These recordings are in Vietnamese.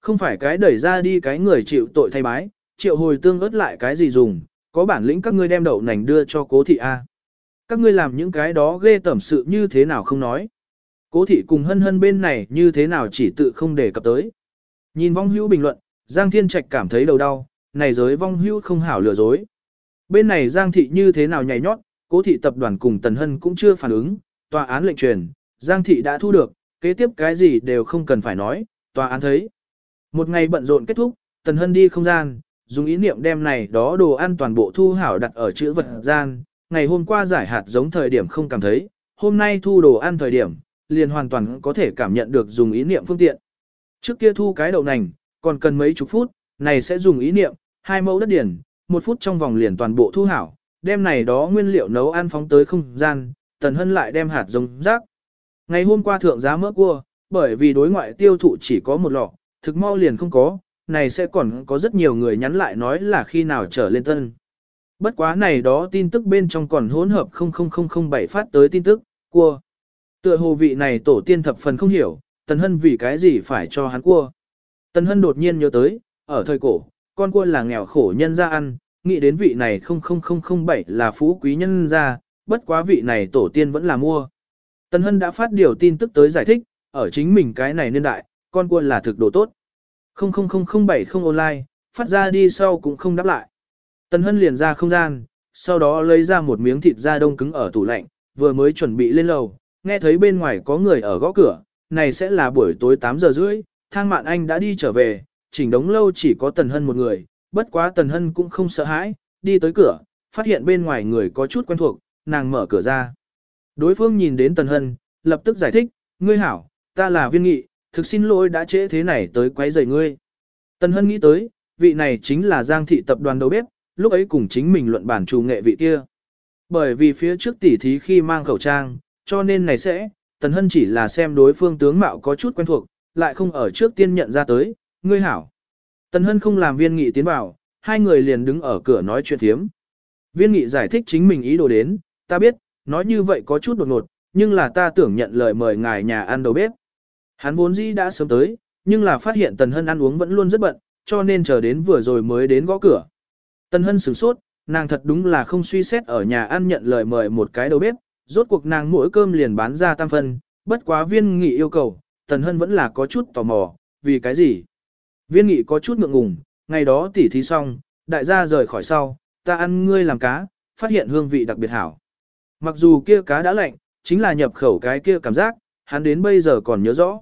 Không phải cái đẩy ra đi cái người chịu tội thay bái, triệu hồi tương ớt lại cái gì dùng, có bản lĩnh các ngươi đem đậu nành đưa cho cố thị A. Các ngươi làm những cái đó ghê tẩm sự như thế nào không nói. Cố thị cùng hân hân bên này như thế nào chỉ tự không đề cập tới. Nhìn vong hữu bình luận, Giang Thiên Trạch cảm thấy đầu đau, này giới vong hữu không hảo lừa dối. Bên này Giang thị như thế nào nhảy nhót, cố thị tập đoàn cùng Tần Hân cũng chưa phản ứng, tòa án lệnh truyền, Giang thị đã thu được, kế tiếp cái gì đều không cần phải nói, tòa án thấy. Một ngày bận rộn kết thúc, Tần Hân đi không gian, dùng ý niệm đem này đó đồ ăn toàn bộ thu hảo đặt ở chữ vật gian, ngày hôm qua giải hạt giống thời điểm không cảm thấy, hôm nay thu đồ ăn thời điểm, liền hoàn toàn có thể cảm nhận được dùng ý niệm phương tiện. Trước kia thu cái đậu nành, còn cần mấy chục phút, này sẽ dùng ý niệm, hai mẫu đất điển, một phút trong vòng liền toàn bộ thu hảo, đem này đó nguyên liệu nấu ăn phóng tới không gian, Tần Hân lại đem hạt giống rác. Ngày hôm qua thượng giá mỡ cua, bởi vì đối ngoại tiêu thụ chỉ có một lọ, thực mau liền không có, này sẽ còn có rất nhiều người nhắn lại nói là khi nào trở lên tân. Bất quá này đó tin tức bên trong còn hỗn hợp 00007 phát tới tin tức, cua. Tựa hồ vị này tổ tiên thập phần không hiểu, Tần Hân vì cái gì phải cho hắn cua. Tần Hân đột nhiên nhớ tới, ở thời cổ, con cua là nghèo khổ nhân ra ăn, nghĩ đến vị này 00007 là phú quý nhân ra, bất quá vị này tổ tiên vẫn là mua. Tần Hân đã phát điều tin tức tới giải thích, ở chính mình cái này niên đại, con cua là thực đồ tốt. 00007 không online, phát ra đi sau cũng không đáp lại. Tần Hân liền ra không gian, sau đó lấy ra một miếng thịt da đông cứng ở tủ lạnh, vừa mới chuẩn bị lên lầu, nghe thấy bên ngoài có người ở gõ cửa, này sẽ là buổi tối 8 giờ rưỡi, thang mạn anh đã đi trở về, chỉnh đống lâu chỉ có Tần Hân một người, bất quá Tần Hân cũng không sợ hãi, đi tới cửa, phát hiện bên ngoài người có chút quen thuộc, nàng mở cửa ra. Đối phương nhìn đến Tần Hân, lập tức giải thích, ngươi hảo, ta là viên nghị, thực xin lỗi đã trễ thế này tới quấy rầy ngươi. Tần Hân nghĩ tới, vị này chính là Giang thị tập đoàn đầu bếp, lúc ấy cùng chính mình luận bản chủ nghệ vị kia. Bởi vì phía trước tỉ thí khi mang khẩu trang, cho nên này sẽ, Tần Hân chỉ là xem đối phương tướng mạo có chút quen thuộc, lại không ở trước tiên nhận ra tới, ngươi hảo. Tần Hân không làm viên nghị tiến vào, hai người liền đứng ở cửa nói chuyện thiếm. Viên nghị giải thích chính mình ý đồ đến, ta biết, nói như vậy có chút đột ngột, nhưng là ta tưởng nhận lời mời ngài nhà ăn đầu bếp. Hắn vốn dĩ đã sớm tới, nhưng là phát hiện Tần Hân ăn uống vẫn luôn rất bận, cho nên chờ đến vừa rồi mới đến gõ cửa. Tần Hân sửng sốt, nàng thật đúng là không suy xét ở nhà ăn nhận lời mời một cái đầu bếp, rốt cuộc nàng mỗi cơm liền bán ra tam phân, bất quá viên nghị yêu cầu, Tần Hân vẫn là có chút tò mò, vì cái gì? Viên nghị có chút ngượng ngùng, ngày đó tỉ thí xong, đại gia rời khỏi sau, ta ăn ngươi làm cá, phát hiện hương vị đặc biệt hảo. Mặc dù kia cá đã lạnh, chính là nhập khẩu cái kia cảm giác, hắn đến bây giờ còn nhớ rõ.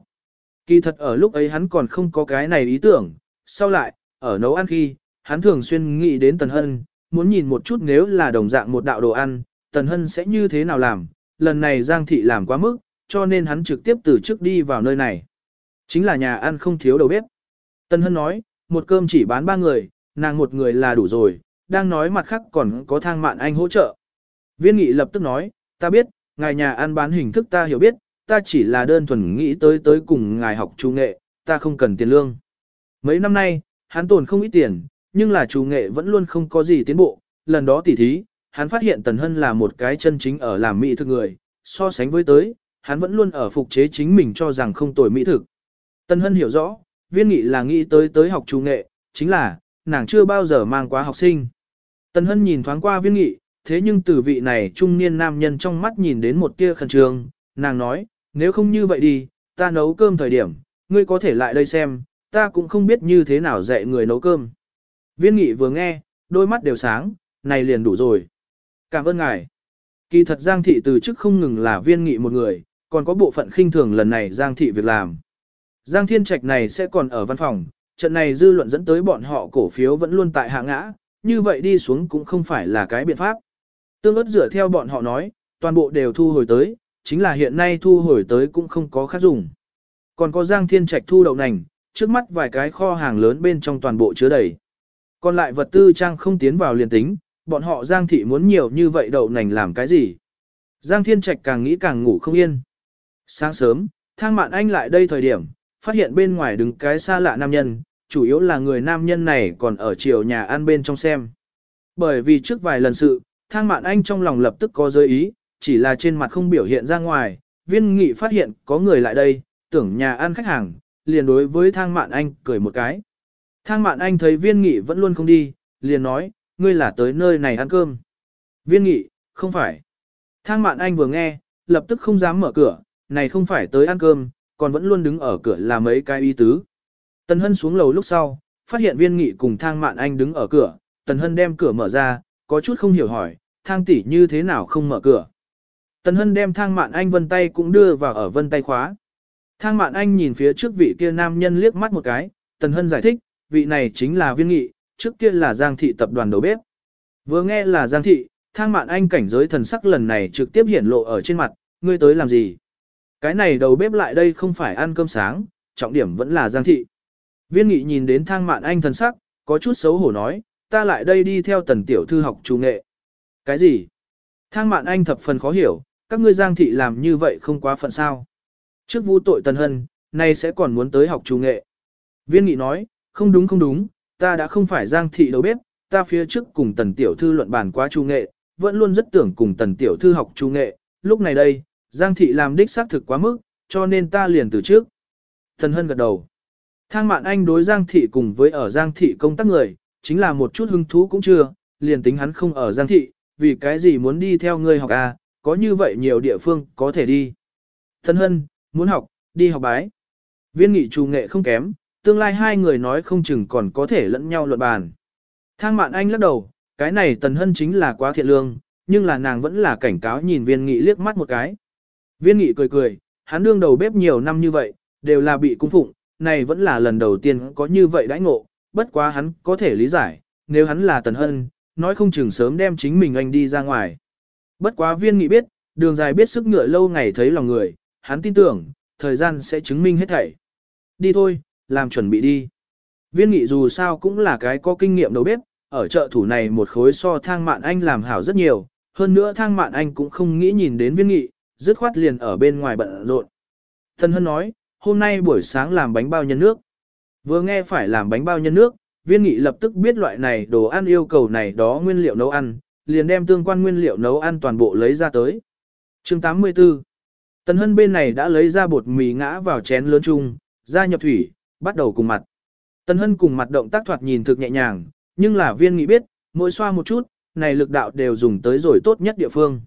Kỳ thật ở lúc ấy hắn còn không có cái này ý tưởng, sau lại, ở nấu ăn khi, hắn thường xuyên nghĩ đến Tần Hân, muốn nhìn một chút nếu là đồng dạng một đạo đồ ăn, Tần Hân sẽ như thế nào làm, lần này Giang Thị làm quá mức, cho nên hắn trực tiếp từ trước đi vào nơi này. Chính là nhà ăn không thiếu đầu bếp. Tần Hân nói, một cơm chỉ bán ba người, nàng một người là đủ rồi, đang nói mặt khác còn có thang mạn anh hỗ trợ. Viên nghị lập tức nói, ta biết, ngài nhà ăn bán hình thức ta hiểu biết, ta chỉ là đơn thuần nghĩ tới tới cùng ngài học trung nghệ, ta không cần tiền lương. Mấy năm nay, hắn tồn không ít tiền, nhưng là chủ nghệ vẫn luôn không có gì tiến bộ, lần đó tỉ thí, hắn phát hiện Tần Hân là một cái chân chính ở làm mỹ thực người, so sánh với tới, hắn vẫn luôn ở phục chế chính mình cho rằng không tồi mỹ thực. Tần Hân hiểu rõ, viên nghị là nghĩ tới tới học chủ nghệ, chính là, nàng chưa bao giờ mang quá học sinh. Tần Hân nhìn thoáng qua viên nghị, thế nhưng từ vị này trung niên nam nhân trong mắt nhìn đến một tia khẩn trương, nàng nói, nếu không như vậy đi, ta nấu cơm thời điểm, ngươi có thể lại đây xem, ta cũng không biết như thế nào dạy người nấu cơm. Viên nghị vừa nghe, đôi mắt đều sáng, này liền đủ rồi. Cảm ơn ngài. Kỳ thật Giang Thị từ chức không ngừng là viên nghị một người, còn có bộ phận khinh thường lần này Giang Thị việc làm. Giang Thiên Trạch này sẽ còn ở văn phòng, trận này dư luận dẫn tới bọn họ cổ phiếu vẫn luôn tại hạ ngã, như vậy đi xuống cũng không phải là cái biện pháp. Tương ớt dựa theo bọn họ nói, toàn bộ đều thu hồi tới, chính là hiện nay thu hồi tới cũng không có khác dùng. Còn có Giang Thiên Trạch thu đậu nành, trước mắt vài cái kho hàng lớn bên trong toàn bộ chứa đầy. Còn lại vật tư trang không tiến vào liền tính, bọn họ Giang Thị muốn nhiều như vậy đậu nành làm cái gì. Giang Thiên Trạch càng nghĩ càng ngủ không yên. Sáng sớm, thang mạn anh lại đây thời điểm, phát hiện bên ngoài đứng cái xa lạ nam nhân, chủ yếu là người nam nhân này còn ở chiều nhà ăn bên trong xem. Bởi vì trước vài lần sự, thang mạn anh trong lòng lập tức có giới ý, chỉ là trên mặt không biểu hiện ra ngoài, viên nghị phát hiện có người lại đây, tưởng nhà ăn khách hàng, liền đối với thang mạn anh cười một cái. Thang mạn anh thấy viên nghị vẫn luôn không đi, liền nói, ngươi là tới nơi này ăn cơm. Viên nghị, không phải. Thang mạn anh vừa nghe, lập tức không dám mở cửa, này không phải tới ăn cơm, còn vẫn luôn đứng ở cửa là mấy cái y tứ. Tần Hân xuống lầu lúc sau, phát hiện viên nghị cùng thang mạn anh đứng ở cửa, Tần Hân đem cửa mở ra, có chút không hiểu hỏi, thang tỷ như thế nào không mở cửa. Tần Hân đem thang mạn anh vân tay cũng đưa vào ở vân tay khóa. Thang mạn anh nhìn phía trước vị kia nam nhân liếc mắt một cái, Tần Hân giải thích, vị này chính là viên nghị, trước kia là Giang thị tập đoàn đầu bếp. Vừa nghe là Giang thị, thang mạn anh cảnh giới thần sắc lần này trực tiếp hiển lộ ở trên mặt, ngươi tới làm gì? Cái này đầu bếp lại đây không phải ăn cơm sáng, trọng điểm vẫn là Giang thị. Viên nghị nhìn đến thang mạn anh thần sắc, có chút xấu hổ nói, ta lại đây đi theo tần tiểu thư học chủ nghệ. Cái gì? Thang mạn anh thập phần khó hiểu, các ngươi giang thị làm như vậy không quá phận sao. Trước vu tội tần hân, nay sẽ còn muốn tới học chủ nghệ. Viên nghị nói, không đúng không đúng, ta đã không phải giang thị đầu bếp, ta phía trước cùng tần tiểu thư luận bàn quá chủ nghệ, vẫn luôn rất tưởng cùng tần tiểu thư học chủ nghệ, lúc này đây, giang thị làm đích xác thực quá mức, cho nên ta liền từ trước. Tần hân gật đầu. Thang mạn anh đối giang thị cùng với ở giang thị công tác người, chính là một chút hứng thú cũng chưa, liền tính hắn không ở giang thị, vì cái gì muốn đi theo ngươi học à, có như vậy nhiều địa phương có thể đi. Thân hân, muốn học, đi học bái. Viên nghị trù nghệ không kém, tương lai hai người nói không chừng còn có thể lẫn nhau luận bàn. Thang mạn anh lắc đầu, cái này tần hân chính là quá thiện lương, nhưng là nàng vẫn là cảnh cáo nhìn viên nghị liếc mắt một cái. Viên nghị cười cười, hắn đương đầu bếp nhiều năm như vậy, đều là bị cung phụng, này vẫn là lần đầu tiên có như vậy đãi ngộ, bất quá hắn có thể lý giải, nếu hắn là tần hân, nói không chừng sớm đem chính mình anh đi ra ngoài. Bất quá viên nghị biết, đường dài biết sức ngựa lâu ngày thấy lòng người, hắn tin tưởng, thời gian sẽ chứng minh hết thảy. Đi thôi, làm chuẩn bị đi. Viên nghị dù sao cũng là cái có kinh nghiệm đầu bếp, ở chợ thủ này một khối so thang mạn anh làm hảo rất nhiều, hơn nữa thang mạn anh cũng không nghĩ nhìn đến viên nghị, dứt khoát liền ở bên ngoài bận rộn. Thân hân nói, hôm nay buổi sáng làm bánh bao nhân nước. Vừa nghe phải làm bánh bao nhân nước, viên nghị lập tức biết loại này đồ ăn yêu cầu này đó nguyên liệu nấu ăn, liền đem tương quan nguyên liệu nấu ăn toàn bộ lấy ra tới. chương 84 Tần Hân bên này đã lấy ra bột mì ngã vào chén lớn chung, ra nhập thủy, bắt đầu cùng mặt. Tần Hân cùng mặt động tác thoạt nhìn thực nhẹ nhàng, nhưng là viên nghị biết, mỗi xoa một chút, này lực đạo đều dùng tới rồi tốt nhất địa phương.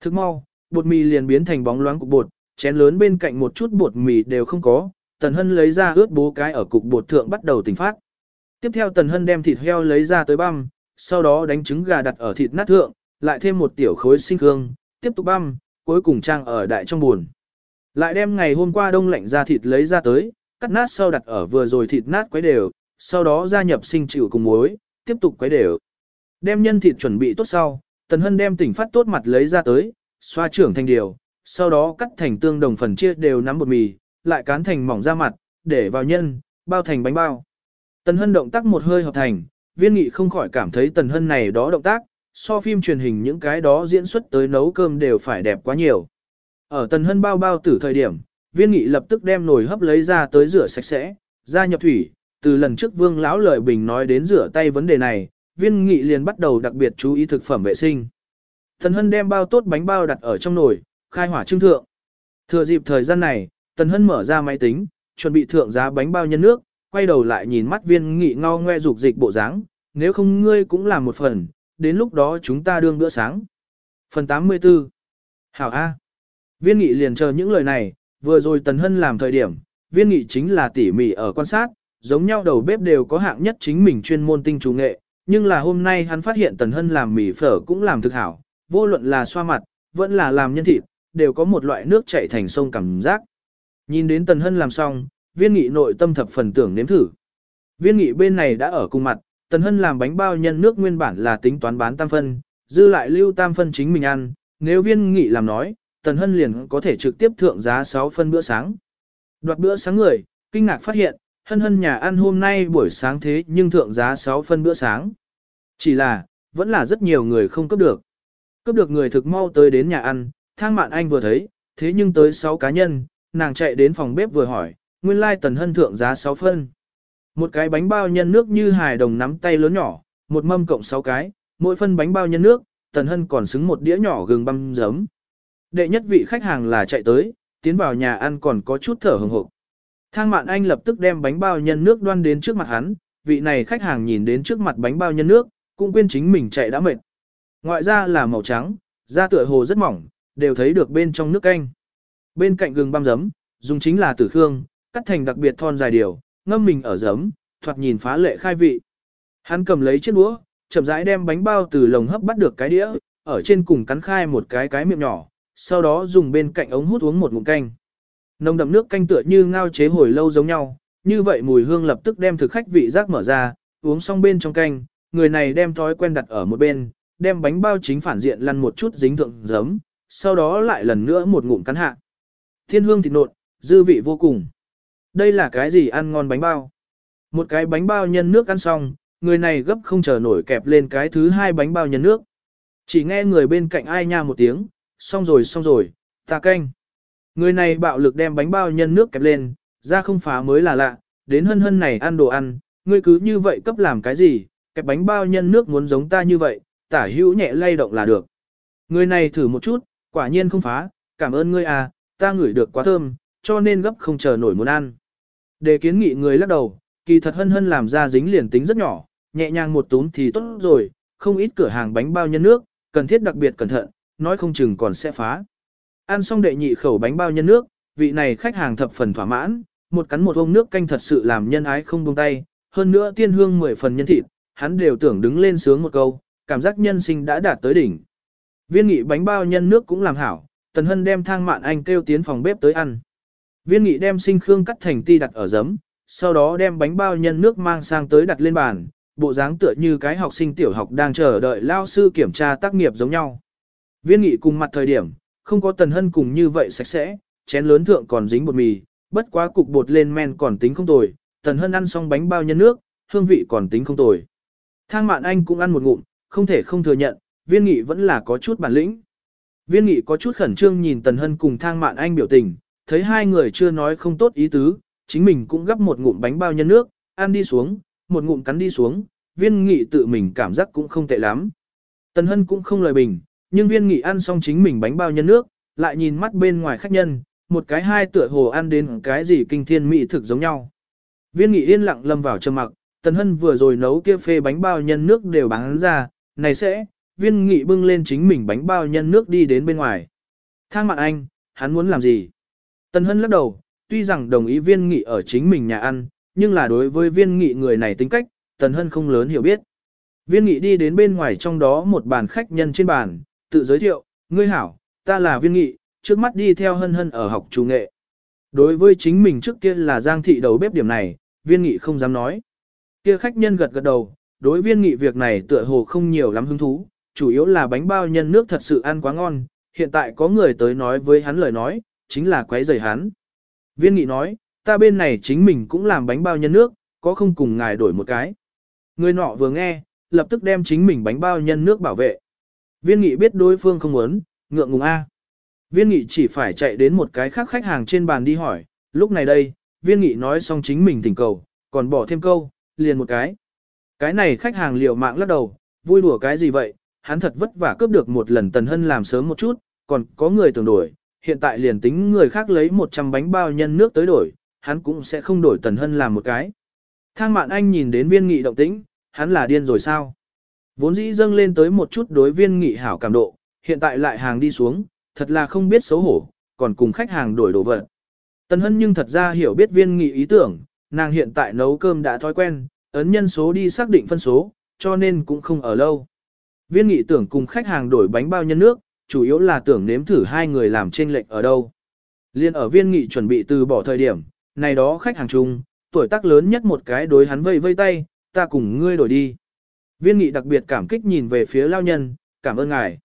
Thức mau, bột mì liền biến thành bóng loáng cục bột, chén lớn bên cạnh một chút bột mì đều không có, Tần Hân lấy ra ướt bố cái ở cục bột thượng bắt đầu tỉnh phát. Tiếp theo Tần Hân đem thịt heo lấy ra tới băm, sau đó đánh trứng gà đặt ở thịt nát thượng, lại thêm một tiểu khối sinh hương, tiếp tục băm, cuối cùng trang ở đại trong buồn. Lại đem ngày hôm qua đông lạnh ra thịt lấy ra tới, cắt nát sau đặt ở vừa rồi thịt nát quấy đều, sau đó gia nhập sinh chịu cùng muối, tiếp tục quấy đều. Đem nhân thịt chuẩn bị tốt sau, Tần Hân đem tỉnh phát tốt mặt lấy ra tới, xoa trưởng thành điều, sau đó cắt thành tương đồng phần chia đều nắm bột mì, lại cán thành mỏng ra mặt, để vào nhân, bao thành bánh bao. Tần Hân động tác một hơi hợp thành, viên nghị không khỏi cảm thấy Tần Hân này đó động tác, so phim truyền hình những cái đó diễn xuất tới nấu cơm đều phải đẹp quá nhiều. Ở Tần Hân bao bao tử thời điểm, viên nghị lập tức đem nồi hấp lấy ra tới rửa sạch sẽ, ra nhập thủy, từ lần trước vương lão lời bình nói đến rửa tay vấn đề này, viên nghị liền bắt đầu đặc biệt chú ý thực phẩm vệ sinh. Tần Hân đem bao tốt bánh bao đặt ở trong nồi, khai hỏa trưng thượng. Thừa dịp thời gian này, Tần Hân mở ra máy tính, chuẩn bị thượng giá bánh bao nhân nước, quay đầu lại nhìn mắt viên nghị ngao ngoe dục dịch bộ dáng, nếu không ngươi cũng làm một phần, đến lúc đó chúng ta đương bữa sáng. Phần 84 Hảo A Viên nghị liền chờ những lời này, vừa rồi Tần Hân làm thời điểm, viên nghị chính là tỉ mỉ ở quan sát, giống nhau đầu bếp đều có hạng nhất chính mình chuyên môn tinh chủ nghệ, nhưng là hôm nay hắn phát hiện Tần Hân làm mì phở cũng làm thực hảo, vô luận là xoa mặt, vẫn là làm nhân thịt, đều có một loại nước chảy thành sông cảm giác. Nhìn đến Tần Hân làm xong, viên nghị nội tâm thập phần tưởng nếm thử. Viên nghị bên này đã ở cùng mặt, Tần Hân làm bánh bao nhân nước nguyên bản là tính toán bán tam phân, dư lại lưu tam phân chính mình ăn, nếu viên nghị làm nói, Tần Hân liền có thể trực tiếp thượng giá 6 phân bữa sáng. Đoạt bữa sáng người, kinh ngạc phát hiện, Hân Hân nhà ăn hôm nay buổi sáng thế nhưng thượng giá 6 phân bữa sáng. Chỉ là, vẫn là rất nhiều người không cấp được. Cấp được người thực mau tới đến nhà ăn, thang mạn anh vừa thấy, thế nhưng tới 6 cá nhân, nàng chạy đến phòng bếp vừa hỏi, nguyên lai tần hân thượng giá 6 phân. Một cái bánh bao nhân nước như hài đồng nắm tay lớn nhỏ, một mâm cộng 6 cái, mỗi phân bánh bao nhân nước, tần hân còn xứng một đĩa nhỏ gừng băm giấm. Đệ nhất vị khách hàng là chạy tới, tiến vào nhà ăn còn có chút thở hừng hộp. Thang mạn anh lập tức đem bánh bao nhân nước đoan đến trước mặt hắn, vị này khách hàng nhìn đến trước mặt bánh bao nhân nước, cũng quên chính mình chạy đã mệt. Ngoại ra là màu trắng, da tựa hồ rất mỏng, đều thấy được bên trong nước canh. Bên cạnh gừng băm giấm, dùng chính là tử khương, cắt thành đặc biệt thon dài điều, ngâm mình ở giấm, thoạt nhìn phá lệ khai vị. Hắn cầm lấy chiếc đũa, chậm rãi đem bánh bao từ lồng hấp bắt được cái đĩa, ở trên cùng cắn khai một cái cái miệng nhỏ, sau đó dùng bên cạnh ống hút uống một ngụm canh. Nồng đậm nước canh tựa như ngao chế hồi lâu giống nhau, như vậy mùi hương lập tức đem thực khách vị giác mở ra, uống xong bên trong canh, người này đem thói quen đặt ở một bên, đem bánh bao chính phản diện lăn một chút dính thượng giấm, sau đó lại lần nữa một ngụm cắn hạ. Thiên hương thịt nộn, dư vị vô cùng. Đây là cái gì ăn ngon bánh bao? Một cái bánh bao nhân nước ăn xong, người này gấp không chờ nổi kẹp lên cái thứ hai bánh bao nhân nước. Chỉ nghe người bên cạnh ai nha một tiếng, xong rồi xong rồi, ta canh. Người này bạo lực đem bánh bao nhân nước kẹp lên, ra không phá mới là lạ, đến hân hân này ăn đồ ăn, ngươi cứ như vậy cấp làm cái gì, kẹp bánh bao nhân nước muốn giống ta như vậy, tả hữu nhẹ lay động là được. Người này thử một chút, quả nhiên không phá, cảm ơn ngươi à, ta ngửi được quá thơm, cho nên gấp không chờ nổi muốn ăn. Để kiến nghị người lắc đầu, kỳ thật hân hân làm ra dính liền tính rất nhỏ, nhẹ nhàng một túm thì tốt rồi, không ít cửa hàng bánh bao nhân nước, cần thiết đặc biệt cẩn thận, nói không chừng còn sẽ phá. Ăn xong đệ nhị khẩu bánh bao nhân nước, vị này khách hàng thập phần thỏa mãn, một cắn một ông nước canh thật sự làm nhân ái không buông tay, hơn nữa tiên hương mười phần nhân thịt, hắn đều tưởng đứng lên sướng một câu, cảm giác nhân sinh đã đạt tới đỉnh. Viên nghị bánh bao nhân nước cũng làm hảo, Tần Hân đem thang mạn anh kêu tiến phòng bếp tới ăn. Viên nghị đem sinh khương cắt thành ti đặt ở giấm, sau đó đem bánh bao nhân nước mang sang tới đặt lên bàn, bộ dáng tựa như cái học sinh tiểu học đang chờ đợi lao sư kiểm tra tác nghiệp giống nhau. Viên nghị cùng mặt thời điểm, không có Tần Hân cùng như vậy sạch sẽ, chén lớn thượng còn dính bột mì, bất quá cục bột lên men còn tính không tồi, Tần Hân ăn xong bánh bao nhân nước, hương vị còn tính không tồi. Thang mạn anh cũng ăn một ngụm, không thể không thừa nhận, viên nghị vẫn là có chút bản lĩnh. Viên nghị có chút khẩn trương nhìn Tần Hân cùng thang mạn anh biểu tình, thấy hai người chưa nói không tốt ý tứ, chính mình cũng gấp một ngụm bánh bao nhân nước, ăn đi xuống, một ngụm cắn đi xuống, viên nghị tự mình cảm giác cũng không tệ lắm. Tần Hân cũng không lời bình, nhưng viên nghị ăn xong chính mình bánh bao nhân nước, lại nhìn mắt bên ngoài khách nhân, một cái hai tựa hồ ăn đến cái gì kinh thiên mỹ thực giống nhau. Viên nghị yên lặng lâm vào trầm mặc, Tần Hân vừa rồi nấu kia phê bánh bao nhân nước đều bán ra, này sẽ, viên nghị bưng lên chính mình bánh bao nhân nước đi đến bên ngoài. Thang mạng anh, hắn muốn làm gì? Tần Hân lắc đầu, tuy rằng đồng ý viên nghị ở chính mình nhà ăn, nhưng là đối với viên nghị người này tính cách, Tần Hân không lớn hiểu biết. Viên nghị đi đến bên ngoài trong đó một bàn khách nhân trên bàn, tự giới thiệu, ngươi hảo, ta là viên nghị, trước mắt đi theo hân hân ở học chủ nghệ. Đối với chính mình trước kia là giang thị đầu bếp điểm này, viên nghị không dám nói. Kia khách nhân gật gật đầu, đối viên nghị việc này tựa hồ không nhiều lắm hứng thú, chủ yếu là bánh bao nhân nước thật sự ăn quá ngon, hiện tại có người tới nói với hắn lời nói, chính là quấy rầy hắn. Viên nghị nói, ta bên này chính mình cũng làm bánh bao nhân nước, có không cùng ngài đổi một cái. Người nọ vừa nghe, lập tức đem chính mình bánh bao nhân nước bảo vệ. Viên nghị biết đối phương không muốn, ngượng ngùng A. Viên nghị chỉ phải chạy đến một cái khác khách hàng trên bàn đi hỏi, lúc này đây, viên nghị nói xong chính mình thỉnh cầu, còn bỏ thêm câu, liền một cái. Cái này khách hàng liều mạng lắc đầu, vui đùa cái gì vậy, hắn thật vất vả cướp được một lần tần hân làm sớm một chút, còn có người tưởng đổi, hiện tại liền tính người khác lấy 100 bánh bao nhân nước tới đổi, hắn cũng sẽ không đổi tần hân làm một cái. Thang mạn anh nhìn đến viên nghị động tĩnh, hắn là điên rồi sao? Vốn dĩ dâng lên tới một chút đối viên nghị hảo cảm độ, hiện tại lại hàng đi xuống, thật là không biết xấu hổ, còn cùng khách hàng đổi đồ vật. Tần hân nhưng thật ra hiểu biết viên nghị ý tưởng, nàng hiện tại nấu cơm đã thói quen, ấn nhân số đi xác định phân số, cho nên cũng không ở lâu. Viên nghị tưởng cùng khách hàng đổi bánh bao nhân nước, chủ yếu là tưởng nếm thử hai người làm trên lệnh ở đâu. Liên ở viên nghị chuẩn bị từ bỏ thời điểm, này đó khách hàng chung, tuổi tác lớn nhất một cái đối hắn vây vây tay, ta cùng ngươi đổi đi. Viên nghị đặc biệt cảm kích nhìn về phía lao nhân, cảm ơn ngài.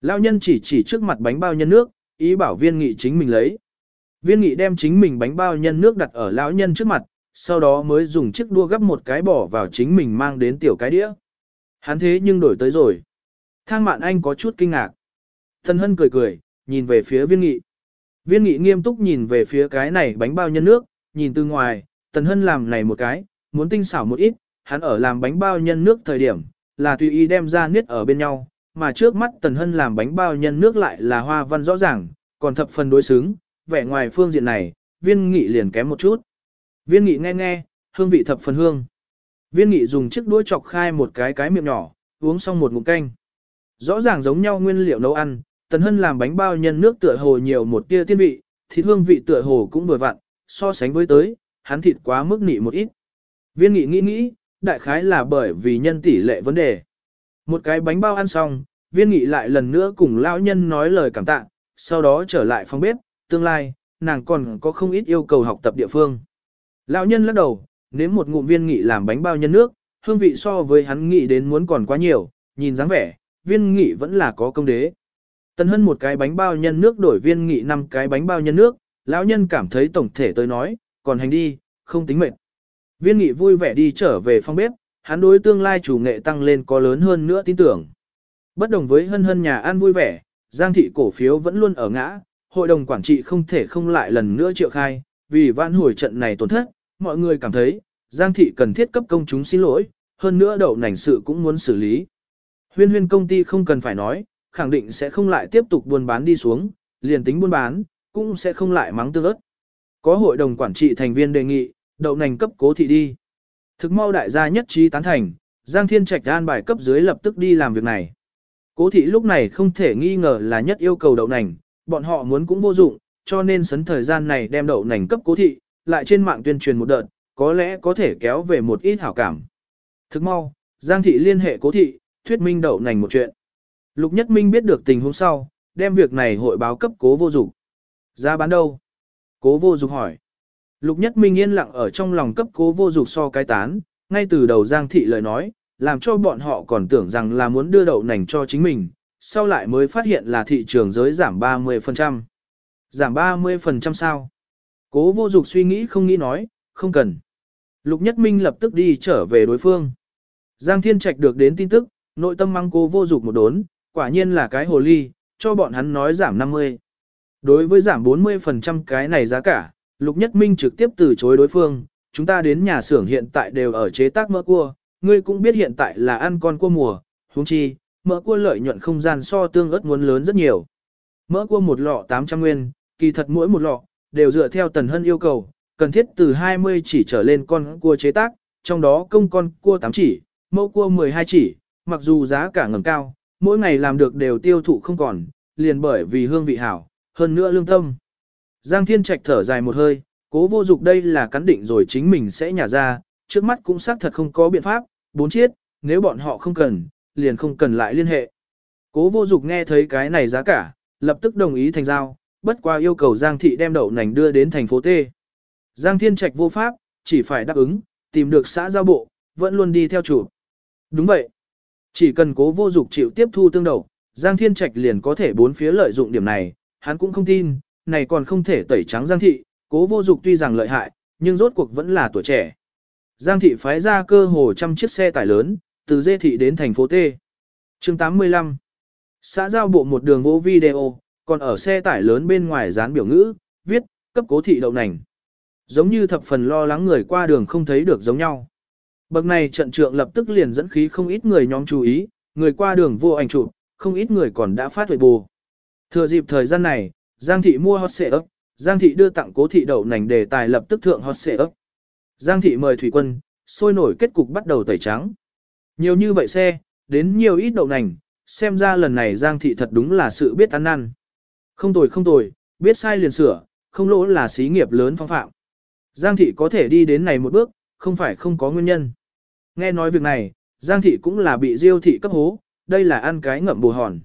Lao nhân chỉ chỉ trước mặt bánh bao nhân nước, ý bảo viên nghị chính mình lấy. Viên nghị đem chính mình bánh bao nhân nước đặt ở lão nhân trước mặt, sau đó mới dùng chiếc đua gấp một cái bỏ vào chính mình mang đến tiểu cái đĩa. Hắn thế nhưng đổi tới rồi. Thang mạn anh có chút kinh ngạc. Thần hân cười cười, nhìn về phía viên nghị. Viên nghị nghiêm túc nhìn về phía cái này bánh bao nhân nước, nhìn từ ngoài, tần hân làm này một cái, muốn tinh xảo một ít, hắn ở làm bánh bao nhân nước thời điểm, là tùy ý đem ra niết ở bên nhau, mà trước mắt tần hân làm bánh bao nhân nước lại là hoa văn rõ ràng, còn thập phần đối xứng, vẻ ngoài phương diện này, viên nghị liền kém một chút. Viên nghị nghe nghe, hương vị thập phần hương. Viên nghị dùng chiếc đũa chọc khai một cái cái miệng nhỏ, uống xong một ngụm canh. Rõ ràng giống nhau nguyên liệu nấu ăn, Tần Hân làm bánh bao nhân nước tựa hồ nhiều một tia tiên vị, thịt hương vị tựa hồ cũng vừa vặn, so sánh với tới, hắn thịt quá mức nị một ít. Viên nghị nghĩ nghĩ, đại khái là bởi vì nhân tỷ lệ vấn đề. Một cái bánh bao ăn xong, viên nghị lại lần nữa cùng lão nhân nói lời cảm tạ, sau đó trở lại phòng bếp, tương lai, nàng còn có không ít yêu cầu học tập địa phương. Lão nhân lắc đầu, nếm một ngụm viên nghị làm bánh bao nhân nước, hương vị so với hắn nghĩ đến muốn còn quá nhiều, nhìn dáng vẻ, viên nghị vẫn là có công đế. Tần hân một cái bánh bao nhân nước đổi viên nghị năm cái bánh bao nhân nước, lão nhân cảm thấy tổng thể tới nói, còn hành đi, không tính mệt. Viên nghị vui vẻ đi trở về phòng bếp, hắn đối tương lai chủ nghệ tăng lên có lớn hơn nữa tin tưởng. Bất đồng với hân hân nhà ăn vui vẻ, giang thị cổ phiếu vẫn luôn ở ngã, hội đồng quản trị không thể không lại lần nữa triệu khai, vì vãn hồi trận này tổn thất, mọi người cảm thấy, giang thị cần thiết cấp công chúng xin lỗi, hơn nữa đậu nảnh sự cũng muốn xử lý. Huyên huyên công ty không cần phải nói, khẳng định sẽ không lại tiếp tục buôn bán đi xuống, liền tính buôn bán, cũng sẽ không lại mắng tương ớt. Có hội đồng quản trị thành viên đề nghị, đậu nành cấp cố thị đi. Thực mau đại gia nhất trí tán thành, Giang Thiên Trạch an bài cấp dưới lập tức đi làm việc này. Cố thị lúc này không thể nghi ngờ là nhất yêu cầu đậu nành, bọn họ muốn cũng vô dụng, cho nên sấn thời gian này đem đậu nành cấp cố thị, lại trên mạng tuyên truyền một đợt, có lẽ có thể kéo về một ít hảo cảm. thực mau, Giang thị liên hệ cố thị, thuyết minh đậu nành một chuyện. Lục Nhất Minh biết được tình huống sau, đem việc này hội báo cấp cố vô dục. Giá bán đâu? Cố vô dục hỏi. Lục Nhất Minh yên lặng ở trong lòng cấp cố vô dục so cái tán, ngay từ đầu Giang thị lời nói, làm cho bọn họ còn tưởng rằng là muốn đưa đậu nành cho chính mình, sau lại mới phát hiện là thị trường giới giảm 30%. Giảm 30% sao? Cố vô dục suy nghĩ không nghĩ nói, không cần. Lục Nhất Minh lập tức đi trở về đối phương. Giang Thiên Trạch được đến tin tức, nội tâm mang cố vô dục một đốn, quả nhiên là cái hồ ly, cho bọn hắn nói giảm 50. Đối với giảm 40% cái này giá cả, Lục Nhất Minh trực tiếp từ chối đối phương, chúng ta đến nhà xưởng hiện tại đều ở chế tác mỡ cua, ngươi cũng biết hiện tại là ăn con cua mùa, huống chi, mỡ cua lợi nhuận không gian so tương ớt muốn lớn rất nhiều. Mỡ cua một lọ 800 nguyên, kỳ thật mỗi một lọ, đều dựa theo tần hân yêu cầu, cần thiết từ 20 chỉ trở lên con cua chế tác, trong đó công con cua 8 chỉ, mẫu cua 12 chỉ, mặc dù giá cả ngầm cao, mỗi ngày làm được đều tiêu thụ không còn, liền bởi vì hương vị hảo, hơn nữa lương tâm. Giang Thiên Trạch thở dài một hơi, cố vô dục đây là cắn định rồi chính mình sẽ nhả ra, trước mắt cũng xác thật không có biện pháp, bốn chiết, nếu bọn họ không cần, liền không cần lại liên hệ. Cố vô dục nghe thấy cái này giá cả, lập tức đồng ý thành giao, bất qua yêu cầu Giang Thị đem đậu nành đưa đến thành phố T. Giang Thiên Trạch vô pháp, chỉ phải đáp ứng, tìm được xã giao bộ, vẫn luôn đi theo chủ. Đúng vậy. Chỉ cần cố vô dục chịu tiếp thu tương đầu Giang Thiên Trạch liền có thể bốn phía lợi dụng điểm này, hắn cũng không tin, này còn không thể tẩy trắng Giang Thị, cố vô dục tuy rằng lợi hại, nhưng rốt cuộc vẫn là tuổi trẻ. Giang Thị phái ra cơ hồ trăm chiếc xe tải lớn, từ Dê Thị đến thành phố T. chương 85 Xã giao bộ một đường vô video, còn ở xe tải lớn bên ngoài dán biểu ngữ, viết, cấp cố thị đậu nành. Giống như thập phần lo lắng người qua đường không thấy được giống nhau. Bậc này trận trượng lập tức liền dẫn khí không ít người nhóm chú ý, người qua đường vô ảnh chụp, không ít người còn đã phát huệ bù. Thừa dịp thời gian này, Giang thị mua hot xệ ấp, Giang thị đưa tặng cố thị đậu nành đề tài lập tức thượng hot xệ ấp. Giang thị mời thủy quân, sôi nổi kết cục bắt đầu tẩy trắng. Nhiều như vậy xe, đến nhiều ít đậu nành, xem ra lần này Giang thị thật đúng là sự biết ăn năn. Không tồi không tồi, biết sai liền sửa, không lỗ là xí nghiệp lớn phong phạm. Giang thị có thể đi đến này một bước, không phải không có nguyên nhân. Nghe nói việc này, Giang thị cũng là bị diêu thị cấp hố, đây là ăn cái ngậm bù hòn.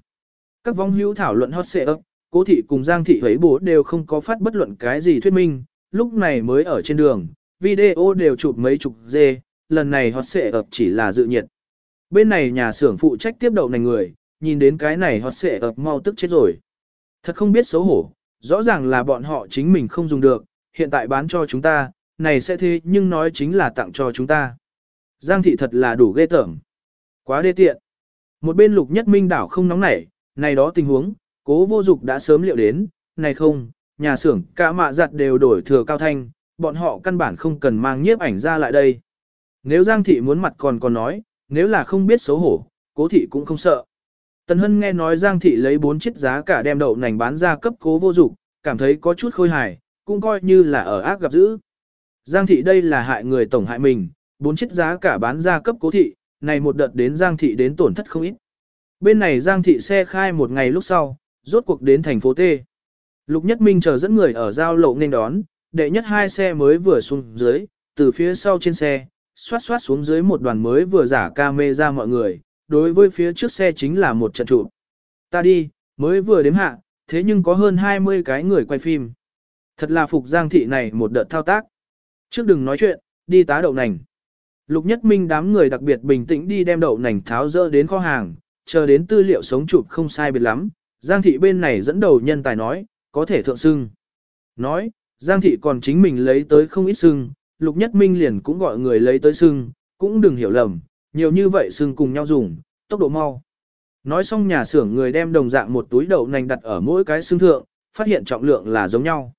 Các vong hữu thảo luận hot xệ ấp, cố thị cùng Giang thị thấy bố đều không có phát bất luận cái gì thuyết minh, lúc này mới ở trên đường, video đều chụp mấy chục dê, lần này hot xệ ấp chỉ là dự nhiệt. Bên này nhà xưởng phụ trách tiếp đậu này người, nhìn đến cái này hot xệ ấp mau tức chết rồi. Thật không biết xấu hổ, rõ ràng là bọn họ chính mình không dùng được, hiện tại bán cho chúng ta, này sẽ thế nhưng nói chính là tặng cho chúng ta. Giang thị thật là đủ ghê tởm. Quá đê tiện. Một bên lục nhất minh đảo không nóng nảy, này đó tình huống, cố vô dục đã sớm liệu đến, này không, nhà xưởng cả mạ giặt đều đổi thừa cao thanh, bọn họ căn bản không cần mang nhiếp ảnh ra lại đây. Nếu Giang thị muốn mặt còn còn nói, nếu là không biết xấu hổ, cố thị cũng không sợ. Tần Hân nghe nói Giang thị lấy 4 chiếc giá cả đem đậu nành bán ra cấp cố vô dục, cảm thấy có chút khôi hài, cũng coi như là ở ác gặp dữ. Giang thị đây là hại người tổng hại mình, bốn chiếc giá cả bán ra cấp cố thị, này một đợt đến Giang thị đến tổn thất không ít. Bên này Giang thị xe khai một ngày lúc sau, rốt cuộc đến thành phố T. Lục Nhất Minh chờ dẫn người ở giao lộ nên đón, đệ nhất hai xe mới vừa xuống dưới, từ phía sau trên xe, xoát xoát xuống dưới một đoàn mới vừa giả ca mê ra mọi người, đối với phía trước xe chính là một trận trụ. Ta đi, mới vừa đếm hạ, thế nhưng có hơn 20 cái người quay phim. Thật là phục giang thị này một đợt thao tác. Trước đừng nói chuyện, đi tá đậu nành. Lục Nhất Minh đám người đặc biệt bình tĩnh đi đem đậu nành tháo dỡ đến kho hàng, chờ đến tư liệu sống chụp không sai biệt lắm. Giang thị bên này dẫn đầu nhân tài nói, có thể thượng sưng. Nói, Giang thị còn chính mình lấy tới không ít sưng, Lục Nhất Minh liền cũng gọi người lấy tới sưng, cũng đừng hiểu lầm, nhiều như vậy sưng cùng nhau dùng, tốc độ mau. Nói xong nhà xưởng người đem đồng dạng một túi đậu nành đặt ở mỗi cái xương thượng, phát hiện trọng lượng là giống nhau.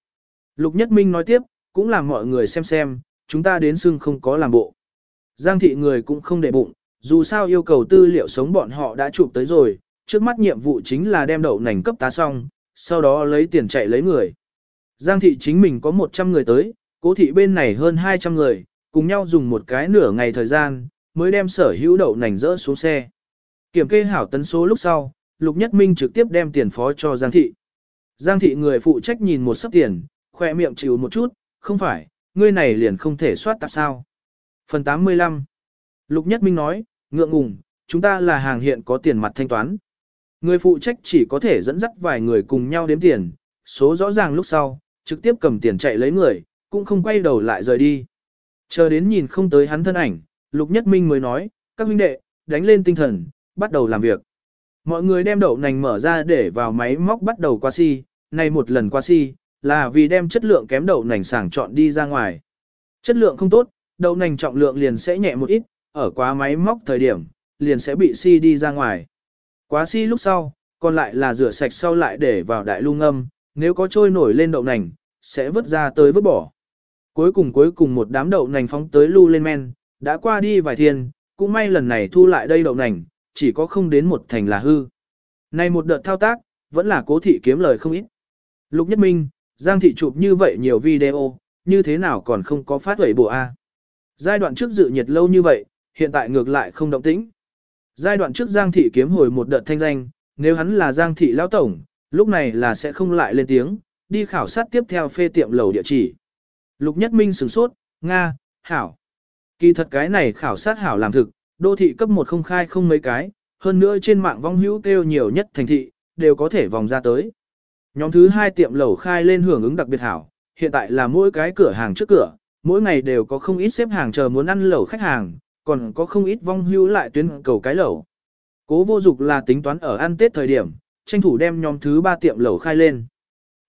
Lục Nhất Minh nói tiếp, cũng làm mọi người xem xem, chúng ta đến xương không có làm bộ. Giang thị người cũng không để bụng, dù sao yêu cầu tư liệu sống bọn họ đã chụp tới rồi, trước mắt nhiệm vụ chính là đem đậu nành cấp tá xong, sau đó lấy tiền chạy lấy người. Giang thị chính mình có 100 người tới, cố thị bên này hơn 200 người, cùng nhau dùng một cái nửa ngày thời gian, mới đem sở hữu đậu nành rỡ xuống xe. Kiểm kê hảo tấn số lúc sau, Lục Nhất Minh trực tiếp đem tiền phó cho Giang thị. Giang thị người phụ trách nhìn một sấp tiền, khoe miệng chịu một chút, không phải, ngươi này liền không thể soát tạp sao. Phần 85 Lục Nhất Minh nói, ngượng ngùng, chúng ta là hàng hiện có tiền mặt thanh toán. Người phụ trách chỉ có thể dẫn dắt vài người cùng nhau đếm tiền, số rõ ràng lúc sau, trực tiếp cầm tiền chạy lấy người, cũng không quay đầu lại rời đi. Chờ đến nhìn không tới hắn thân ảnh, Lục Nhất Minh mới nói, các huynh đệ, đánh lên tinh thần, bắt đầu làm việc. Mọi người đem đậu nành mở ra để vào máy móc bắt đầu qua si, này một lần qua si, là vì đem chất lượng kém đậu nành sàng chọn đi ra ngoài. Chất lượng không tốt, đậu nành trọng lượng liền sẽ nhẹ một ít, ở quá máy móc thời điểm, liền sẽ bị si đi ra ngoài. Quá si lúc sau, còn lại là rửa sạch sau lại để vào đại lu ngâm, nếu có trôi nổi lên đậu nành, sẽ vứt ra tới vứt bỏ. Cuối cùng cuối cùng một đám đậu nành phóng tới lu lên men, đã qua đi vài thiên, cũng may lần này thu lại đây đậu nành, chỉ có không đến một thành là hư. Này một đợt thao tác, vẫn là cố thị kiếm lời không ít. Lục Nhất Minh, Giang thị chụp như vậy nhiều video, như thế nào còn không có phát huẩy bộ A. Giai đoạn trước dự nhiệt lâu như vậy, hiện tại ngược lại không động tĩnh. Giai đoạn trước Giang thị kiếm hồi một đợt thanh danh, nếu hắn là Giang thị lão tổng, lúc này là sẽ không lại lên tiếng, đi khảo sát tiếp theo phê tiệm lầu địa chỉ. Lục Nhất Minh sửng sốt, Nga, Hảo. Kỳ thật cái này khảo sát Hảo làm thực, đô thị cấp một không khai không mấy cái, hơn nữa trên mạng vong hữu kêu nhiều nhất thành thị, đều có thể vòng ra tới. Nhóm thứ hai tiệm lầu khai lên hưởng ứng đặc biệt hảo, hiện tại là mỗi cái cửa hàng trước cửa, mỗi ngày đều có không ít xếp hàng chờ muốn ăn lẩu khách hàng, còn có không ít vong hữu lại tuyến cầu cái lẩu. Cố vô dục là tính toán ở ăn Tết thời điểm, tranh thủ đem nhóm thứ ba tiệm lẩu khai lên.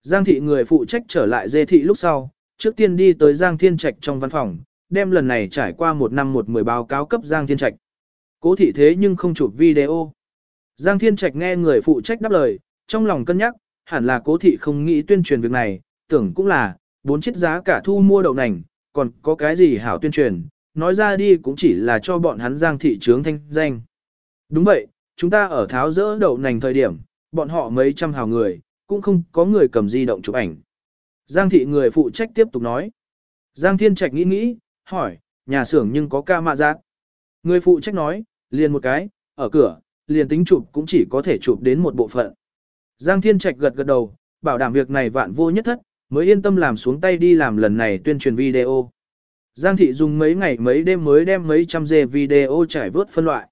Giang thị người phụ trách trở lại dê thị lúc sau, trước tiên đi tới Giang Thiên Trạch trong văn phòng, đem lần này trải qua một năm một mười báo cáo cấp Giang Thiên Trạch. Cố thị thế nhưng không chụp video. Giang Thiên Trạch nghe người phụ trách đáp lời, trong lòng cân nhắc, hẳn là cố thị không nghĩ tuyên truyền việc này, tưởng cũng là, bốn chiếc giá cả thu mua đậu nành, còn có cái gì hảo tuyên truyền, nói ra đi cũng chỉ là cho bọn hắn Giang thị trướng thanh danh. Đúng vậy, chúng ta ở tháo rỡ đậu nành thời điểm, bọn họ mấy trăm hào người, cũng không có người cầm di động chụp ảnh. Giang thị người phụ trách tiếp tục nói. Giang Thiên Trạch nghĩ nghĩ, hỏi, nhà xưởng nhưng có ca mạ giác. Người phụ trách nói, liền một cái, ở cửa, liền tính chụp cũng chỉ có thể chụp đến một bộ phận. Giang Thiên Trạch gật gật đầu, bảo đảm việc này vạn vô nhất thất, mới yên tâm làm xuống tay đi làm lần này tuyên truyền video. Giang Thị dùng mấy ngày mấy đêm mới đem mấy trăm dê video trải vớt phân loại.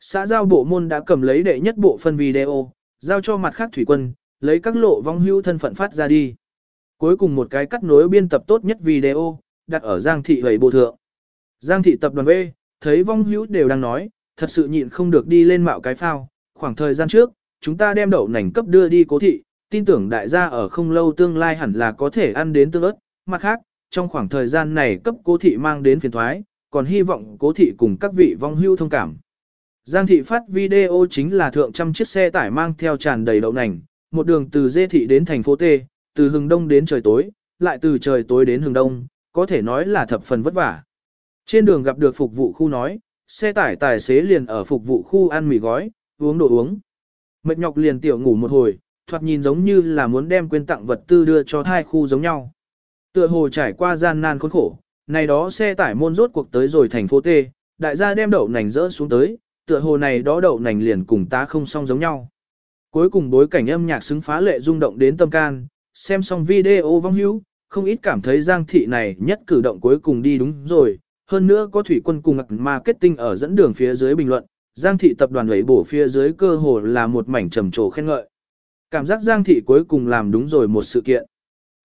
Xã giao bộ môn đã cầm lấy đệ nhất bộ phân video, giao cho mặt khác thủy quân, lấy các lộ vong hưu thân phận phát ra đi. Cuối cùng một cái cắt nối biên tập tốt nhất video, đặt ở Giang Thị hầy bộ thượng. Giang Thị tập đoàn V, thấy vong hữu đều đang nói, thật sự nhịn không được đi lên mạo cái phao. Khoảng thời gian trước, chúng ta đem đậu nành cấp đưa đi cố thị, tin tưởng đại gia ở không lâu tương lai hẳn là có thể ăn đến tương ớt. Mặt khác, trong khoảng thời gian này cấp cố thị mang đến phiền thoái, còn hy vọng cố thị cùng các vị vong hưu thông cảm. Giang thị phát video chính là thượng trăm chiếc xe tải mang theo tràn đầy đậu nành, một đường từ dê thị đến thành phố T, từ hừng đông đến trời tối, lại từ trời tối đến hừng đông, có thể nói là thập phần vất vả. Trên đường gặp được phục vụ khu nói, xe tải tài xế liền ở phục vụ khu ăn mì gói, uống đồ uống. Mệt nhọc liền tiểu ngủ một hồi, thoạt nhìn giống như là muốn đem quyên tặng vật tư đưa cho hai khu giống nhau. Tựa hồ trải qua gian nan khốn khổ, này đó xe tải môn rốt cuộc tới rồi thành phố T, đại gia đem đậu nành rỡ xuống tới, tựa hồ này đó đậu nành liền cùng tá không song giống nhau. Cuối cùng bối cảnh âm nhạc xứng phá lệ rung động đến tâm can, xem xong video vong hữu, không ít cảm thấy Giang thị này nhất cử động cuối cùng đi đúng rồi, hơn nữa có thủy quân cùng marketing ở dẫn đường phía dưới bình luận, Giang thị tập đoàn ấy bổ phía dưới cơ hồ là một mảnh trầm trồ khen ngợi. Cảm giác Giang thị cuối cùng làm đúng rồi một sự kiện.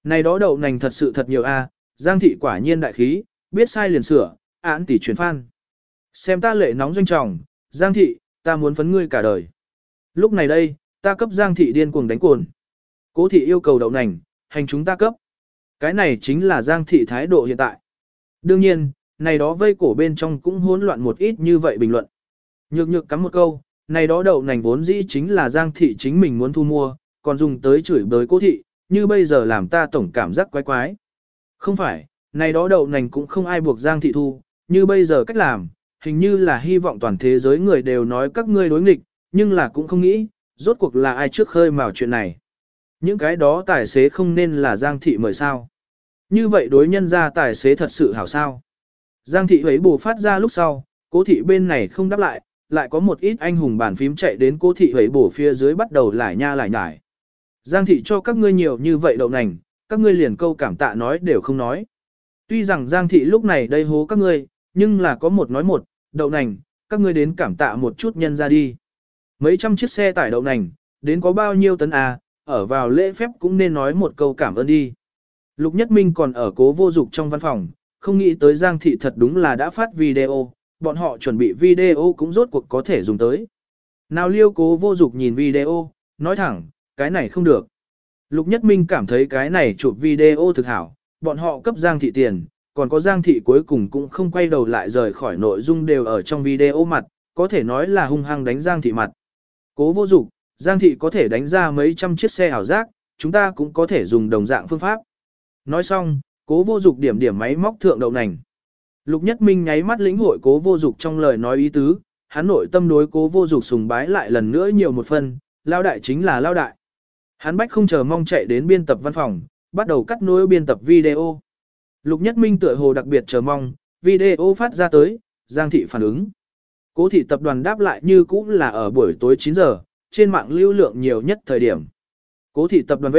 Này đó đậu nành thật sự thật nhiều a, Giang thị quả nhiên đại khí, biết sai liền sửa, án tỷ chuyển phan. Xem ta lệ nóng doanh trọng, Giang thị, ta muốn phấn ngươi cả đời. Lúc này đây, ta cấp Giang thị điên cuồng đánh cồn. Cố thị yêu cầu đậu nành, hành chúng ta cấp. Cái này chính là Giang thị thái độ hiện tại. Đương nhiên, này đó vây cổ bên trong cũng hỗn loạn một ít như vậy bình luận. Nhược nhược cắm một câu, này đó đậu nành vốn dĩ chính là Giang thị chính mình muốn thu mua, còn dùng tới chửi bới cố thị, như bây giờ làm ta tổng cảm giác quái quái. Không phải, này đó đậu nành cũng không ai buộc Giang thị thu, như bây giờ cách làm, hình như là hy vọng toàn thế giới người đều nói các ngươi đối nghịch, nhưng là cũng không nghĩ, rốt cuộc là ai trước khơi mào chuyện này. Những cái đó tài xế không nên là Giang thị mời sao. Như vậy đối nhân ra tài xế thật sự hảo sao. Giang thị ấy bù phát ra lúc sau, cố thị bên này không đáp lại, lại có một ít anh hùng bàn phím chạy đến cố thị ấy bổ phía dưới bắt đầu lại nha lại nhải. Giang thị cho các ngươi nhiều như vậy đậu nành, các ngươi liền câu cảm tạ nói đều không nói. Tuy rằng Giang thị lúc này đây hố các ngươi, nhưng là có một nói một, đậu nành, các ngươi đến cảm tạ một chút nhân ra đi. Mấy trăm chiếc xe tải đậu nành, đến có bao nhiêu tấn à, ở vào lễ phép cũng nên nói một câu cảm ơn đi. Lục Nhất Minh còn ở cố vô dục trong văn phòng, không nghĩ tới Giang Thị thật đúng là đã phát video, bọn họ chuẩn bị video cũng rốt cuộc có thể dùng tới. Nào liêu cố vô dục nhìn video, nói thẳng, cái này không được. Lục Nhất Minh cảm thấy cái này chụp video thực hảo, bọn họ cấp Giang Thị tiền, còn có Giang Thị cuối cùng cũng không quay đầu lại rời khỏi nội dung đều ở trong video mặt, có thể nói là hung hăng đánh Giang Thị mặt. Cố vô dục, Giang Thị có thể đánh ra mấy trăm chiếc xe hảo giác, chúng ta cũng có thể dùng đồng dạng phương pháp. Nói xong, cố vô dục điểm điểm máy móc thượng đầu nành. Lục Nhất Minh nháy mắt lĩnh hội cố vô dục trong lời nói ý tứ, hắn nội tâm đối cố vô dục sùng bái lại lần nữa nhiều một phần, lao đại chính là lao đại. Hắn bách không chờ mong chạy đến biên tập văn phòng, bắt đầu cắt nối biên tập video. Lục Nhất Minh tựa hồ đặc biệt chờ mong, video phát ra tới, Giang thị phản ứng. Cố thị tập đoàn đáp lại như cũ là ở buổi tối 9 giờ, trên mạng lưu lượng nhiều nhất thời điểm. Cố thị tập đoàn V,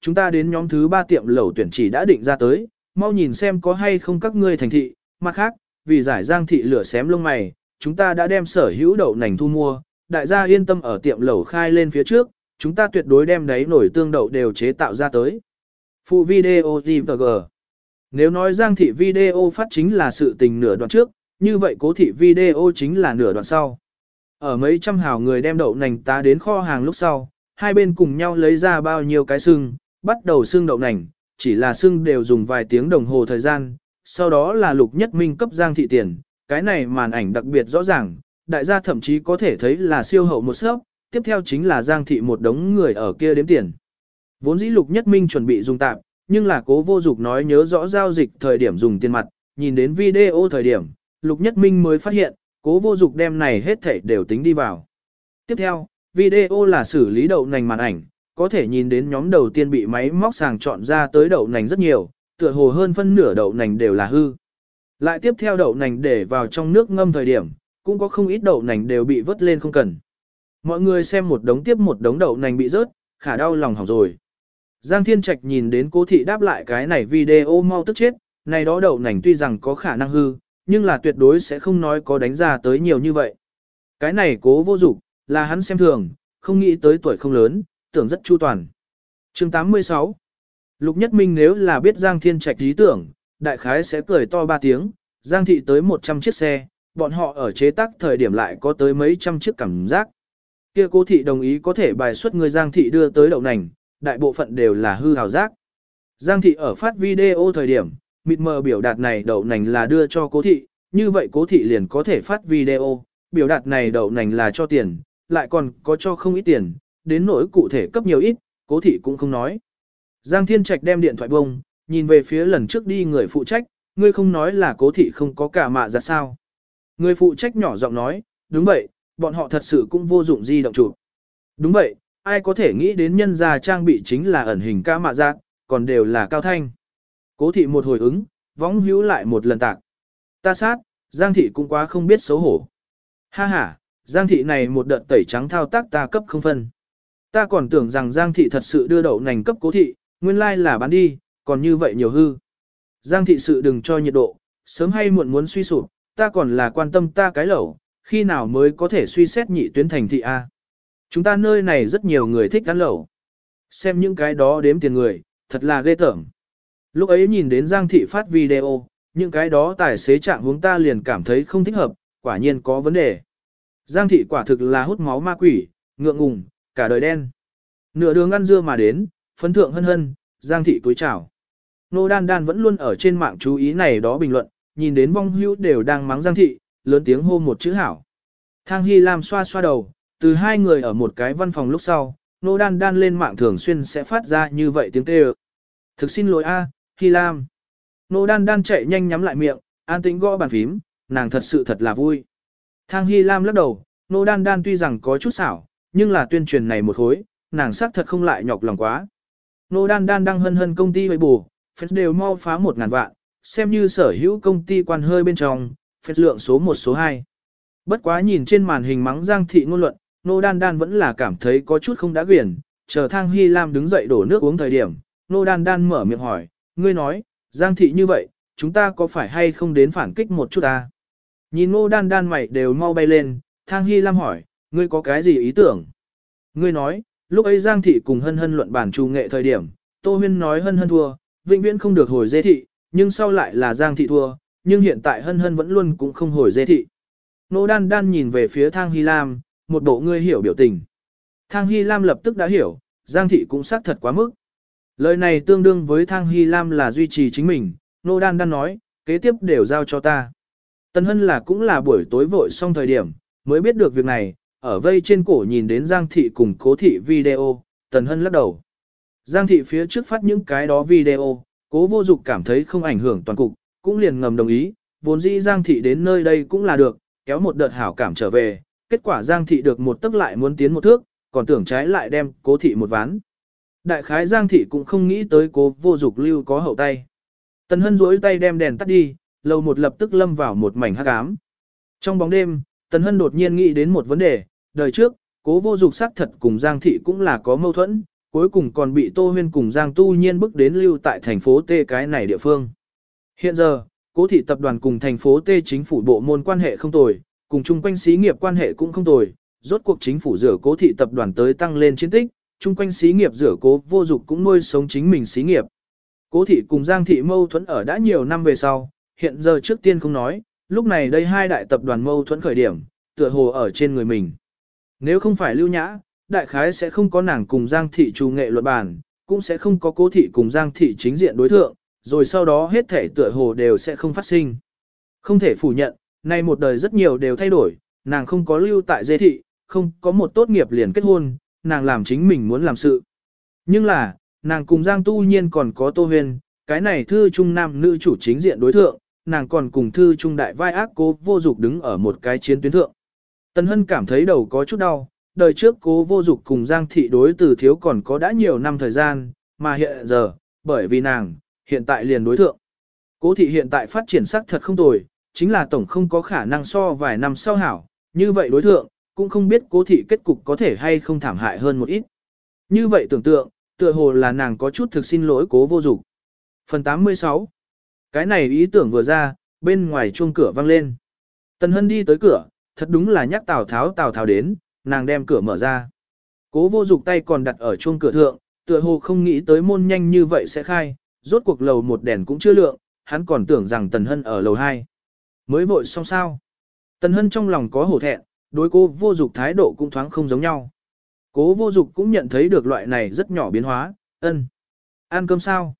chúng ta đến nhóm thứ 3 tiệm lẩu tuyển chỉ đã định ra tới, mau nhìn xem có hay không các ngươi thành thị, mặt khác, vì giải giang thị lửa xém lông mày, chúng ta đã đem sở hữu đậu nành thu mua, đại gia yên tâm ở tiệm lẩu khai lên phía trước, chúng ta tuyệt đối đem đấy nổi tương đậu đều chế tạo ra tới. Phụ video GVG Nếu nói giang thị video phát chính là sự tình nửa đoạn trước, như vậy cố thị video chính là nửa đoạn sau. Ở mấy trăm hào người đem đậu nành tá đến kho hàng lúc sau, hai bên cùng nhau lấy ra bao nhiêu cái xương, bắt đầu xương đậu nành, chỉ là xương đều dùng vài tiếng đồng hồ thời gian, sau đó là lục nhất minh cấp giang thị tiền, cái này màn ảnh đặc biệt rõ ràng, đại gia thậm chí có thể thấy là siêu hậu một sớp, tiếp theo chính là giang thị một đống người ở kia đếm tiền. Vốn dĩ lục nhất minh chuẩn bị dùng tạm, nhưng là cố vô dục nói nhớ rõ giao dịch thời điểm dùng tiền mặt, nhìn đến video thời điểm, lục nhất minh mới phát hiện, cố vô dục đem này hết thảy đều tính đi vào. Tiếp theo, video là xử lý đậu nành màn ảnh, có thể nhìn đến nhóm đầu tiên bị máy móc sàng chọn ra tới đậu nành rất nhiều, tựa hồ hơn phân nửa đậu nành đều là hư. Lại tiếp theo đậu nành để vào trong nước ngâm thời điểm, cũng có không ít đậu nành đều bị vớt lên không cần. Mọi người xem một đống tiếp một đống đậu nành bị rớt, khả đau lòng hỏng rồi. Giang Thiên Trạch nhìn đến cố thị đáp lại cái này video mau tức chết, này đó đậu nành tuy rằng có khả năng hư, nhưng là tuyệt đối sẽ không nói có đánh ra tới nhiều như vậy. Cái này cố vô dụng, là hắn xem thường, không nghĩ tới tuổi không lớn, tưởng rất chu toàn. chương 86 Lục Nhất Minh nếu là biết Giang Thiên Trạch ý tưởng, đại khái sẽ cười to ba tiếng, Giang Thị tới 100 chiếc xe, bọn họ ở chế tác thời điểm lại có tới mấy trăm chiếc cảm giác. Kia cố thị đồng ý có thể bài xuất người Giang Thị đưa tới đậu nành, đại bộ phận đều là hư hào giác. Giang Thị ở phát video thời điểm, mịt mờ biểu đạt này đậu nành là đưa cho cố thị, như vậy cố thị liền có thể phát video, biểu đạt này đậu nành là cho tiền, lại còn có cho không ít tiền, đến nỗi cụ thể cấp nhiều ít, cố thị cũng không nói. Giang Thiên Trạch đem điện thoại bông, nhìn về phía lần trước đi người phụ trách, ngươi không nói là cố thị không có cả mạ ra sao. Người phụ trách nhỏ giọng nói, đúng vậy, bọn họ thật sự cũng vô dụng di động chụp. Đúng vậy, ai có thể nghĩ đến nhân gia trang bị chính là ẩn hình ca mạ giác, còn đều là cao thanh. Cố thị một hồi ứng, võng hữu lại một lần tạc. Ta sát, Giang thị cũng quá không biết xấu hổ. Ha ha, Giang thị này một đợt tẩy trắng thao tác ta cấp không phân. Ta còn tưởng rằng Giang thị thật sự đưa đậu nành cấp cố thị, nguyên lai là bán đi, còn như vậy nhiều hư. Giang thị sự đừng cho nhiệt độ, sớm hay muộn muốn suy sụp, ta còn là quan tâm ta cái lẩu, khi nào mới có thể suy xét nhị tuyến thành thị A. Chúng ta nơi này rất nhiều người thích ăn lẩu. Xem những cái đó đếm tiền người, thật là ghê tởm. Lúc ấy nhìn đến Giang thị phát video, những cái đó tài xế trạng hướng ta liền cảm thấy không thích hợp, quả nhiên có vấn đề. Giang thị quả thực là hút máu ma quỷ, ngượng ngùng, cả đời đen. Nửa đường ăn dưa mà đến, phấn thượng hân hân, Giang thị cúi chào. Nô Đan Đan vẫn luôn ở trên mạng chú ý này đó bình luận, nhìn đến vong hữu đều đang mắng Giang thị, lớn tiếng hô một chữ hảo. Thang Hy Lam xoa xoa đầu, từ hai người ở một cái văn phòng lúc sau, Nô Đan Đan lên mạng thường xuyên sẽ phát ra như vậy tiếng kêu. Thực xin lỗi a, Hy Lam. Nô Đan Đan chạy nhanh nhắm lại miệng, an tĩnh gõ bàn phím, nàng thật sự thật là vui. Thang Hy Lam lắc đầu, Nô Đan Đan tuy rằng có chút xảo, nhưng là tuyên truyền này một hối, nàng xác thật không lại nhọc lòng quá. Nô Đan Đan đang hân hân công ty với bù, phép đều mau phá một ngàn vạn, xem như sở hữu công ty quan hơi bên trong, phép lượng số 1 số 2. Bất quá nhìn trên màn hình mắng Giang thị ngôn luận, Nô Đan Đan vẫn là cảm thấy có chút không đã quyển, chờ Thang Hy Lam đứng dậy đổ nước uống thời điểm, Nô Đan Đan mở miệng hỏi, ngươi nói, Giang thị như vậy, chúng ta có phải hay không đến phản kích một chút ta? Nhìn Nô Đan Đan mày đều mau bay lên, Thang Hy Lam hỏi, ngươi có cái gì ý tưởng? Ngươi nói, lúc ấy Giang thị cùng hân hân luận bản trù nghệ thời điểm, Tô Huyên nói hân hân thua, vĩnh viễn không được hồi dê thị, nhưng sau lại là Giang thị thua, nhưng hiện tại hân hân vẫn luôn cũng không hồi dê thị. Nô Đan Đan nhìn về phía Thang Hy Lam, một bộ ngươi hiểu biểu tình. Thang Hy Lam lập tức đã hiểu, Giang thị cũng xác thật quá mức. Lời này tương đương với Thang Hy Lam là duy trì chính mình, Nô Đan Đan nói, kế tiếp đều giao cho ta. Tân Hân là cũng là buổi tối vội xong thời điểm, mới biết được việc này, ở vây trên cổ nhìn đến Giang thị cùng cố thị video, Tần Hân lắc đầu. Giang thị phía trước phát những cái đó video, cố vô dục cảm thấy không ảnh hưởng toàn cục, cũng liền ngầm đồng ý, vốn dĩ Giang thị đến nơi đây cũng là được, kéo một đợt hảo cảm trở về, kết quả Giang thị được một tức lại muốn tiến một thước, còn tưởng trái lại đem cố thị một ván. Đại khái Giang thị cũng không nghĩ tới cố vô dục lưu có hậu tay. Tần Hân duỗi tay đem đèn tắt đi, lầu một lập tức lâm vào một mảnh hắc ám. Trong bóng đêm, Tần Hân đột nhiên nghĩ đến một vấn đề, đời trước, cố vô dục xác thật cùng Giang thị cũng là có mâu thuẫn, cuối cùng còn bị Tô Huyên cùng Giang Tu Nhiên bức đến lưu tại thành phố T cái này địa phương. Hiện giờ, cố thị tập đoàn cùng thành phố T chính phủ bộ môn quan hệ không tồi, cùng chung quanh xí nghiệp quan hệ cũng không tồi, rốt cuộc chính phủ rửa cố thị tập đoàn tới tăng lên chiến tích, chung quanh xí nghiệp rửa cố vô dục cũng nuôi sống chính mình xí nghiệp. Cố thị cùng Giang thị mâu thuẫn ở đã nhiều năm về sau, hiện giờ trước tiên không nói, lúc này đây hai đại tập đoàn mâu thuẫn khởi điểm, tựa hồ ở trên người mình. Nếu không phải lưu nhã, đại khái sẽ không có nàng cùng Giang thị trù nghệ luật bản cũng sẽ không có cố thị cùng Giang thị chính diện đối thượng, rồi sau đó hết thể tựa hồ đều sẽ không phát sinh. Không thể phủ nhận, nay một đời rất nhiều đều thay đổi, nàng không có lưu tại dê thị, không có một tốt nghiệp liền kết hôn, nàng làm chính mình muốn làm sự. Nhưng là, nàng cùng Giang Tu Nhiên còn có Tô Huyền, cái này thư trung nam nữ chủ chính diện đối thượng, nàng còn cùng thư trung đại vai ác cố vô dục đứng ở một cái chiến tuyến thượng. Tần Hân cảm thấy đầu có chút đau, đời trước cố vô dục cùng Giang thị đối từ thiếu còn có đã nhiều năm thời gian, mà hiện giờ, bởi vì nàng, hiện tại liền đối thượng. Cố thị hiện tại phát triển sắc thật không tồi, chính là tổng không có khả năng so vài năm sau hảo, như vậy đối thượng, cũng không biết cố thị kết cục có thể hay không thảm hại hơn một ít. Như vậy tưởng tượng, tựa hồ là nàng có chút thực xin lỗi cố vô dục. Phần 86 Cái này ý tưởng vừa ra, bên ngoài chuông cửa vang lên. Tần Hân đi tới cửa, thật đúng là nhắc Tào Tháo Tào Tháo đến, nàng đem cửa mở ra. Cố vô dục tay còn đặt ở chuông cửa thượng, tựa hồ không nghĩ tới môn nhanh như vậy sẽ khai, rốt cuộc lầu một đèn cũng chưa lượng, hắn còn tưởng rằng Tần Hân ở lầu 2. Mới vội xong sao. Tần Hân trong lòng có hổ thẹn, đối cố vô dục thái độ cũng thoáng không giống nhau. Cố vô dục cũng nhận thấy được loại này rất nhỏ biến hóa, ân. Ăn cơm sao?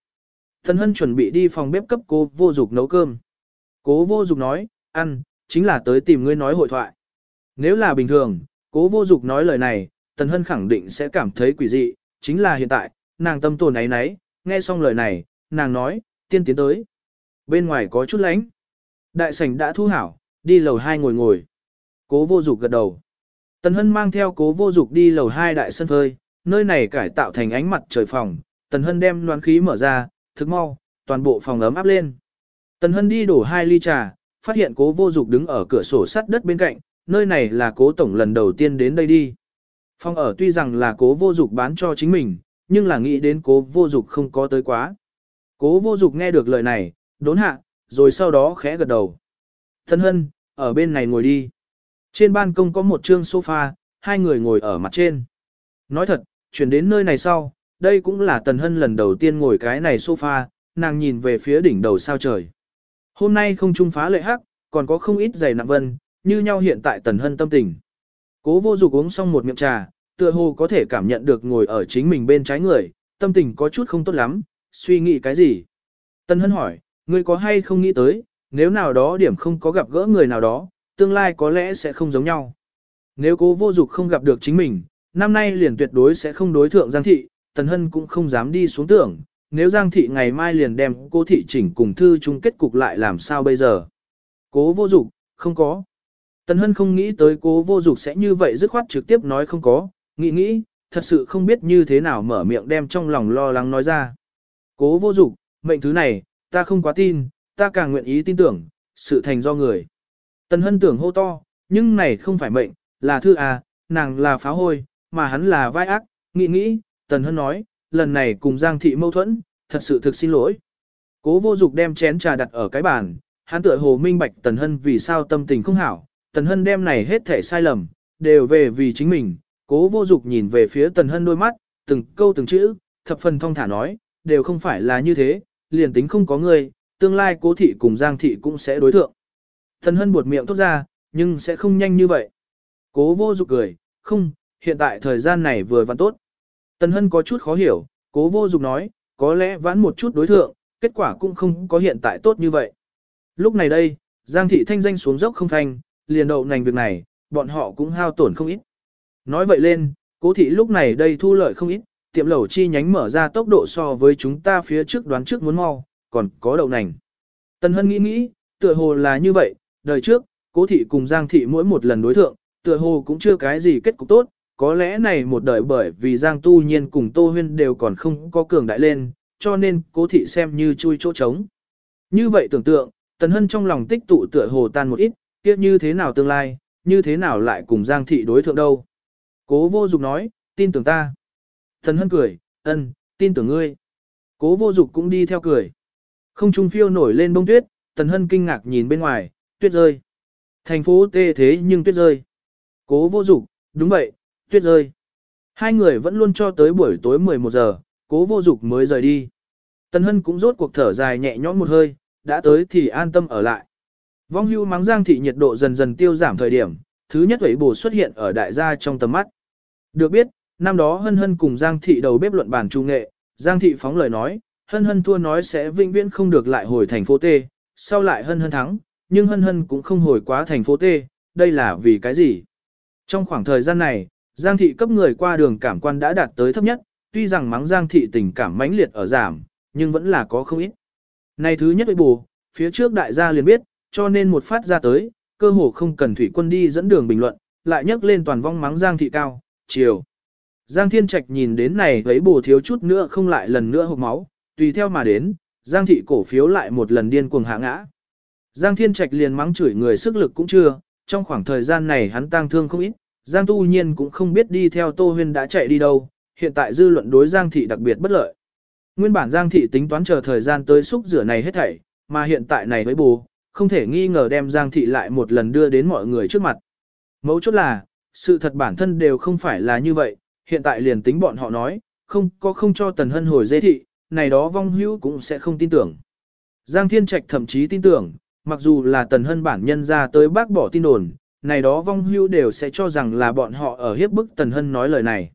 Tần Hân chuẩn bị đi phòng bếp cấp cố vô dục nấu cơm. Cố vô dục nói, ăn, chính là tới tìm ngươi nói hội thoại. Nếu là bình thường, cố vô dục nói lời này, Tần Hân khẳng định sẽ cảm thấy quỷ dị, chính là hiện tại, nàng tâm tồn ấy nấy, nghe xong lời này, nàng nói, tiên tiến tới. Bên ngoài có chút lánh. Đại sảnh đã thu hảo, đi lầu hai ngồi ngồi. Cố vô dục gật đầu. Tần Hân mang theo cố vô dục đi lầu hai đại sân phơi, nơi này cải tạo thành ánh mặt trời phòng. Tần Hân đem loan khí mở ra, thức mau, toàn bộ phòng ấm áp lên. Tần Hân đi đổ hai ly trà, phát hiện cố vô dục đứng ở cửa sổ sắt đất bên cạnh, nơi này là cố tổng lần đầu tiên đến đây đi. Phòng ở tuy rằng là cố vô dục bán cho chính mình, nhưng là nghĩ đến cố vô dục không có tới quá. Cố vô dục nghe được lời này, đốn hạ, rồi sau đó khẽ gật đầu. Tần Hân, ở bên này ngồi đi. Trên ban công có một trương sofa, hai người ngồi ở mặt trên. Nói thật, chuyển đến nơi này sau, đây cũng là Tần Hân lần đầu tiên ngồi cái này sofa, nàng nhìn về phía đỉnh đầu sao trời. Hôm nay không trung phá lệ hắc, còn có không ít giày nặng vân, như nhau hiện tại Tần Hân tâm tình. Cố vô dục uống xong một miệng trà, tựa hồ có thể cảm nhận được ngồi ở chính mình bên trái người, tâm tình có chút không tốt lắm, suy nghĩ cái gì. Tần Hân hỏi, ngươi có hay không nghĩ tới, nếu nào đó điểm không có gặp gỡ người nào đó, tương lai có lẽ sẽ không giống nhau. Nếu cố vô dục không gặp được chính mình, năm nay liền tuyệt đối sẽ không đối thượng Giang Thị, Tần Hân cũng không dám đi xuống tưởng, nếu Giang Thị ngày mai liền đem cô Thị chỉnh cùng thư chung kết cục lại làm sao bây giờ. Cố vô dục, không có. Tần Hân không nghĩ tới cố vô dục sẽ như vậy dứt khoát trực tiếp nói không có, nghĩ nghĩ, thật sự không biết như thế nào mở miệng đem trong lòng lo lắng nói ra. Cố vô dục, mệnh thứ này, ta không quá tin, ta càng nguyện ý tin tưởng, sự thành do người. Tần Hân tưởng hô to, nhưng này không phải mệnh, là thư à, nàng là phá hôi, mà hắn là vai ác, nghĩ nghĩ, Tần Hân nói, lần này cùng Giang Thị mâu thuẫn, thật sự thực xin lỗi. Cố vô dục đem chén trà đặt ở cái bàn, hắn tựa hồ minh bạch Tần Hân vì sao tâm tình không hảo, Tần Hân đem này hết thể sai lầm, đều về vì chính mình, cố vô dục nhìn về phía Tần Hân đôi mắt, từng câu từng chữ, thập phần thong thả nói, đều không phải là như thế, liền tính không có người, tương lai cố thị cùng Giang Thị cũng sẽ đối thượng. Tần Hân buột miệng tốt ra, nhưng sẽ không nhanh như vậy. Cố vô dục cười, không, hiện tại thời gian này vừa vặn tốt. Tần Hân có chút khó hiểu, cố vô dục nói, có lẽ vãn một chút đối thượng, kết quả cũng không có hiện tại tốt như vậy. Lúc này đây, Giang thị thanh danh xuống dốc không thanh, liền đậu nành việc này, bọn họ cũng hao tổn không ít. Nói vậy lên, cố thị lúc này đây thu lợi không ít, tiệm lẩu chi nhánh mở ra tốc độ so với chúng ta phía trước đoán trước muốn mau, còn có đậu nành. Tần Hân nghĩ nghĩ, tựa hồ là như vậy, đời trước, cố thị cùng Giang thị mỗi một lần đối thượng, tựa hồ cũng chưa cái gì kết cục tốt, có lẽ này một đời bởi vì Giang Tu Nhiên cùng Tô Huyên đều còn không có cường đại lên, cho nên cố thị xem như chui chỗ trống. Như vậy tưởng tượng, Tần Hân trong lòng tích tụ tựa hồ tan một ít, kia như thế nào tương lai, như thế nào lại cùng Giang thị đối thượng đâu. Cố vô dục nói, tin tưởng ta. Tần Hân cười, ân, tin tưởng ngươi. Cố vô dục cũng đi theo cười. Không trung phiêu nổi lên bông tuyết, Tần Hân kinh ngạc nhìn bên ngoài, tuyết rơi. Thành phố tê thế nhưng tuyết rơi. Cố vô dục, đúng vậy, tuyết rơi. Hai người vẫn luôn cho tới buổi tối 11 giờ, cố vô dục mới rời đi. Tần Hân cũng rốt cuộc thở dài nhẹ nhõm một hơi, đã tới thì an tâm ở lại. Vong hưu mắng giang thị nhiệt độ dần dần tiêu giảm thời điểm, thứ nhất ủy bổ xuất hiện ở đại gia trong tầm mắt. Được biết, năm đó Hân Hân cùng Giang thị đầu bếp luận bàn trung nghệ, Giang thị phóng lời nói, Hân Hân thua nói sẽ vĩnh viễn không được lại hồi thành phố T, sau lại Hân Hân thắng, nhưng Hân Hân cũng không hồi quá thành phố T, đây là vì cái gì? Trong khoảng thời gian này, Giang thị cấp người qua đường cảm quan đã đạt tới thấp nhất, tuy rằng mắng Giang thị tình cảm mãnh liệt ở giảm, nhưng vẫn là có không ít. Này thứ nhất bù, phía trước đại gia liền biết, cho nên một phát ra tới, cơ hồ không cần thủy quân đi dẫn đường bình luận, lại nhắc lên toàn vong mắng Giang thị cao, chiều. Giang Thiên Trạch nhìn đến này thấy bù thiếu chút nữa không lại lần nữa hộp máu, tùy theo mà đến, Giang thị cổ phiếu lại một lần điên cuồng hạ ngã. Giang Thiên Trạch liền mắng chửi người sức lực cũng chưa, trong khoảng thời gian này hắn tang thương không ít, Giang Tu Nhiên cũng không biết đi theo Tô Huyên đã chạy đi đâu, hiện tại dư luận đối Giang Thị đặc biệt bất lợi. Nguyên bản Giang Thị tính toán chờ thời gian tới xúc rửa này hết thảy, mà hiện tại này với bù, không thể nghi ngờ đem Giang Thị lại một lần đưa đến mọi người trước mặt. Mấu chốt là, sự thật bản thân đều không phải là như vậy, hiện tại liền tính bọn họ nói, không có không cho Tần Hân hồi dê thị, này đó vong hữu cũng sẽ không tin tưởng. Giang Thiên Trạch thậm chí tin tưởng, mặc dù là Tần Hân bản nhân ra tới bác bỏ tin đồn, này đó vong hưu đều sẽ cho rằng là bọn họ ở hiếp bức Tần Hân nói lời này.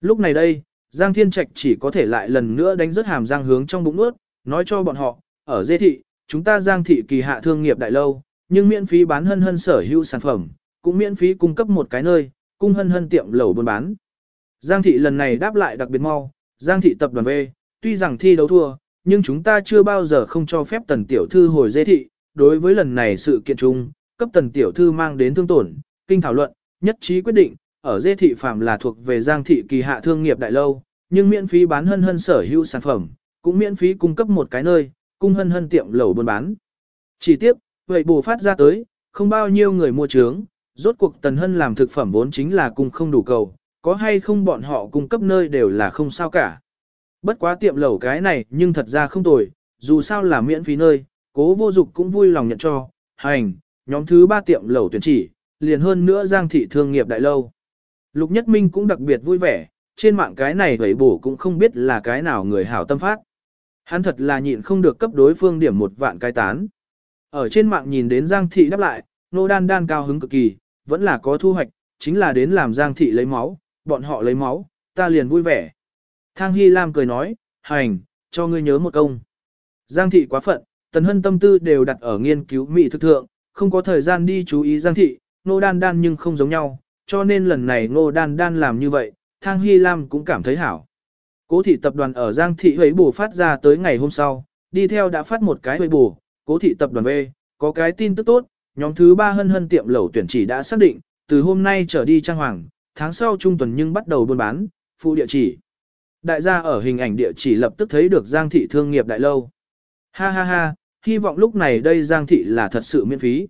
Lúc này đây, Giang Thiên Trạch chỉ có thể lại lần nữa đánh rớt hàm Giang hướng trong bụng nuốt, nói cho bọn họ, ở dê thị, chúng ta Giang thị kỳ hạ thương nghiệp đại lâu, nhưng miễn phí bán hân hân sở hữu sản phẩm, cũng miễn phí cung cấp một cái nơi, cung hân hân tiệm lẩu buôn bán. Giang thị lần này đáp lại đặc biệt mau, Giang thị tập đoàn V, tuy rằng thi đấu thua, nhưng chúng ta chưa bao giờ không cho phép tần tiểu thư hồi dê thị, đối với lần này sự kiện chung, cấp tần tiểu thư mang đến thương tổn, kinh thảo luận, nhất trí quyết định, ở dê thị phạm là thuộc về giang thị kỳ hạ thương nghiệp đại lâu, nhưng miễn phí bán hân hân sở hữu sản phẩm, cũng miễn phí cung cấp một cái nơi, cung hân hân tiệm lẩu buôn bán. Chỉ tiếc, vậy bù phát ra tới, không bao nhiêu người mua trướng, rốt cuộc Tần Hân làm thực phẩm vốn chính là cung không đủ cầu, có hay không bọn họ cung cấp nơi đều là không sao cả. Bất quá tiệm lẩu cái này nhưng thật ra không tồi, dù sao là miễn phí nơi, cố vô dục cũng vui lòng nhận cho, hành, nhóm thứ ba tiệm lẩu tuyển chỉ, liền hơn nữa giang thị thương nghiệp đại lâu. Lục Nhất Minh cũng đặc biệt vui vẻ, trên mạng cái này vậy bổ cũng không biết là cái nào người hảo tâm phát. Hắn thật là nhịn không được cấp đối phương điểm một vạn cái tán. Ở trên mạng nhìn đến Giang Thị đáp lại, nô đan đan cao hứng cực kỳ, vẫn là có thu hoạch, chính là đến làm Giang Thị lấy máu, bọn họ lấy máu, ta liền vui vẻ. Thang Hy Lam cười nói, hành, cho ngươi nhớ một công. Giang Thị quá phận, tần hân tâm tư đều đặt ở nghiên cứu mỹ thực thượng, không có thời gian đi chú ý Giang Thị, nô đan đan nhưng không giống nhau, cho nên lần này nô đan đan làm như vậy, Thang Hy Lam cũng cảm thấy hảo. Cố thị tập đoàn ở Giang Thị Huế Bù phát ra tới ngày hôm sau, đi theo đã phát một cái Huế Bù, cố thị tập đoàn V, có cái tin tức tốt, nhóm thứ ba hân hân tiệm lẩu tuyển chỉ đã xác định, từ hôm nay trở đi trang hoàng, tháng sau trung tuần nhưng bắt đầu buôn bán, phụ địa chỉ. Đại gia ở hình ảnh địa chỉ lập tức thấy được Giang Thị thương nghiệp đại lâu. Ha ha ha, hy vọng lúc này đây Giang Thị là thật sự miễn phí.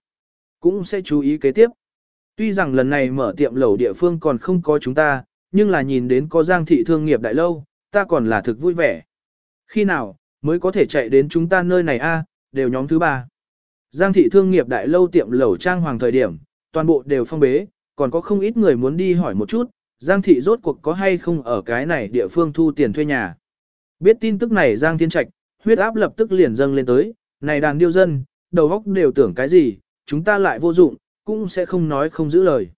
Cũng sẽ chú ý kế tiếp. Tuy rằng lần này mở tiệm lẩu địa phương còn không có chúng ta, nhưng là nhìn đến có Giang Thị thương nghiệp đại lâu, ta còn là thực vui vẻ. Khi nào, mới có thể chạy đến chúng ta nơi này a? đều nhóm thứ ba. Giang thị thương nghiệp đại lâu tiệm lẩu trang hoàng thời điểm, toàn bộ đều phong bế, còn có không ít người muốn đi hỏi một chút, Giang thị rốt cuộc có hay không ở cái này địa phương thu tiền thuê nhà. Biết tin tức này Giang Thiên Trạch, huyết áp lập tức liền dâng lên tới, này đàn điêu dân, đầu óc đều tưởng cái gì, chúng ta lại vô dụng, cũng sẽ không nói không giữ lời.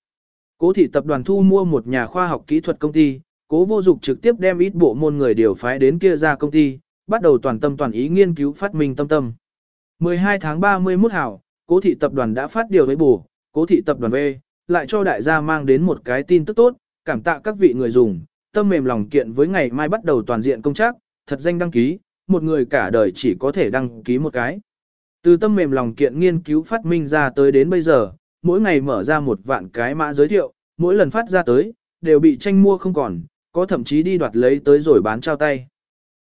Cố thị tập đoàn thu mua một nhà khoa học kỹ thuật công ty, cố vô dục trực tiếp đem ít bộ môn người điều phái đến kia ra công ty, bắt đầu toàn tâm toàn ý nghiên cứu phát minh tâm tâm. 12 tháng 31 hảo, cố thị tập đoàn đã phát điều với bù, cố thị tập đoàn V, lại cho đại gia mang đến một cái tin tức tốt, cảm tạ các vị người dùng, tâm mềm lòng kiện với ngày mai bắt đầu toàn diện công tác, thật danh đăng ký, một người cả đời chỉ có thể đăng ký một cái. Từ tâm mềm lòng kiện nghiên cứu phát minh ra tới đến bây giờ, mỗi ngày mở ra một vạn cái mã giới thiệu, mỗi lần phát ra tới, đều bị tranh mua không còn, có thậm chí đi đoạt lấy tới rồi bán trao tay.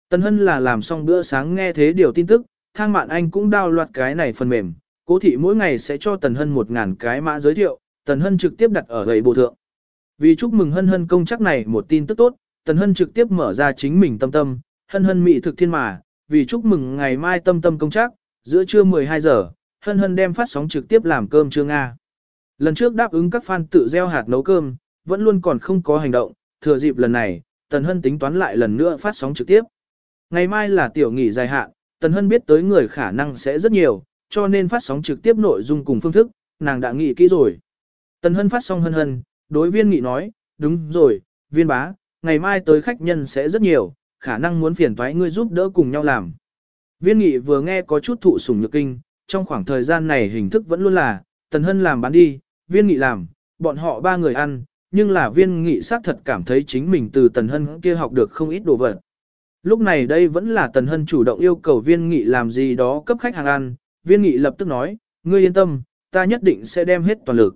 Tân Hân là làm xong bữa sáng nghe thế điều tin tức, thang mạn anh cũng đao loạt cái này phần mềm, cố thị mỗi ngày sẽ cho Tần Hân một ngàn cái mã giới thiệu, Tần Hân trực tiếp đặt ở gầy bộ thượng. Vì chúc mừng Hân Hân công chắc này một tin tức tốt, Tần Hân trực tiếp mở ra chính mình tâm tâm, Hân Hân mị thực thiên mà, vì chúc mừng ngày mai tâm tâm công chắc, giữa trưa 12 giờ, Hân Hân đem phát sóng trực tiếp làm cơm trưa Nga. Lần trước đáp ứng các fan tự gieo hạt nấu cơm, vẫn luôn còn không có hành động, thừa dịp lần này, Tần Hân tính toán lại lần nữa phát sóng trực tiếp. Ngày mai là tiểu nghỉ dài hạn, Tần Hân biết tới người khả năng sẽ rất nhiều, cho nên phát sóng trực tiếp nội dung cùng phương thức, nàng đã nghĩ kỹ rồi. Tần Hân phát xong hân hân, đối viên nghị nói, đúng rồi, viên bá, ngày mai tới khách nhân sẽ rất nhiều, khả năng muốn phiền thoái ngươi giúp đỡ cùng nhau làm. Viên nghị vừa nghe có chút thụ sủng nhược kinh, trong khoảng thời gian này hình thức vẫn luôn là, Tần Hân làm bán đi, viên nghị làm, bọn họ ba người ăn, nhưng là viên nghị xác thật cảm thấy chính mình từ Tần Hân kia học được không ít đồ vật. Lúc này đây vẫn là Tần Hân chủ động yêu cầu viên nghị làm gì đó cấp khách hàng ăn, viên nghị lập tức nói, ngươi yên tâm, ta nhất định sẽ đem hết toàn lực.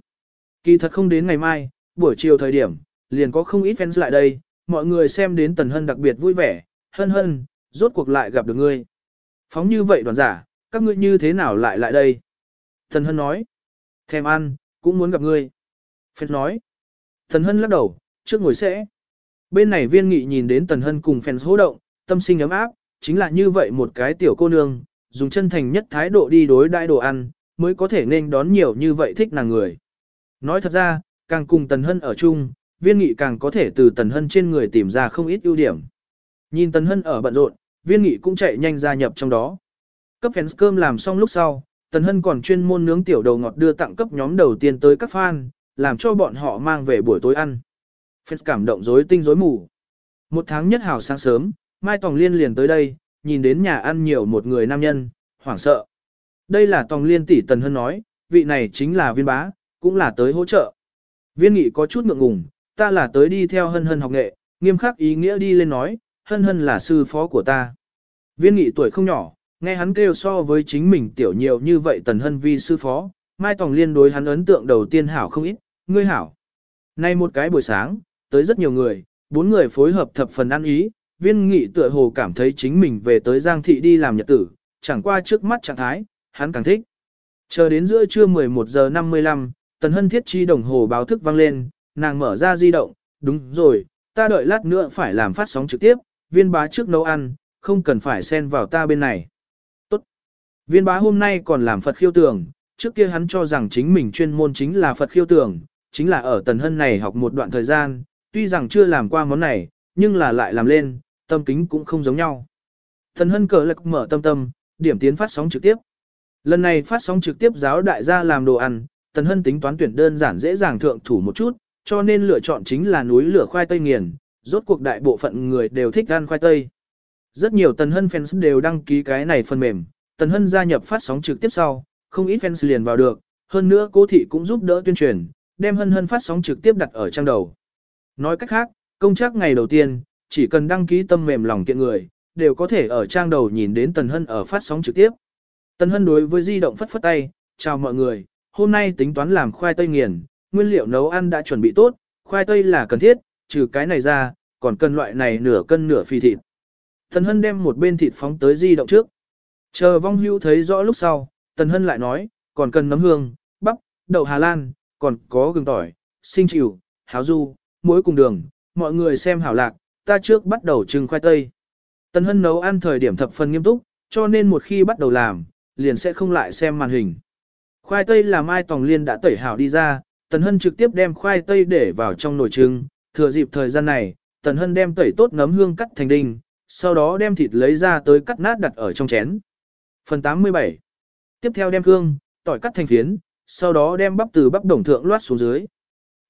Kỳ thật không đến ngày mai, buổi chiều thời điểm, liền có không ít fans lại đây, mọi người xem đến Tần Hân đặc biệt vui vẻ, hân hân, rốt cuộc lại gặp được ngươi. Phóng như vậy đoàn giả, các ngươi như thế nào lại lại đây? Tần Hân nói, thèm ăn, cũng muốn gặp ngươi. Phết nói, Tần Hân lắc đầu, trước ngồi sẽ. Bên này viên nghị nhìn đến Tần Hân cùng fans hô động, tâm sinh ấm áp, chính là như vậy một cái tiểu cô nương, dùng chân thành nhất thái độ đi đối đãi đồ ăn, mới có thể nên đón nhiều như vậy thích nàng người. Nói thật ra, càng cùng Tần Hân ở chung, viên nghị càng có thể từ Tần Hân trên người tìm ra không ít ưu điểm. Nhìn Tần Hân ở bận rộn, viên nghị cũng chạy nhanh gia nhập trong đó. Cấp fans cơm làm xong lúc sau, Tần Hân còn chuyên môn nướng tiểu đầu ngọt đưa tặng cấp nhóm đầu tiên tới các fan, làm cho bọn họ mang về buổi tối ăn. Fans cảm động rối tinh rối mù. Một tháng nhất hào sáng sớm, Mai Tòng Liên liền tới đây, nhìn đến nhà ăn nhiều một người nam nhân, hoảng sợ. Đây là Tòng Liên tỷ Tần Hân nói, vị này chính là viên bá, cũng là tới hỗ trợ. Viên nghị có chút ngượng ngùng, ta là tới đi theo Hân Hân học nghệ, nghiêm khắc ý nghĩa đi lên nói, Hân Hân là sư phó của ta. Viên nghị tuổi không nhỏ, nghe hắn kêu so với chính mình tiểu nhiều như vậy Tần Hân vi sư phó, Mai Tòng Liên đối hắn ấn tượng đầu tiên hảo không ít, ngươi hảo. Nay một cái buổi sáng, tới rất nhiều người, bốn người phối hợp thập phần ăn ý, viên nghị tựa hồ cảm thấy chính mình về tới Giang Thị đi làm nhật tử, chẳng qua trước mắt trạng thái, hắn càng thích. Chờ đến giữa trưa 11 giờ 55, Tần Hân thiết chi đồng hồ báo thức vang lên, nàng mở ra di động, đúng rồi, ta đợi lát nữa phải làm phát sóng trực tiếp, viên bá trước nấu ăn, không cần phải xen vào ta bên này. Tốt. Viên bá hôm nay còn làm Phật khiêu tường, trước kia hắn cho rằng chính mình chuyên môn chính là Phật khiêu tường, chính là ở Tần Hân này học một đoạn thời gian, tuy rằng chưa làm qua món này, nhưng là lại làm lên, tâm kính cũng không giống nhau. Tần Hân cờ lạc mở tâm tâm, điểm tiến phát sóng trực tiếp. Lần này phát sóng trực tiếp giáo đại gia làm đồ ăn, Tần Hân tính toán tuyển đơn giản dễ dàng thượng thủ một chút, cho nên lựa chọn chính là núi lửa khoai tây nghiền, rốt cuộc đại bộ phận người đều thích ăn khoai tây. Rất nhiều Tần Hân fans đều đăng ký cái này phần mềm, Tần Hân gia nhập phát sóng trực tiếp sau, không ít fans liền vào được, hơn nữa cố thị cũng giúp đỡ tuyên truyền, đem Hân Hân phát sóng trực tiếp đặt ở trang đầu. Nói cách khác, công tác ngày đầu tiên, chỉ cần đăng ký tâm mềm lòng kiện người, đều có thể ở trang đầu nhìn đến Tần Hân ở phát sóng trực tiếp. Tần Hân đối với di động phất phất tay, chào mọi người, hôm nay tính toán làm khoai tây nghiền, nguyên liệu nấu ăn đã chuẩn bị tốt, khoai tây là cần thiết, trừ cái này ra, còn cần loại này nửa cân nửa phi thịt. Tần Hân đem một bên thịt phóng tới di động trước. Chờ vong hưu thấy rõ lúc sau, Tần Hân lại nói, còn cần nấm hương, bắp, đậu Hà Lan, còn có gừng tỏi, sinh chịu, háo du, muối cùng đường, mọi người xem hảo lạc, ta trước bắt đầu trưng khoai tây. Tần Hân nấu ăn thời điểm thập phần nghiêm túc, cho nên một khi bắt đầu làm, liền sẽ không lại xem màn hình. Khoai tây là mai tòng liên đã tẩy hảo đi ra, Tần Hân trực tiếp đem khoai tây để vào trong nồi trưng, thừa dịp thời gian này, Tần Hân đem tẩy tốt nấm hương cắt thành đinh, sau đó đem thịt lấy ra tới cắt nát đặt ở trong chén. Phần 87 Tiếp theo đem cương, tỏi cắt thành phiến, sau đó đem bắp từ bắp đồng thượng loát xuống dưới.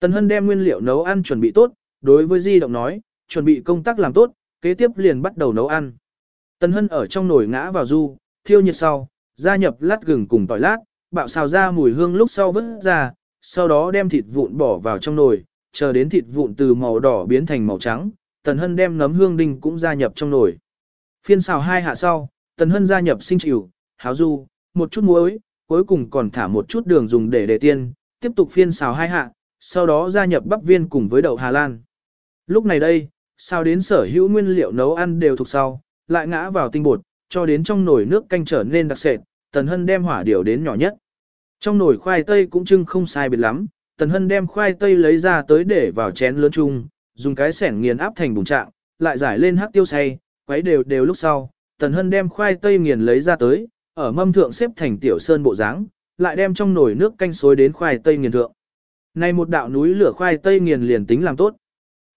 Tần Hân đem nguyên liệu nấu ăn chuẩn bị tốt, đối với Di Động nói, chuẩn bị công tác làm tốt, kế tiếp liền bắt đầu nấu ăn. Tần Hân ở trong nồi ngã vào du, thiêu nhiệt sau, gia nhập lát gừng cùng tỏi lát, bạo xào ra mùi hương lúc sau vứt ra, sau đó đem thịt vụn bỏ vào trong nồi, chờ đến thịt vụn từ màu đỏ biến thành màu trắng, Tần Hân đem nấm hương đinh cũng gia nhập trong nồi. Phiên xào hai hạ sau, Tần Hân gia nhập sinh chịu, háo du, một chút muối, cuối cùng còn thả một chút đường dùng để để tiên, tiếp tục phiên xào hai hạ, sau đó gia nhập bắp viên cùng với đậu Hà Lan. Lúc này đây, sao đến sở hữu nguyên liệu nấu ăn đều thuộc sau, lại ngã vào tinh bột, cho đến trong nồi nước canh trở nên đặc sệt, Tần Hân đem hỏa điều đến nhỏ nhất. Trong nồi khoai tây cũng trưng không sai biệt lắm, Tần Hân đem khoai tây lấy ra tới để vào chén lớn chung, dùng cái sẻng nghiền áp thành bùng trạng, lại giải lên hắc tiêu xay, quấy đều đều lúc sau, Tần Hân đem khoai tây nghiền lấy ra tới, ở mâm thượng xếp thành tiểu sơn bộ dáng, lại đem trong nồi nước canh xối đến khoai tây nghiền thượng. Này một đạo núi lửa khoai tây nghiền liền tính làm tốt.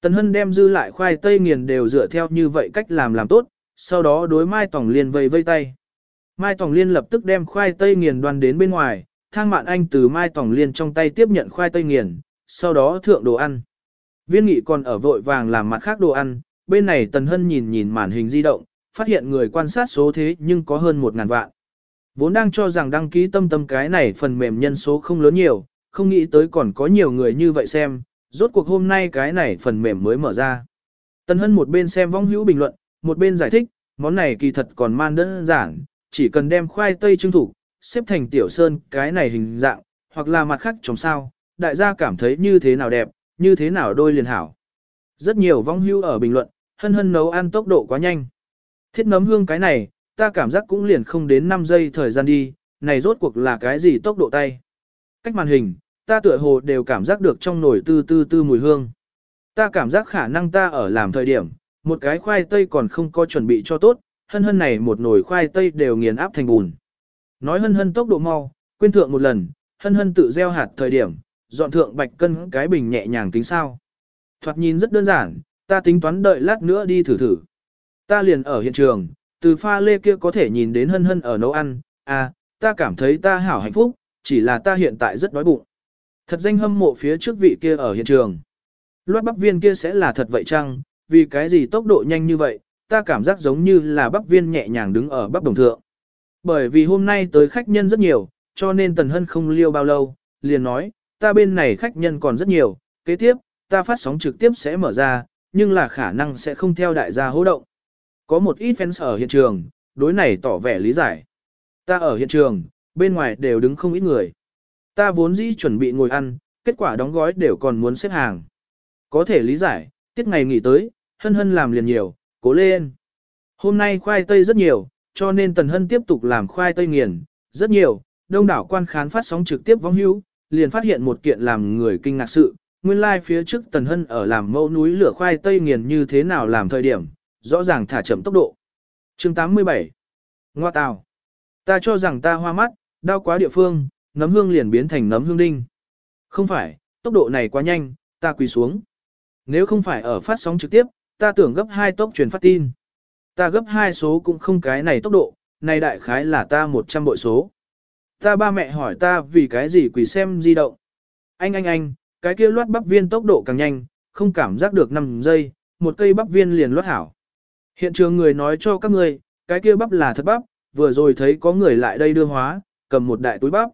Tần Hân đem dư lại khoai tây nghiền đều dựa theo như vậy cách làm làm tốt, sau đó đối Mai Tòng Liên vây vây tay. Mai Tòng Liên lập tức đem khoai tây nghiền đoan đến bên ngoài, thang mạn anh từ Mai Tòng Liên trong tay tiếp nhận khoai tây nghiền, sau đó thượng đồ ăn. Viên nghị còn ở vội vàng làm mặt khác đồ ăn, bên này Tần Hân nhìn nhìn màn hình di động, phát hiện người quan sát số thế nhưng có hơn 1.000 vạn. Vốn đang cho rằng đăng ký tâm tâm cái này phần mềm nhân số không lớn nhiều, không nghĩ tới còn có nhiều người như vậy xem, rốt cuộc hôm nay cái này phần mềm mới mở ra. Tần Hân một bên xem vong hữu bình luận, một bên giải thích, món này kỳ thật còn man đơn giản, chỉ cần đem khoai tây trưng thủ, xếp thành tiểu sơn cái này hình dạng, hoặc là mặt khác trồng sao, đại gia cảm thấy như thế nào đẹp, như thế nào đôi liền hảo. Rất nhiều vong hưu ở bình luận, hân hân nấu ăn tốc độ quá nhanh. Thiết nấm hương cái này, ta cảm giác cũng liền không đến 5 giây thời gian đi, này rốt cuộc là cái gì tốc độ tay. Cách màn hình, ta tựa hồ đều cảm giác được trong nồi tư tư tư mùi hương. Ta cảm giác khả năng ta ở làm thời điểm, một cái khoai tây còn không có chuẩn bị cho tốt, hân hân này một nồi khoai tây đều nghiền áp thành bùn. Nói hân hân tốc độ mau, quên thượng một lần, hân hân tự gieo hạt thời điểm, dọn thượng bạch cân cái bình nhẹ nhàng tính sao. Thoạt nhìn rất đơn giản, ta tính toán đợi lát nữa đi thử thử. Ta liền ở hiện trường, từ pha lê kia có thể nhìn đến hân hân ở nấu ăn, à, ta cảm thấy ta hảo hạnh phúc, chỉ là ta hiện tại rất đói bụng. Thật danh hâm mộ phía trước vị kia ở hiện trường. Loát bắp viên kia sẽ là thật vậy chăng, vì cái gì tốc độ nhanh như vậy, ta cảm giác giống như là bắp viên nhẹ nhàng đứng ở bắp đồng thượng. Bởi vì hôm nay tới khách nhân rất nhiều, cho nên Tần Hân không liêu bao lâu, liền nói, ta bên này khách nhân còn rất nhiều, kế tiếp, ta phát sóng trực tiếp sẽ mở ra, nhưng là khả năng sẽ không theo đại gia hỗ động. Có một ít fans ở hiện trường, đối này tỏ vẻ lý giải. Ta ở hiện trường, bên ngoài đều đứng không ít người. Ta vốn dĩ chuẩn bị ngồi ăn, kết quả đóng gói đều còn muốn xếp hàng. Có thể lý giải, tiết ngày nghỉ tới, hân hân làm liền nhiều, cố lên. Hôm nay khoai tây rất nhiều, cho nên Tần Hân tiếp tục làm khoai tây nghiền, rất nhiều, đông đảo quan khán phát sóng trực tiếp vong hữu, liền phát hiện một kiện làm người kinh ngạc sự, nguyên lai like phía trước Tần Hân ở làm mẫu núi lửa khoai tây nghiền như thế nào làm thời điểm, rõ ràng thả chậm tốc độ. chương 87 Ngoa tào Ta cho rằng ta hoa mắt, đau quá địa phương, nấm hương liền biến thành nấm hương đinh. Không phải, tốc độ này quá nhanh, ta quỳ xuống. Nếu không phải ở phát sóng trực tiếp, ta tưởng gấp hai tốc truyền phát tin. Ta gấp hai số cũng không cái này tốc độ, này đại khái là ta 100 bội số. Ta ba mẹ hỏi ta vì cái gì quỳ xem di động. Anh anh anh, cái kia loát bắp viên tốc độ càng nhanh, không cảm giác được 5 giây, một cây bắp viên liền loát hảo. Hiện trường người nói cho các người, cái kia bắp là thật bắp, vừa rồi thấy có người lại đây đưa hóa, cầm một đại túi bắp.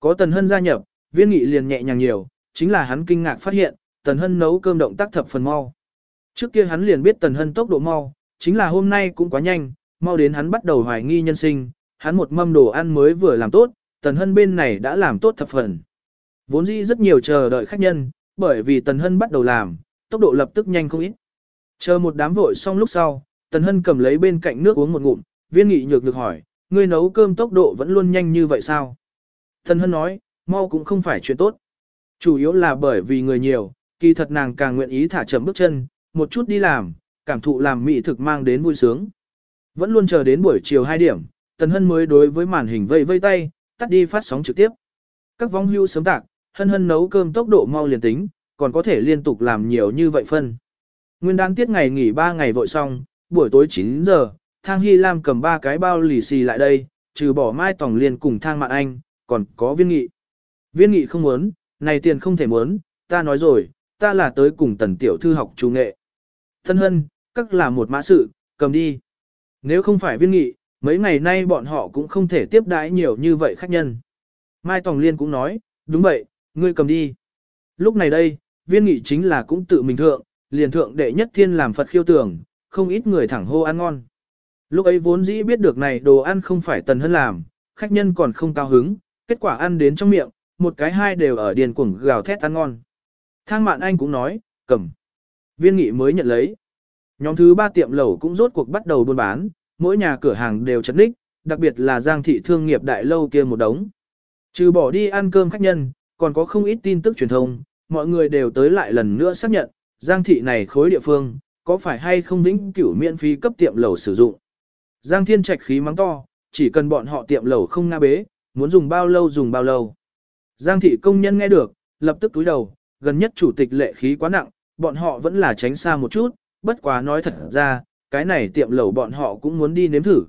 Có Tần Hân gia nhập, viên nghị liền nhẹ nhàng nhiều, chính là hắn kinh ngạc phát hiện, Tần Hân nấu cơm động tác thập phần mau. Trước kia hắn liền biết Tần Hân tốc độ mau, chính là hôm nay cũng quá nhanh, mau đến hắn bắt đầu hoài nghi nhân sinh, hắn một mâm đồ ăn mới vừa làm tốt, Tần Hân bên này đã làm tốt thập phần. Vốn dĩ rất nhiều chờ đợi khách nhân, bởi vì Tần Hân bắt đầu làm, tốc độ lập tức nhanh không ít. Chờ một đám vội xong lúc sau, Tần Hân cầm lấy bên cạnh nước uống một ngụm, viên nghị nhược được hỏi, ngươi nấu cơm tốc độ vẫn luôn nhanh như vậy sao? Tần Hân nói, mau cũng không phải chuyện tốt. Chủ yếu là bởi vì người nhiều, kỳ thật nàng càng nguyện ý thả chậm bước chân, một chút đi làm, cảm thụ làm mỹ thực mang đến vui sướng. Vẫn luôn chờ đến buổi chiều 2 điểm, Tần Hân mới đối với màn hình vây vây tay, tắt đi phát sóng trực tiếp. Các vong hưu sớm tạc, Hân Hân nấu cơm tốc độ mau liền tính, còn có thể liên tục làm nhiều như vậy phân. Nguyên đán tiết ngày nghỉ 3 ngày vội xong, buổi tối 9 giờ, Thang Hy Lam cầm ba cái bao lì xì lại đây, trừ bỏ Mai Tòng liền cùng Thang Mạn Anh, còn có viên nghị. Viên nghị không muốn, này tiền không thể muốn, ta nói rồi, ta là tới cùng tần tiểu thư học chú nghệ. Thân hân, các là một mã sự, cầm đi. Nếu không phải viên nghị, mấy ngày nay bọn họ cũng không thể tiếp đãi nhiều như vậy khách nhân. Mai Tòng Liên cũng nói, đúng vậy, ngươi cầm đi. Lúc này đây, viên nghị chính là cũng tự mình thượng, liền thượng đệ nhất thiên làm Phật khiêu tưởng, không ít người thẳng hô ăn ngon. Lúc ấy vốn dĩ biết được này đồ ăn không phải tần hơn làm, khách nhân còn không cao hứng, kết quả ăn đến trong miệng, một cái hai đều ở điền cuồng gào thét ăn ngon. Thang mạn anh cũng nói, cầm. Viên nghị mới nhận lấy. Nhóm thứ ba tiệm lẩu cũng rốt cuộc bắt đầu buôn bán, mỗi nhà cửa hàng đều chật ních, đặc biệt là giang thị thương nghiệp đại lâu kia một đống. Trừ bỏ đi ăn cơm khách nhân, còn có không ít tin tức truyền thông, mọi người đều tới lại lần nữa xác nhận, giang thị này khối địa phương, có phải hay không vĩnh cửu miễn phí cấp tiệm lẩu sử dụng. Giang thiên trạch khí mắng to, chỉ cần bọn họ tiệm lẩu không nga bế, muốn dùng bao lâu dùng bao lâu. Giang thị công nhân nghe được, lập tức túi đầu, gần nhất chủ tịch lệ khí quá nặng, bọn họ vẫn là tránh xa một chút, bất quá nói thật ra, cái này tiệm lẩu bọn họ cũng muốn đi nếm thử.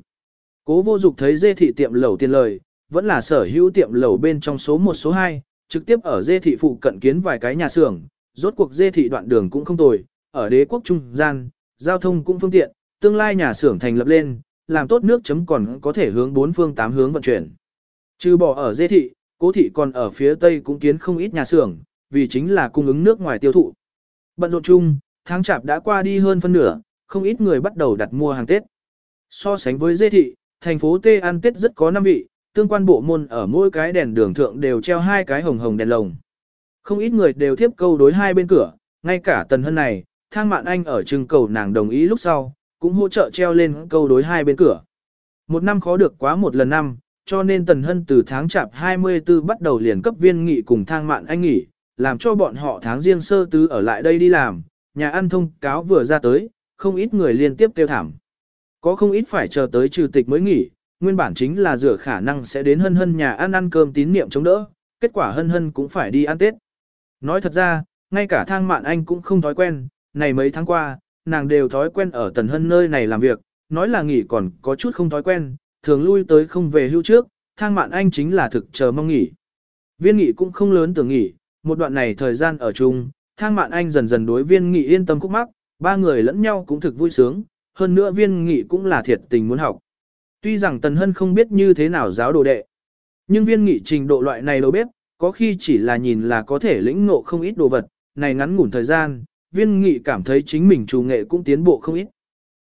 Cố vô dục thấy dê thị tiệm lẩu tiền lời, vẫn là sở hữu tiệm lẩu bên trong số 1 số 2, trực tiếp ở dê thị phụ cận kiến vài cái nhà xưởng, rốt cuộc dê thị đoạn đường cũng không tồi, ở đế quốc trung gian, giao thông cũng phương tiện, tương lai nhà xưởng thành lập lên, làm tốt nước chấm còn có thể hướng bốn phương tám hướng vận chuyển. Trừ bỏ ở dê thị, cố thị còn ở phía tây cũng kiến không ít nhà xưởng, vì chính là cung ứng nước ngoài tiêu thụ. Bận rộn chung, tháng chạp đã qua đi hơn phân nửa, không ít người bắt đầu đặt mua hàng Tết. So sánh với dê thị, thành phố Tê ăn Tết rất có năm vị, tương quan bộ môn ở mỗi cái đèn đường thượng đều treo hai cái hồng hồng đèn lồng. Không ít người đều tiếp câu đối hai bên cửa, ngay cả tần hân này, thang mạn anh ở trưng cầu nàng đồng ý lúc sau, cũng hỗ trợ treo lên câu đối hai bên cửa. Một năm khó được quá một lần năm, cho nên tần hân từ tháng chạp 24 bắt đầu liền cấp viên nghị cùng thang mạn anh nghỉ, làm cho bọn họ tháng riêng sơ tứ ở lại đây đi làm, nhà ăn thông cáo vừa ra tới, không ít người liên tiếp kêu thảm. Có không ít phải chờ tới trừ tịch mới nghỉ, nguyên bản chính là dựa khả năng sẽ đến hân hân nhà ăn ăn cơm tín niệm chống đỡ, kết quả hân hân cũng phải đi ăn Tết. Nói thật ra, ngay cả thang mạn anh cũng không thói quen, này mấy tháng qua, nàng đều thói quen ở tần hân nơi này làm việc, nói là nghỉ còn có chút không thói quen, thường lui tới không về hưu trước, thang mạn anh chính là thực chờ mong nghỉ. Viên nghị cũng không lớn tưởng nghỉ, một đoạn này thời gian ở chung, thang mạn anh dần dần đối viên nghị yên tâm khúc mắc, ba người lẫn nhau cũng thực vui sướng, hơn nữa viên nghị cũng là thiệt tình muốn học. Tuy rằng Tần Hân không biết như thế nào giáo đồ đệ, nhưng viên nghị trình độ loại này đâu bếp, có khi chỉ là nhìn là có thể lĩnh ngộ không ít đồ vật, này ngắn ngủn thời gian, viên nghị cảm thấy chính mình chủ nghệ cũng tiến bộ không ít.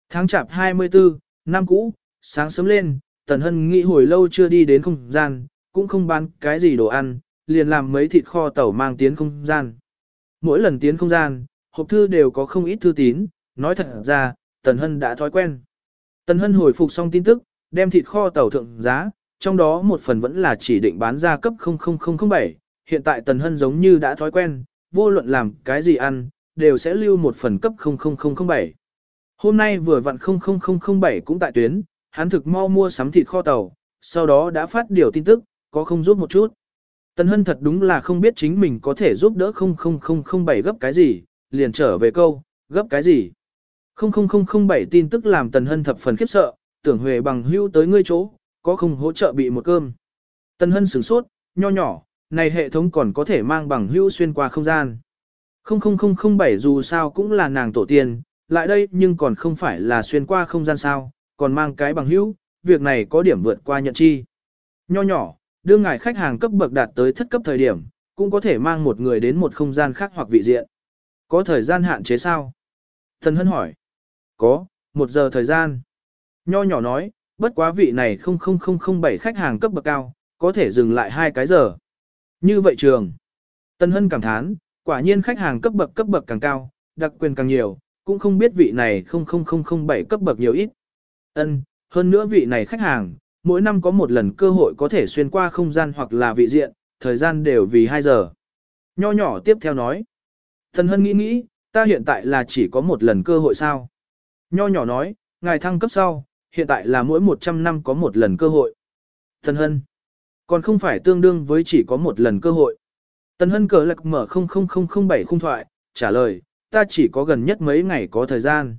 Tháng chạp 24, năm cũ, sáng sớm lên, Tần Hân nghĩ hồi lâu chưa đi đến không gian, cũng không bán cái gì đồ ăn, liền làm mấy thịt kho tẩu mang tiến không gian. Mỗi lần tiến không gian, hộp thư đều có không ít thư tín, nói thật ra, Tần Hân đã thói quen. Tần Hân hồi phục xong tin tức, đem thịt kho tàu thượng giá, trong đó một phần vẫn là chỉ định bán ra cấp 00007, hiện tại Tần Hân giống như đã thói quen, vô luận làm cái gì ăn, đều sẽ lưu một phần cấp 00007. Hôm nay vừa vặn 00007 cũng tại tuyến, hắn thực mau mua sắm thịt kho tàu, sau đó đã phát điều tin tức, có không giúp một chút. Tần Hân thật đúng là không biết chính mình có thể giúp đỡ 00007 gấp cái gì, liền trở về câu, gấp cái gì. 00007 tin tức làm Tần Hân thập phần khiếp sợ, tưởng Huệ bằng hưu tới ngươi chỗ, có không hỗ trợ bị một cơm. Tần Hân sửng sốt, nho nhỏ, này hệ thống còn có thể mang bằng hưu xuyên qua không gian. 00007 dù sao cũng là nàng tổ tiên, lại đây nhưng còn không phải là xuyên qua không gian sao, còn mang cái bằng hữu, việc này có điểm vượt qua nhận chi. Nho nhỏ, đưa ngài khách hàng cấp bậc đạt tới thất cấp thời điểm, cũng có thể mang một người đến một không gian khác hoặc vị diện. Có thời gian hạn chế sao? Thần Hân hỏi. Có, một giờ thời gian. Nho nhỏ nói, bất quá vị này 00007 khách hàng cấp bậc cao, có thể dừng lại hai cái giờ. Như vậy trường. Tân Hân cảm thán, quả nhiên khách hàng cấp bậc cấp bậc càng cao, đặc quyền càng nhiều, cũng không biết vị này 00007 cấp bậc nhiều ít. Ân, hơn nữa vị này khách hàng, mỗi năm có một lần cơ hội có thể xuyên qua không gian hoặc là vị diện, thời gian đều vì 2 giờ. Nho nhỏ tiếp theo nói. Thần Hân nghĩ nghĩ, ta hiện tại là chỉ có một lần cơ hội sao? Nho nhỏ nói, ngài thăng cấp sau, hiện tại là mỗi 100 năm có một lần cơ hội. Thần Hân, còn không phải tương đương với chỉ có một lần cơ hội. Tần Hân cờ lạc mở 00007 khung thoại, trả lời, ta chỉ có gần nhất mấy ngày có thời gian.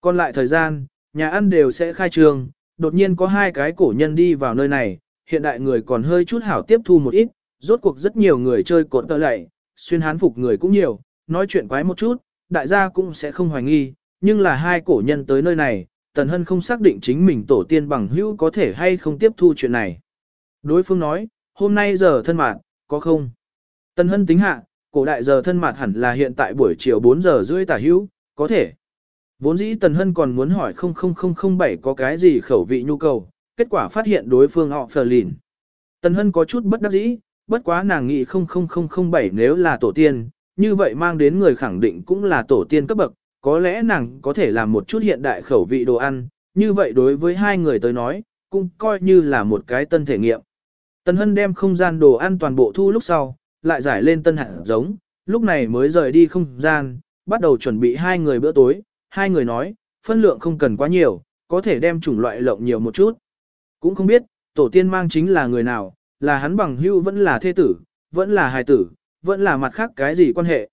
Còn lại thời gian, nhà ăn đều sẽ khai trương, đột nhiên có hai cái cổ nhân đi vào nơi này, hiện đại người còn hơi chút hảo tiếp thu một ít, rốt cuộc rất nhiều người chơi cột tơ lạy, xuyên hán phục người cũng nhiều, nói chuyện quái một chút, đại gia cũng sẽ không hoài nghi, nhưng là hai cổ nhân tới nơi này, Tần Hân không xác định chính mình tổ tiên bằng hữu có thể hay không tiếp thu chuyện này. Đối phương nói, hôm nay giờ thân mạng, có không? Tần Hân tính hạ, cổ đại giờ thân mạng hẳn là hiện tại buổi chiều 4 giờ rưỡi tả hữu, có thể. Vốn dĩ Tần Hân còn muốn hỏi 00007 có cái gì khẩu vị nhu cầu, kết quả phát hiện đối phương họ phờ lìn. Tần Hân có chút bất đắc dĩ, bất quá nàng nghĩ 00007 nếu là tổ tiên, như vậy mang đến người khẳng định cũng là tổ tiên cấp bậc, có lẽ nàng có thể làm một chút hiện đại khẩu vị đồ ăn, như vậy đối với hai người tới nói, cũng coi như là một cái tân thể nghiệm. Tần Hân đem không gian đồ ăn toàn bộ thu lúc sau, lại giải lên tân hạt giống, lúc này mới rời đi không gian, bắt đầu chuẩn bị hai người bữa tối, hai người nói, phân lượng không cần quá nhiều, có thể đem chủng loại lộng nhiều một chút. Cũng không biết, tổ tiên mang chính là người nào, là hắn bằng hưu vẫn là thê tử, vẫn là hài tử, vẫn là mặt khác cái gì quan hệ.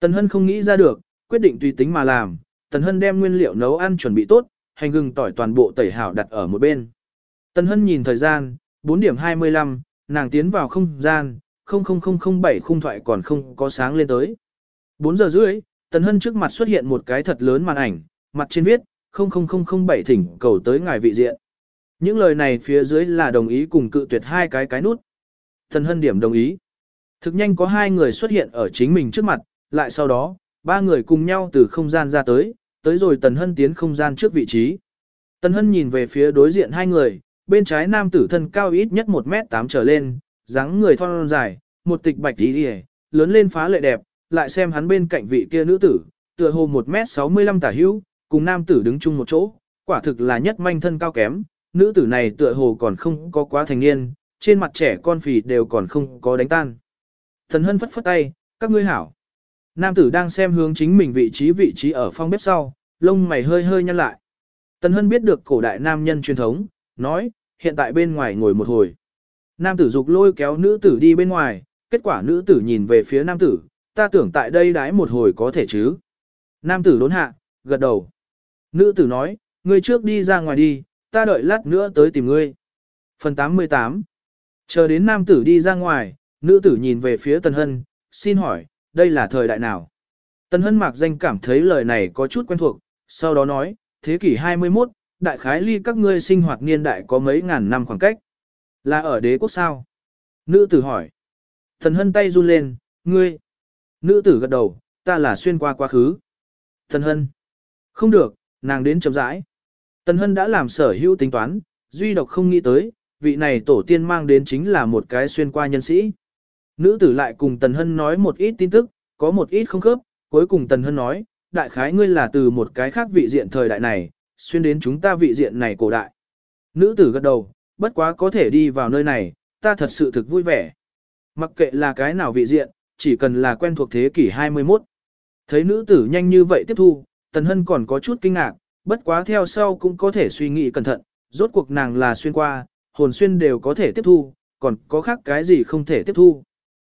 Tần Hân không nghĩ ra được, quyết định tùy tính mà làm, Tần Hân đem nguyên liệu nấu ăn chuẩn bị tốt, hành gừng tỏi toàn bộ tẩy hảo đặt ở một bên. Tần Hân nhìn thời gian, 4 điểm 25, nàng tiến vào không gian, 00007 khung thoại còn không có sáng lên tới. 4 giờ rưỡi, Tần Hân trước mặt xuất hiện một cái thật lớn màn ảnh, mặt trên viết, 00007 thỉnh cầu tới ngài vị diện. Những lời này phía dưới là đồng ý cùng cự tuyệt hai cái cái nút. Tần Hân điểm đồng ý. Thực nhanh có hai người xuất hiện ở chính mình trước mặt, lại sau đó, ba người cùng nhau từ không gian ra tới, tới rồi Tần Hân tiến không gian trước vị trí. Tần Hân nhìn về phía đối diện hai người, bên trái nam tử thân cao ít nhất 1m8 trở lên, dáng người thon dài, một tịch bạch tí đi lớn lên phá lệ đẹp, lại xem hắn bên cạnh vị kia nữ tử, tựa hồ 1m65 tả hữu, cùng nam tử đứng chung một chỗ, quả thực là nhất manh thân cao kém, nữ tử này tựa hồ còn không có quá thành niên, trên mặt trẻ con phì đều còn không có đánh tan. Thần hân phất phất tay, các ngươi hảo. Nam tử đang xem hướng chính mình vị trí vị trí ở phòng bếp sau, lông mày hơi hơi nhăn lại. Tần hân biết được cổ đại nam nhân truyền thống, nói, hiện tại bên ngoài ngồi một hồi. Nam tử dục lôi kéo nữ tử đi bên ngoài, kết quả nữ tử nhìn về phía nam tử, ta tưởng tại đây đái một hồi có thể chứ. Nam tử đốn hạ, gật đầu. Nữ tử nói, ngươi trước đi ra ngoài đi, ta đợi lát nữa tới tìm ngươi. Phần 88 Chờ đến nam tử đi ra ngoài, nữ tử nhìn về phía Tần Hân, xin hỏi, đây là thời đại nào? Tần Hân mạc danh cảm thấy lời này có chút quen thuộc, sau đó nói, thế kỷ 21, đại khái ly các ngươi sinh hoạt niên đại có mấy ngàn năm khoảng cách. Là ở đế quốc sao? Nữ tử hỏi. Tần Hân tay run lên, ngươi. Nữ tử gật đầu, ta là xuyên qua quá khứ. Tần Hân. Không được, nàng đến chậm rãi. Tần Hân đã làm sở hữu tính toán, duy độc không nghĩ tới, vị này tổ tiên mang đến chính là một cái xuyên qua nhân sĩ. Nữ tử lại cùng Tần Hân nói một ít tin tức, có một ít không khớp, cuối cùng Tần Hân nói, đại khái ngươi là từ một cái khác vị diện thời đại này, xuyên đến chúng ta vị diện này cổ đại. Nữ tử gật đầu, bất quá có thể đi vào nơi này, ta thật sự thực vui vẻ. Mặc kệ là cái nào vị diện, chỉ cần là quen thuộc thế kỷ 21. Thấy nữ tử nhanh như vậy tiếp thu, Tần Hân còn có chút kinh ngạc, bất quá theo sau cũng có thể suy nghĩ cẩn thận, rốt cuộc nàng là xuyên qua, hồn xuyên đều có thể tiếp thu, còn có khác cái gì không thể tiếp thu.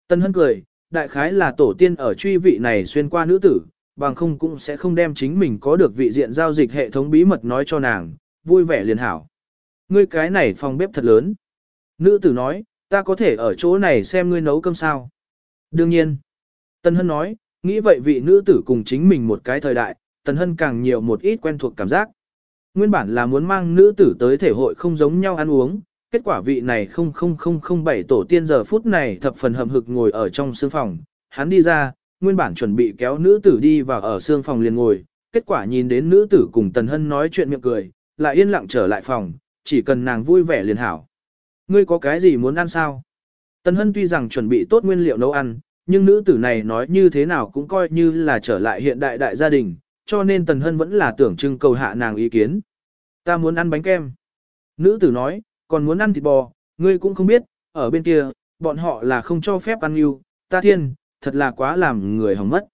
Tần Hân cười, đại khái là tổ tiên ở truy vị này xuyên qua nữ tử, bằng không cũng sẽ không đem chính mình có được vị diện giao dịch hệ thống bí mật nói cho nàng, vui vẻ liền hảo. Ngươi cái này phòng bếp thật lớn. Nữ tử nói, ta có thể ở chỗ này xem ngươi nấu cơm sao. Đương nhiên. Tần Hân nói, nghĩ vậy vị nữ tử cùng chính mình một cái thời đại, Tần Hân càng nhiều một ít quen thuộc cảm giác. Nguyên bản là muốn mang nữ tử tới thể hội không giống nhau ăn uống, kết quả vị này không không không không bảy tổ tiên giờ phút này thập phần hầm hực ngồi ở trong sương phòng, hắn đi ra, nguyên bản chuẩn bị kéo nữ tử đi vào ở sương phòng liền ngồi, kết quả nhìn đến nữ tử cùng Tần Hân nói chuyện miệng cười, lại yên lặng trở lại phòng, chỉ cần nàng vui vẻ liền hảo. Ngươi có cái gì muốn ăn sao? Tần Hân tuy rằng chuẩn bị tốt nguyên liệu nấu ăn, nhưng nữ tử này nói như thế nào cũng coi như là trở lại hiện đại đại gia đình, cho nên Tần Hân vẫn là tưởng trưng cầu hạ nàng ý kiến. Ta muốn ăn bánh kem. Nữ tử nói, còn muốn ăn thịt bò, ngươi cũng không biết, ở bên kia, bọn họ là không cho phép ăn yêu, ta thiên, thật là quá làm người hỏng mất.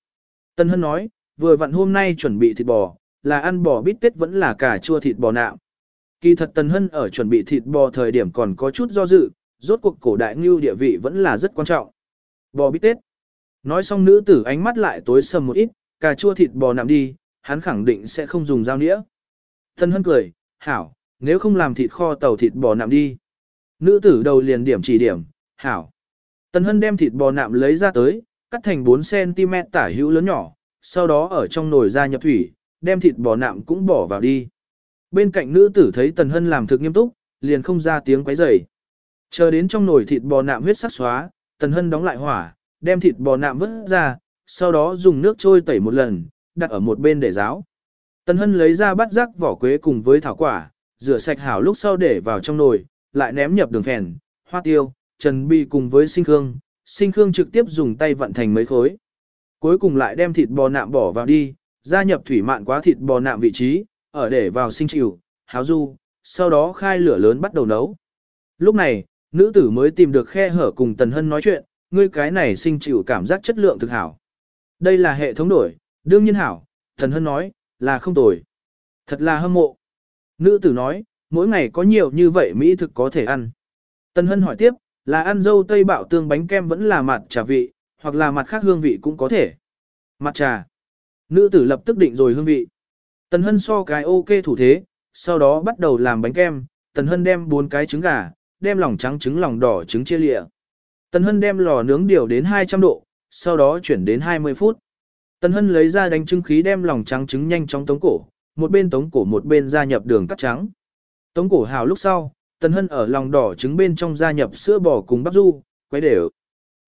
Tần Hân nói, vừa vặn hôm nay chuẩn bị thịt bò, là ăn bò bít tết vẫn là cả chua thịt bò nạm. Kỳ thật Tần Hân ở chuẩn bị thịt bò thời điểm còn có chút do dự, rốt cuộc cổ đại ngưu địa vị vẫn là rất quan trọng. Bò bít tết. Nói xong nữ tử ánh mắt lại tối sầm một ít, cà chua thịt bò nạm đi, hắn khẳng định sẽ không dùng dao nĩa. Tần Hân cười, hảo, nếu không làm thịt kho tàu thịt bò nạm đi. Nữ tử đầu liền điểm chỉ điểm, hảo. Tần Hân đem thịt bò nạm lấy ra tới, cắt thành 4cm tả hữu lớn nhỏ, sau đó ở trong nồi ra nhập thủy, đem thịt bò nạm cũng bỏ vào đi. Bên cạnh nữ tử thấy Tần Hân làm thực nghiêm túc, liền không ra tiếng quấy rầy. Chờ đến trong nồi thịt bò nạm huyết sắc xóa, Tần Hân đóng lại hỏa, đem thịt bò nạm vớt ra, sau đó dùng nước trôi tẩy một lần, đặt ở một bên để ráo. Tần Hân lấy ra bát rắc vỏ quế cùng với thảo quả, rửa sạch hảo lúc sau để vào trong nồi, lại ném nhập đường phèn, hoa tiêu, trần bi cùng với sinh khương, sinh khương trực tiếp dùng tay vận thành mấy khối. Cuối cùng lại đem thịt bò nạm bỏ vào đi, gia nhập thủy mạn quá thịt bò nạm vị trí, ở để vào sinh chịu, háo du, sau đó khai lửa lớn bắt đầu nấu. Lúc này, nữ tử mới tìm được khe hở cùng Tần Hân nói chuyện, ngươi cái này sinh chịu cảm giác chất lượng thực hảo. Đây là hệ thống đổi, đương nhiên hảo, Tần Hân nói, là không tồi. Thật là hâm mộ. Nữ tử nói, mỗi ngày có nhiều như vậy Mỹ thực có thể ăn. Tần Hân hỏi tiếp, là ăn dâu tây bạo tương bánh kem vẫn là mặt trà vị, hoặc là mặt khác hương vị cũng có thể. Mặt trà. Nữ tử lập tức định rồi hương vị. Tần Hân so cái ok thủ thế, sau đó bắt đầu làm bánh kem, Tần Hân đem 4 cái trứng gà, đem lòng trắng trứng lòng đỏ trứng chia lịa. Tần Hân đem lò nướng điều đến 200 độ, sau đó chuyển đến 20 phút. Tần Hân lấy ra đánh trứng khí đem lòng trắng trứng nhanh chóng tống cổ, một bên tống cổ một bên gia nhập đường cắt trắng. Tống cổ hào lúc sau, Tần Hân ở lòng đỏ trứng bên trong gia nhập sữa bò cùng bắp du, quấy đều.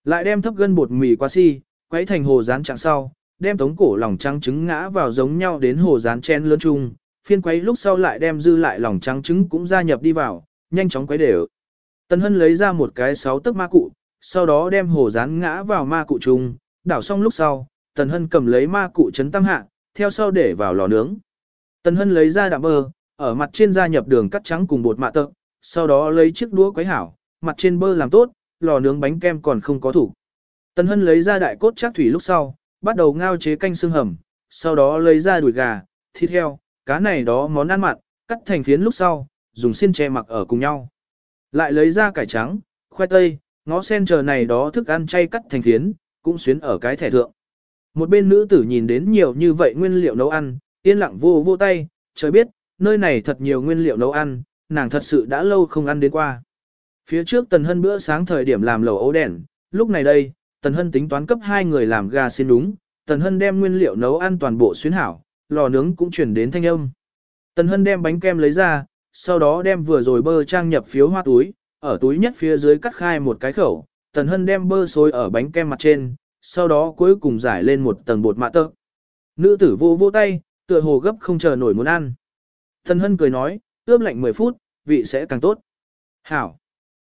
Lại đem thấp gân bột mì qua si, quấy thành hồ rán trạng sau, đem tống cổ lòng trắng trứng ngã vào giống nhau đến hồ rán chen lớn chung, phiên quấy lúc sau lại đem dư lại lòng trắng trứng cũng gia nhập đi vào, nhanh chóng quấy đều. Tần Hân lấy ra một cái sáu tấc ma cụ, sau đó đem hồ rán ngã vào ma cụ chung, đảo xong lúc sau, Tần Hân cầm lấy ma cụ chấn tam hạ, theo sau để vào lò nướng. Tần Hân lấy ra đạm bơ, ở mặt trên gia nhập đường cắt trắng cùng bột mạ tợ, sau đó lấy chiếc đũa quấy hảo, mặt trên bơ làm tốt, lò nướng bánh kem còn không có thủ. Tần Hân lấy ra đại cốt chắc thủy lúc sau, bắt đầu ngao chế canh xương hầm, sau đó lấy ra đùi gà, thịt heo, cá này đó món ăn mặn, cắt thành phiến lúc sau, dùng xiên che mặc ở cùng nhau. Lại lấy ra cải trắng, khoai tây, ngó sen chờ này đó thức ăn chay cắt thành phiến, cũng xuyến ở cái thẻ thượng. Một bên nữ tử nhìn đến nhiều như vậy nguyên liệu nấu ăn, yên lặng vô vô tay, trời biết, nơi này thật nhiều nguyên liệu nấu ăn, nàng thật sự đã lâu không ăn đến qua. Phía trước Tần Hân bữa sáng thời điểm làm lẩu ấu đèn, lúc này đây, Tần Hân tính toán cấp hai người làm gà xin đúng, Tần Hân đem nguyên liệu nấu ăn toàn bộ xuyến hảo, lò nướng cũng chuyển đến thanh âm. Tần Hân đem bánh kem lấy ra, sau đó đem vừa rồi bơ trang nhập phiếu hoa túi, ở túi nhất phía dưới cắt khai một cái khẩu, Tần Hân đem bơ xối ở bánh kem mặt trên, sau đó cuối cùng giải lên một tầng bột mạ tơ. Nữ tử vô vô tay, tựa hồ gấp không chờ nổi muốn ăn. Tần Hân cười nói, ướp lạnh 10 phút, vị sẽ càng tốt. Hảo.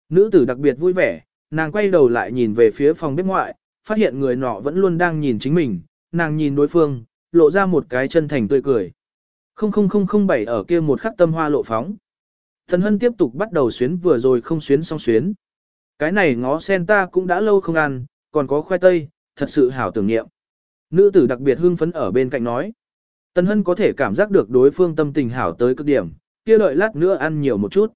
Nữ tử đặc biệt vui vẻ, nàng quay đầu lại nhìn về phía phòng bếp ngoại, phát hiện người nọ vẫn luôn đang nhìn chính mình, nàng nhìn đối phương, lộ ra một cái chân thành tươi cười. 00007 ở kia một khắc tâm hoa lộ phóng. Tần Hân tiếp tục bắt đầu xuyến vừa rồi không xuyến xong xuyến. Cái này ngó sen ta cũng đã lâu không ăn, còn có khoai tây, thật sự hảo tưởng niệm. Nữ tử đặc biệt hưng phấn ở bên cạnh nói. Tần Hân có thể cảm giác được đối phương tâm tình hảo tới cực điểm, kia đợi lát nữa ăn nhiều một chút.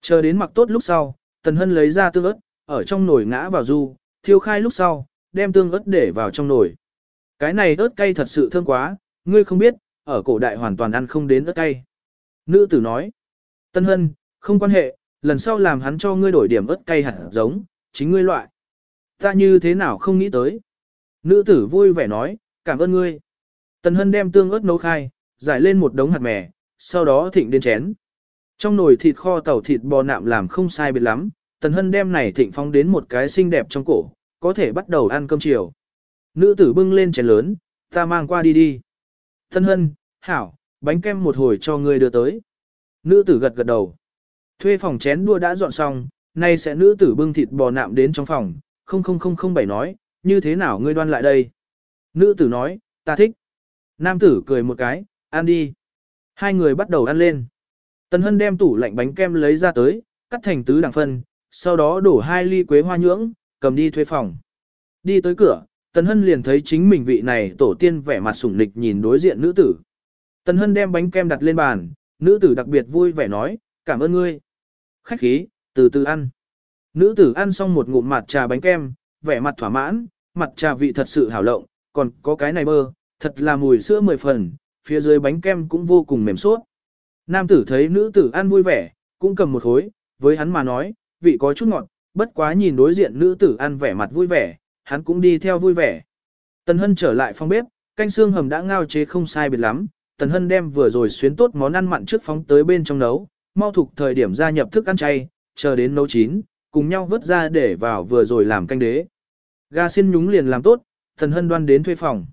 Chờ đến mặc tốt lúc sau, Tần Hân lấy ra tương ớt, ở trong nồi ngã vào du, thiêu khai lúc sau, đem tương ớt để vào trong nồi. Cái này ớt cay thật sự thơm quá, ngươi không biết, ở cổ đại hoàn toàn ăn không đến ớt cay. Nữ tử nói, Tân Hân, không quan hệ, lần sau làm hắn cho ngươi đổi điểm ớt cay hẳn giống, chính ngươi loại. Ta như thế nào không nghĩ tới. Nữ tử vui vẻ nói, cảm ơn ngươi. Tân Hân đem tương ớt nấu khai, giải lên một đống hạt mè, sau đó thịnh đến chén. Trong nồi thịt kho tàu thịt bò nạm làm không sai biệt lắm, Tần Hân đem này thịnh phong đến một cái xinh đẹp trong cổ, có thể bắt đầu ăn cơm chiều. Nữ tử bưng lên chén lớn, ta mang qua đi đi. Tân Hân, hảo, bánh kem một hồi cho ngươi đưa tới. Nữ tử gật gật đầu. Thuê phòng chén đua đã dọn xong, nay sẽ nữ tử bưng thịt bò nạm đến trong phòng, không không không không bảy nói, như thế nào ngươi đoan lại đây. Nữ tử nói, ta thích. Nam tử cười một cái, ăn đi. Hai người bắt đầu ăn lên. Tần Hân đem tủ lạnh bánh kem lấy ra tới, cắt thành tứ đẳng phân, sau đó đổ hai ly quế hoa nhưỡng, cầm đi thuê phòng. Đi tới cửa, Tần Hân liền thấy chính mình vị này tổ tiên vẻ mặt sủng nịch nhìn đối diện nữ tử. Tần Hân đem bánh kem đặt lên bàn, nữ tử đặc biệt vui vẻ nói, cảm ơn ngươi. Khách khí, từ từ ăn. Nữ tử ăn xong một ngụm mặt trà bánh kem, vẻ mặt thỏa mãn, mặt trà vị thật sự hảo lộng, còn có cái này bơ, thật là mùi sữa mười phần, phía dưới bánh kem cũng vô cùng mềm suốt. Nam tử thấy nữ tử ăn vui vẻ, cũng cầm một khối, với hắn mà nói, vị có chút ngọt, bất quá nhìn đối diện nữ tử ăn vẻ mặt vui vẻ, hắn cũng đi theo vui vẻ. Tần Hân trở lại phòng bếp, canh xương hầm đã ngao chế không sai biệt lắm, Tần Hân đem vừa rồi xuyến tốt món ăn mặn trước phóng tới bên trong nấu, mau thuộc thời điểm gia nhập thức ăn chay, chờ đến nấu chín, cùng nhau vớt ra để vào vừa rồi làm canh đế. Gà xiên nhúng liền làm tốt, Tần Hân đoan đến thuê phòng.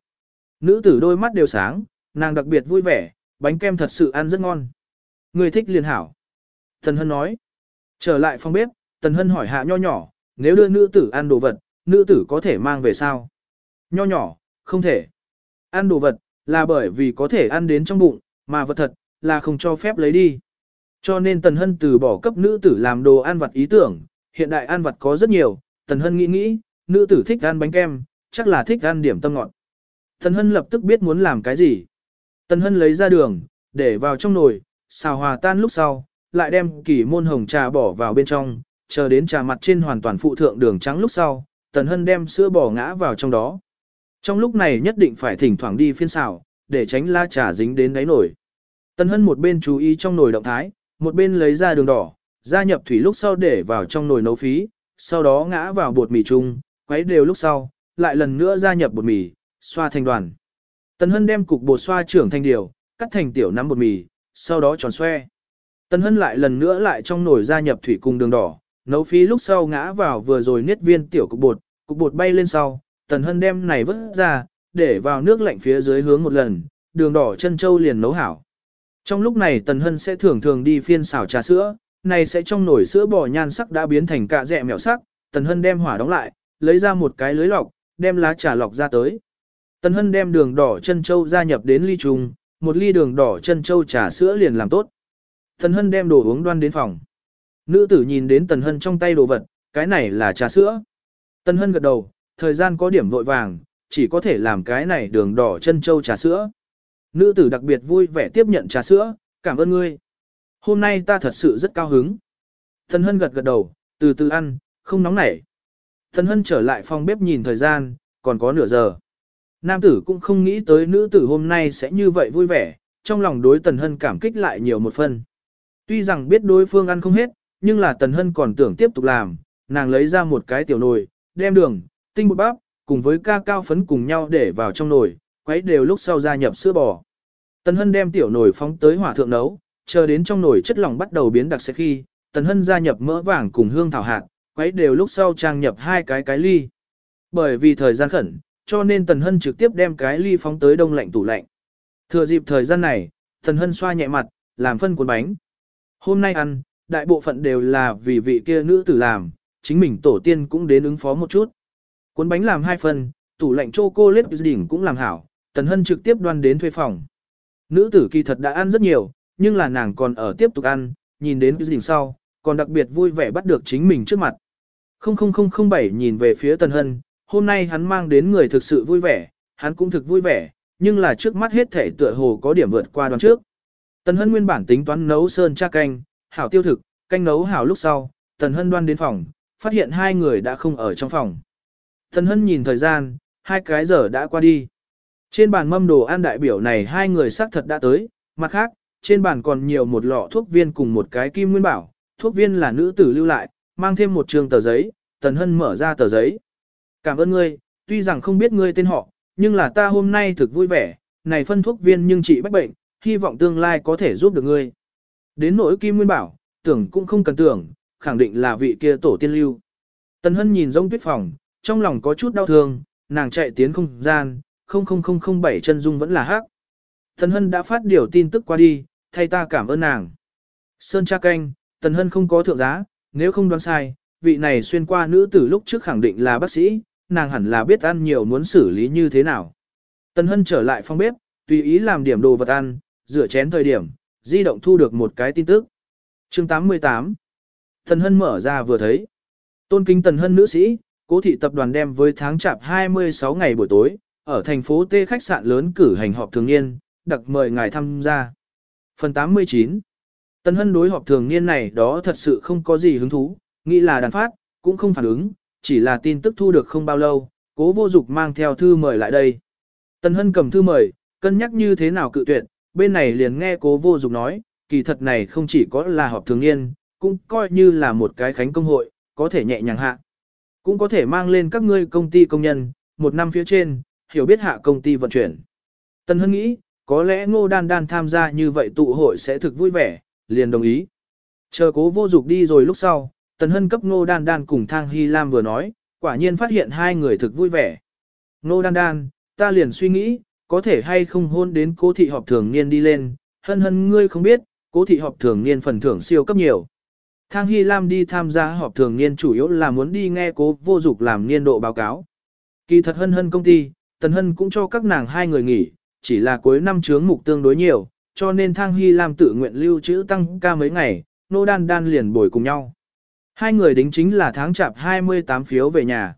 Nữ tử đôi mắt đều sáng, nàng đặc biệt vui vẻ, bánh kem thật sự ăn rất ngon. Người thích liền hảo. Tần Hân nói. Trở lại phòng bếp, Tần Hân hỏi hạ nho nhỏ, nếu đưa nữ tử ăn đồ vật, nữ tử có thể mang về sao? Nho nhỏ, không thể. Ăn đồ vật, là bởi vì có thể ăn đến trong bụng, mà vật thật, là không cho phép lấy đi. Cho nên Tần Hân từ bỏ cấp nữ tử làm đồ ăn vặt ý tưởng, hiện đại ăn vặt có rất nhiều, Tần Hân nghĩ nghĩ, nữ tử thích ăn bánh kem, chắc là thích ăn điểm tâm ngọt. Tần Hân lập tức biết muốn làm cái gì. Tần Hân lấy ra đường, để vào trong nồi, xào hòa tan lúc sau, lại đem kỳ môn hồng trà bỏ vào bên trong, chờ đến trà mặt trên hoàn toàn phụ thượng đường trắng lúc sau, Tần Hân đem sữa bò ngã vào trong đó. Trong lúc này nhất định phải thỉnh thoảng đi phiên xào, để tránh la trà dính đến đáy nồi. Tần Hân một bên chú ý trong nồi động thái, một bên lấy ra đường đỏ, gia nhập thủy lúc sau để vào trong nồi nấu phí, sau đó ngã vào bột mì chung, quấy đều lúc sau, lại lần nữa gia nhập bột mì, xoa thành đoàn. Tần Hân đem cục bột xoa trưởng thành điều, cắt thành tiểu nắm bột mì, sau đó tròn xoe. Tần Hân lại lần nữa lại trong nồi gia nhập thủy cùng đường đỏ, nấu phí lúc sau ngã vào vừa rồi niết viên tiểu cục bột, cục bột bay lên sau, Tần Hân đem này vứt ra, để vào nước lạnh phía dưới hướng một lần, đường đỏ chân châu liền nấu hảo. Trong lúc này Tần Hân sẽ thường thường đi phiên xào trà sữa, này sẽ trong nồi sữa bò nhan sắc đã biến thành cạ dẹ mèo sắc, Tần Hân đem hỏa đóng lại, lấy ra một cái lưới lọc, đem lá trà lọc ra tới. Tần Hân đem đường đỏ chân châu gia nhập đến ly trùng, một ly đường đỏ chân châu trà sữa liền làm tốt. Tần Hân đem đồ uống đoan đến phòng. Nữ tử nhìn đến Tần Hân trong tay đồ vật, cái này là trà sữa. Tần Hân gật đầu, thời gian có điểm vội vàng, chỉ có thể làm cái này đường đỏ chân châu trà sữa. Nữ tử đặc biệt vui vẻ tiếp nhận trà sữa, cảm ơn ngươi. Hôm nay ta thật sự rất cao hứng. Tần Hân gật gật đầu, từ từ ăn, không nóng nảy. Tần Hân trở lại phòng bếp nhìn thời gian, còn có nửa giờ. Nam tử cũng không nghĩ tới nữ tử hôm nay sẽ như vậy vui vẻ, trong lòng đối Tần Hân cảm kích lại nhiều một phần. Tuy rằng biết đối phương ăn không hết, nhưng là Tần Hân còn tưởng tiếp tục làm, nàng lấy ra một cái tiểu nồi, đem đường, tinh bột bắp, cùng với ca cao phấn cùng nhau để vào trong nồi, quấy đều lúc sau gia nhập sữa bò. Tần Hân đem tiểu nồi phóng tới hỏa thượng nấu, chờ đến trong nồi chất lỏng bắt đầu biến đặc sẽ khi, Tần Hân gia nhập mỡ vàng cùng hương thảo hạt, quấy đều lúc sau trang nhập hai cái cái ly. Bởi vì thời gian khẩn, cho nên Tần Hân trực tiếp đem cái ly phóng tới đông lạnh tủ lạnh. Thừa dịp thời gian này, Tần Hân xoa nhẹ mặt, làm phân cuốn bánh. Hôm nay ăn, đại bộ phận đều là vì vị kia nữ tử làm, chính mình tổ tiên cũng đến ứng phó một chút. Cuốn bánh làm hai phần, tủ lạnh chocolate đỉnh cũng làm hảo, Tần Hân trực tiếp đoan đến thuê phòng. Nữ tử kỳ thật đã ăn rất nhiều, nhưng là nàng còn ở tiếp tục ăn, nhìn đến cái đỉnh sau, còn đặc biệt vui vẻ bắt được chính mình trước mặt. 00007 nhìn về phía Tần Hân, hôm nay hắn mang đến người thực sự vui vẻ, hắn cũng thực vui vẻ, nhưng là trước mắt hết thể tựa hồ có điểm vượt qua đoán trước. Tần Hân nguyên bản tính toán nấu sơn cha canh, hảo tiêu thực, canh nấu hảo lúc sau, Tần Hân đoan đến phòng, phát hiện hai người đã không ở trong phòng. Tần Hân nhìn thời gian, hai cái giờ đã qua đi. Trên bàn mâm đồ ăn đại biểu này hai người xác thật đã tới, mặt khác, trên bàn còn nhiều một lọ thuốc viên cùng một cái kim nguyên bảo, thuốc viên là nữ tử lưu lại, mang thêm một trường tờ giấy, Tần Hân mở ra tờ giấy. Cảm ơn ngươi, tuy rằng không biết ngươi tên họ, nhưng là ta hôm nay thực vui vẻ, này phân thuốc viên nhưng trị bách bệnh, hy vọng tương lai có thể giúp được ngươi. Đến nỗi kim nguyên bảo, tưởng cũng không cần tưởng, khẳng định là vị kia tổ tiên lưu. Tần Hân nhìn rông tuyết phòng, trong lòng có chút đau thương, nàng chạy tiến không gian, 00007 chân dung vẫn là hắc. Tần Hân đã phát điều tin tức qua đi, thay ta cảm ơn nàng. Sơn cha canh, Tần Hân không có thượng giá, nếu không đoán sai, vị này xuyên qua nữ tử lúc trước khẳng định là bác sĩ, nàng hẳn là biết ăn nhiều muốn xử lý như thế nào. Tần Hân trở lại phòng bếp, tùy ý làm điểm đồ vật ăn, rửa chén thời điểm, di động thu được một cái tin tức. chương 88 Tần Hân mở ra vừa thấy. Tôn kính Tần Hân nữ sĩ, cố thị tập đoàn đem với tháng chạp 26 ngày buổi tối, ở thành phố T khách sạn lớn cử hành họp thường niên, đặc mời ngài tham gia. Phần 89 Tần Hân đối họp thường niên này đó thật sự không có gì hứng thú, nghĩ là đàn phát, cũng không phản ứng, chỉ là tin tức thu được không bao lâu, cố vô dục mang theo thư mời lại đây. Tần Hân cầm thư mời, cân nhắc như thế nào cự tuyệt, bên này liền nghe cố vô dục nói, kỳ thật này không chỉ có là họp thường niên, cũng coi như là một cái khánh công hội, có thể nhẹ nhàng hạ. Cũng có thể mang lên các ngươi công ty công nhân, một năm phía trên, hiểu biết hạ công ty vận chuyển. Tần Hân nghĩ, có lẽ ngô đan đan tham gia như vậy tụ hội sẽ thực vui vẻ, liền đồng ý. Chờ cố vô dục đi rồi lúc sau, Tần Hân cấp ngô đan đan cùng Thang Hy Lam vừa nói, quả nhiên phát hiện hai người thực vui vẻ. Ngô đan đan, ta liền suy nghĩ, có thể hay không hôn đến cố thị họp thường niên đi lên, hân hân ngươi không biết, cố thị họp thường niên phần thưởng siêu cấp nhiều. Thang Hy Lam đi tham gia họp thường niên chủ yếu là muốn đi nghe cố vô dục làm niên độ báo cáo. Kỳ thật hân hân công ty, Tần Hân cũng cho các nàng hai người nghỉ, chỉ là cuối năm chướng mục tương đối nhiều, cho nên Thang Hy Lam tự nguyện lưu trữ tăng ca mấy ngày, nô đan đan liền bồi cùng nhau. Hai người đính chính là tháng chạp 28 phiếu về nhà.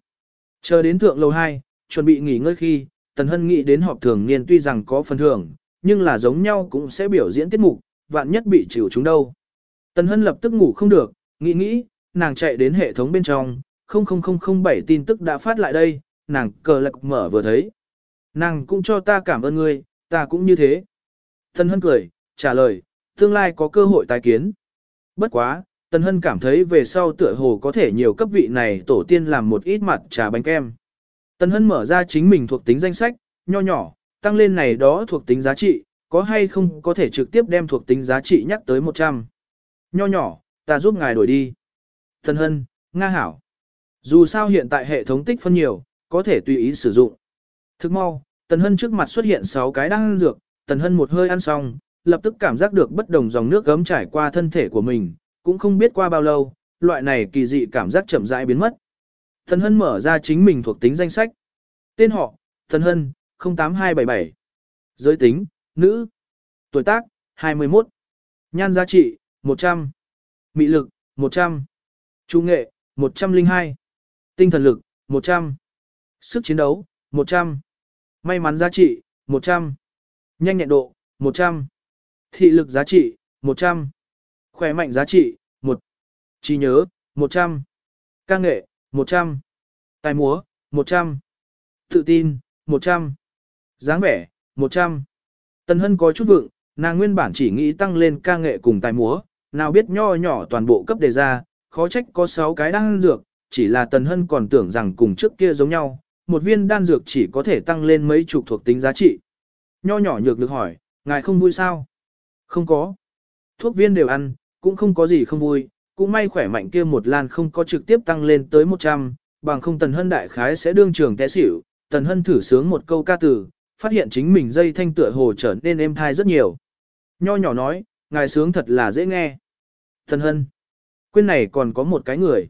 Chờ đến thượng lầu 2, chuẩn bị nghỉ ngơi khi, Tần Hân nghĩ đến họp thường niên tuy rằng có phần thưởng, nhưng là giống nhau cũng sẽ biểu diễn tiết mục, vạn nhất bị chịu chúng đâu. Tần Hân lập tức ngủ không được, nghĩ nghĩ, nàng chạy đến hệ thống bên trong, 00007 tin tức đã phát lại đây, nàng cờ lạc mở vừa thấy. Nàng cũng cho ta cảm ơn ngươi, ta cũng như thế. Tần Hân cười, trả lời, tương lai có cơ hội tái kiến. Bất quá, Tần Hân cảm thấy về sau tựa hồ có thể nhiều cấp vị này tổ tiên làm một ít mặt trà bánh kem. Tần Hân mở ra chính mình thuộc tính danh sách, nho nhỏ, tăng lên này đó thuộc tính giá trị, có hay không có thể trực tiếp đem thuộc tính giá trị nhắc tới 100. Nho nhỏ, ta giúp ngài đổi đi. Tần Hân, Nga hảo. Dù sao hiện tại hệ thống tích phân nhiều, có thể tùy ý sử dụng. Thức mau, Tần Hân trước mặt xuất hiện 6 cái đang ăn dược, Tần Hân một hơi ăn xong, lập tức cảm giác được bất đồng dòng nước gấm trải qua thân thể của mình, cũng không biết qua bao lâu, loại này kỳ dị cảm giác chậm rãi biến mất. Thần Hân mở ra chính mình thuộc tính danh sách. Tên họ, Thần Hân, 08277. Giới tính, nữ. Tuổi tác, 21. Nhan giá trị, 100. Mị lực, 100. Trung nghệ, 102. Tinh thần lực, 100. Sức chiến đấu, 100. May mắn giá trị, 100. Nhanh nhẹn độ, 100. Thị lực giá trị, 100. Khỏe mạnh giá trị, 1. Trí nhớ, 100. Ca nghệ, 100. Tài múa, 100. Tự tin, 100. dáng vẻ, 100. Tần Hân có chút vượng, nàng nguyên bản chỉ nghĩ tăng lên ca nghệ cùng tài múa, nào biết nho nhỏ toàn bộ cấp đề ra, khó trách có 6 cái đan dược, chỉ là Tần Hân còn tưởng rằng cùng trước kia giống nhau, một viên đan dược chỉ có thể tăng lên mấy chục thuộc tính giá trị. Nho nhỏ nhược được hỏi, ngài không vui sao? Không có. Thuốc viên đều ăn, cũng không có gì không vui, cũng may khỏe mạnh kia một lan không có trực tiếp tăng lên tới 100, bằng không Tần Hân đại khái sẽ đương trường té xỉu. Tần Hân thử sướng một câu ca từ, phát hiện chính mình dây thanh tựa hồ trở nên êm thai rất nhiều. Nho nhỏ nói, ngài sướng thật là dễ nghe. Tần Hân, quên này còn có một cái người.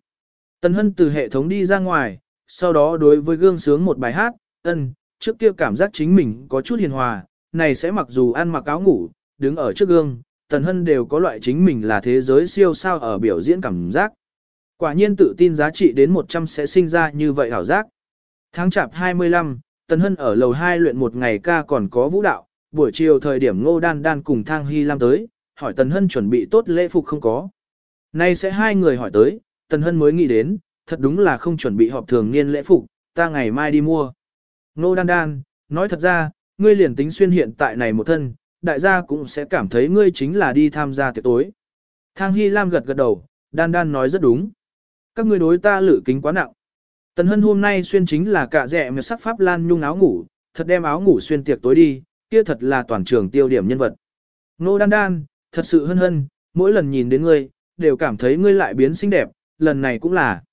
Tần Hân từ hệ thống đi ra ngoài, sau đó đối với gương sướng một bài hát, ân, trước kia cảm giác chính mình có chút hiền hòa, này sẽ mặc dù ăn mặc áo ngủ, đứng ở trước gương, Tần Hân đều có loại chính mình là thế giới siêu sao ở biểu diễn cảm giác. Quả nhiên tự tin giá trị đến 100 sẽ sinh ra như vậy hảo giác. Tháng chạp 25, Tần Hân ở lầu 2 luyện một ngày ca còn có vũ đạo, buổi chiều thời điểm Ngô Đan Đan cùng Thang Hy Lam tới, hỏi Tần Hân chuẩn bị tốt lễ phục không có. Nay sẽ hai người hỏi tới, Tần Hân mới nghĩ đến, thật đúng là không chuẩn bị họp thường niên lễ phục, ta ngày mai đi mua. Ngô Đan Đan, nói thật ra, ngươi liền tính xuyên hiện tại này một thân, đại gia cũng sẽ cảm thấy ngươi chính là đi tham gia tiệc tối. Thang Hy Lam gật gật đầu, Đan Đan nói rất đúng. Các ngươi đối ta lử kính quá nặng. Tần Hân hôm nay xuyên chính là cả rẻ mà sắc pháp lan nhung áo ngủ, thật đem áo ngủ xuyên tiệc tối đi, kia thật là toàn trường tiêu điểm nhân vật. Nô Đan Đan, thật sự hân hân, mỗi lần nhìn đến ngươi, đều cảm thấy ngươi lại biến xinh đẹp, lần này cũng là.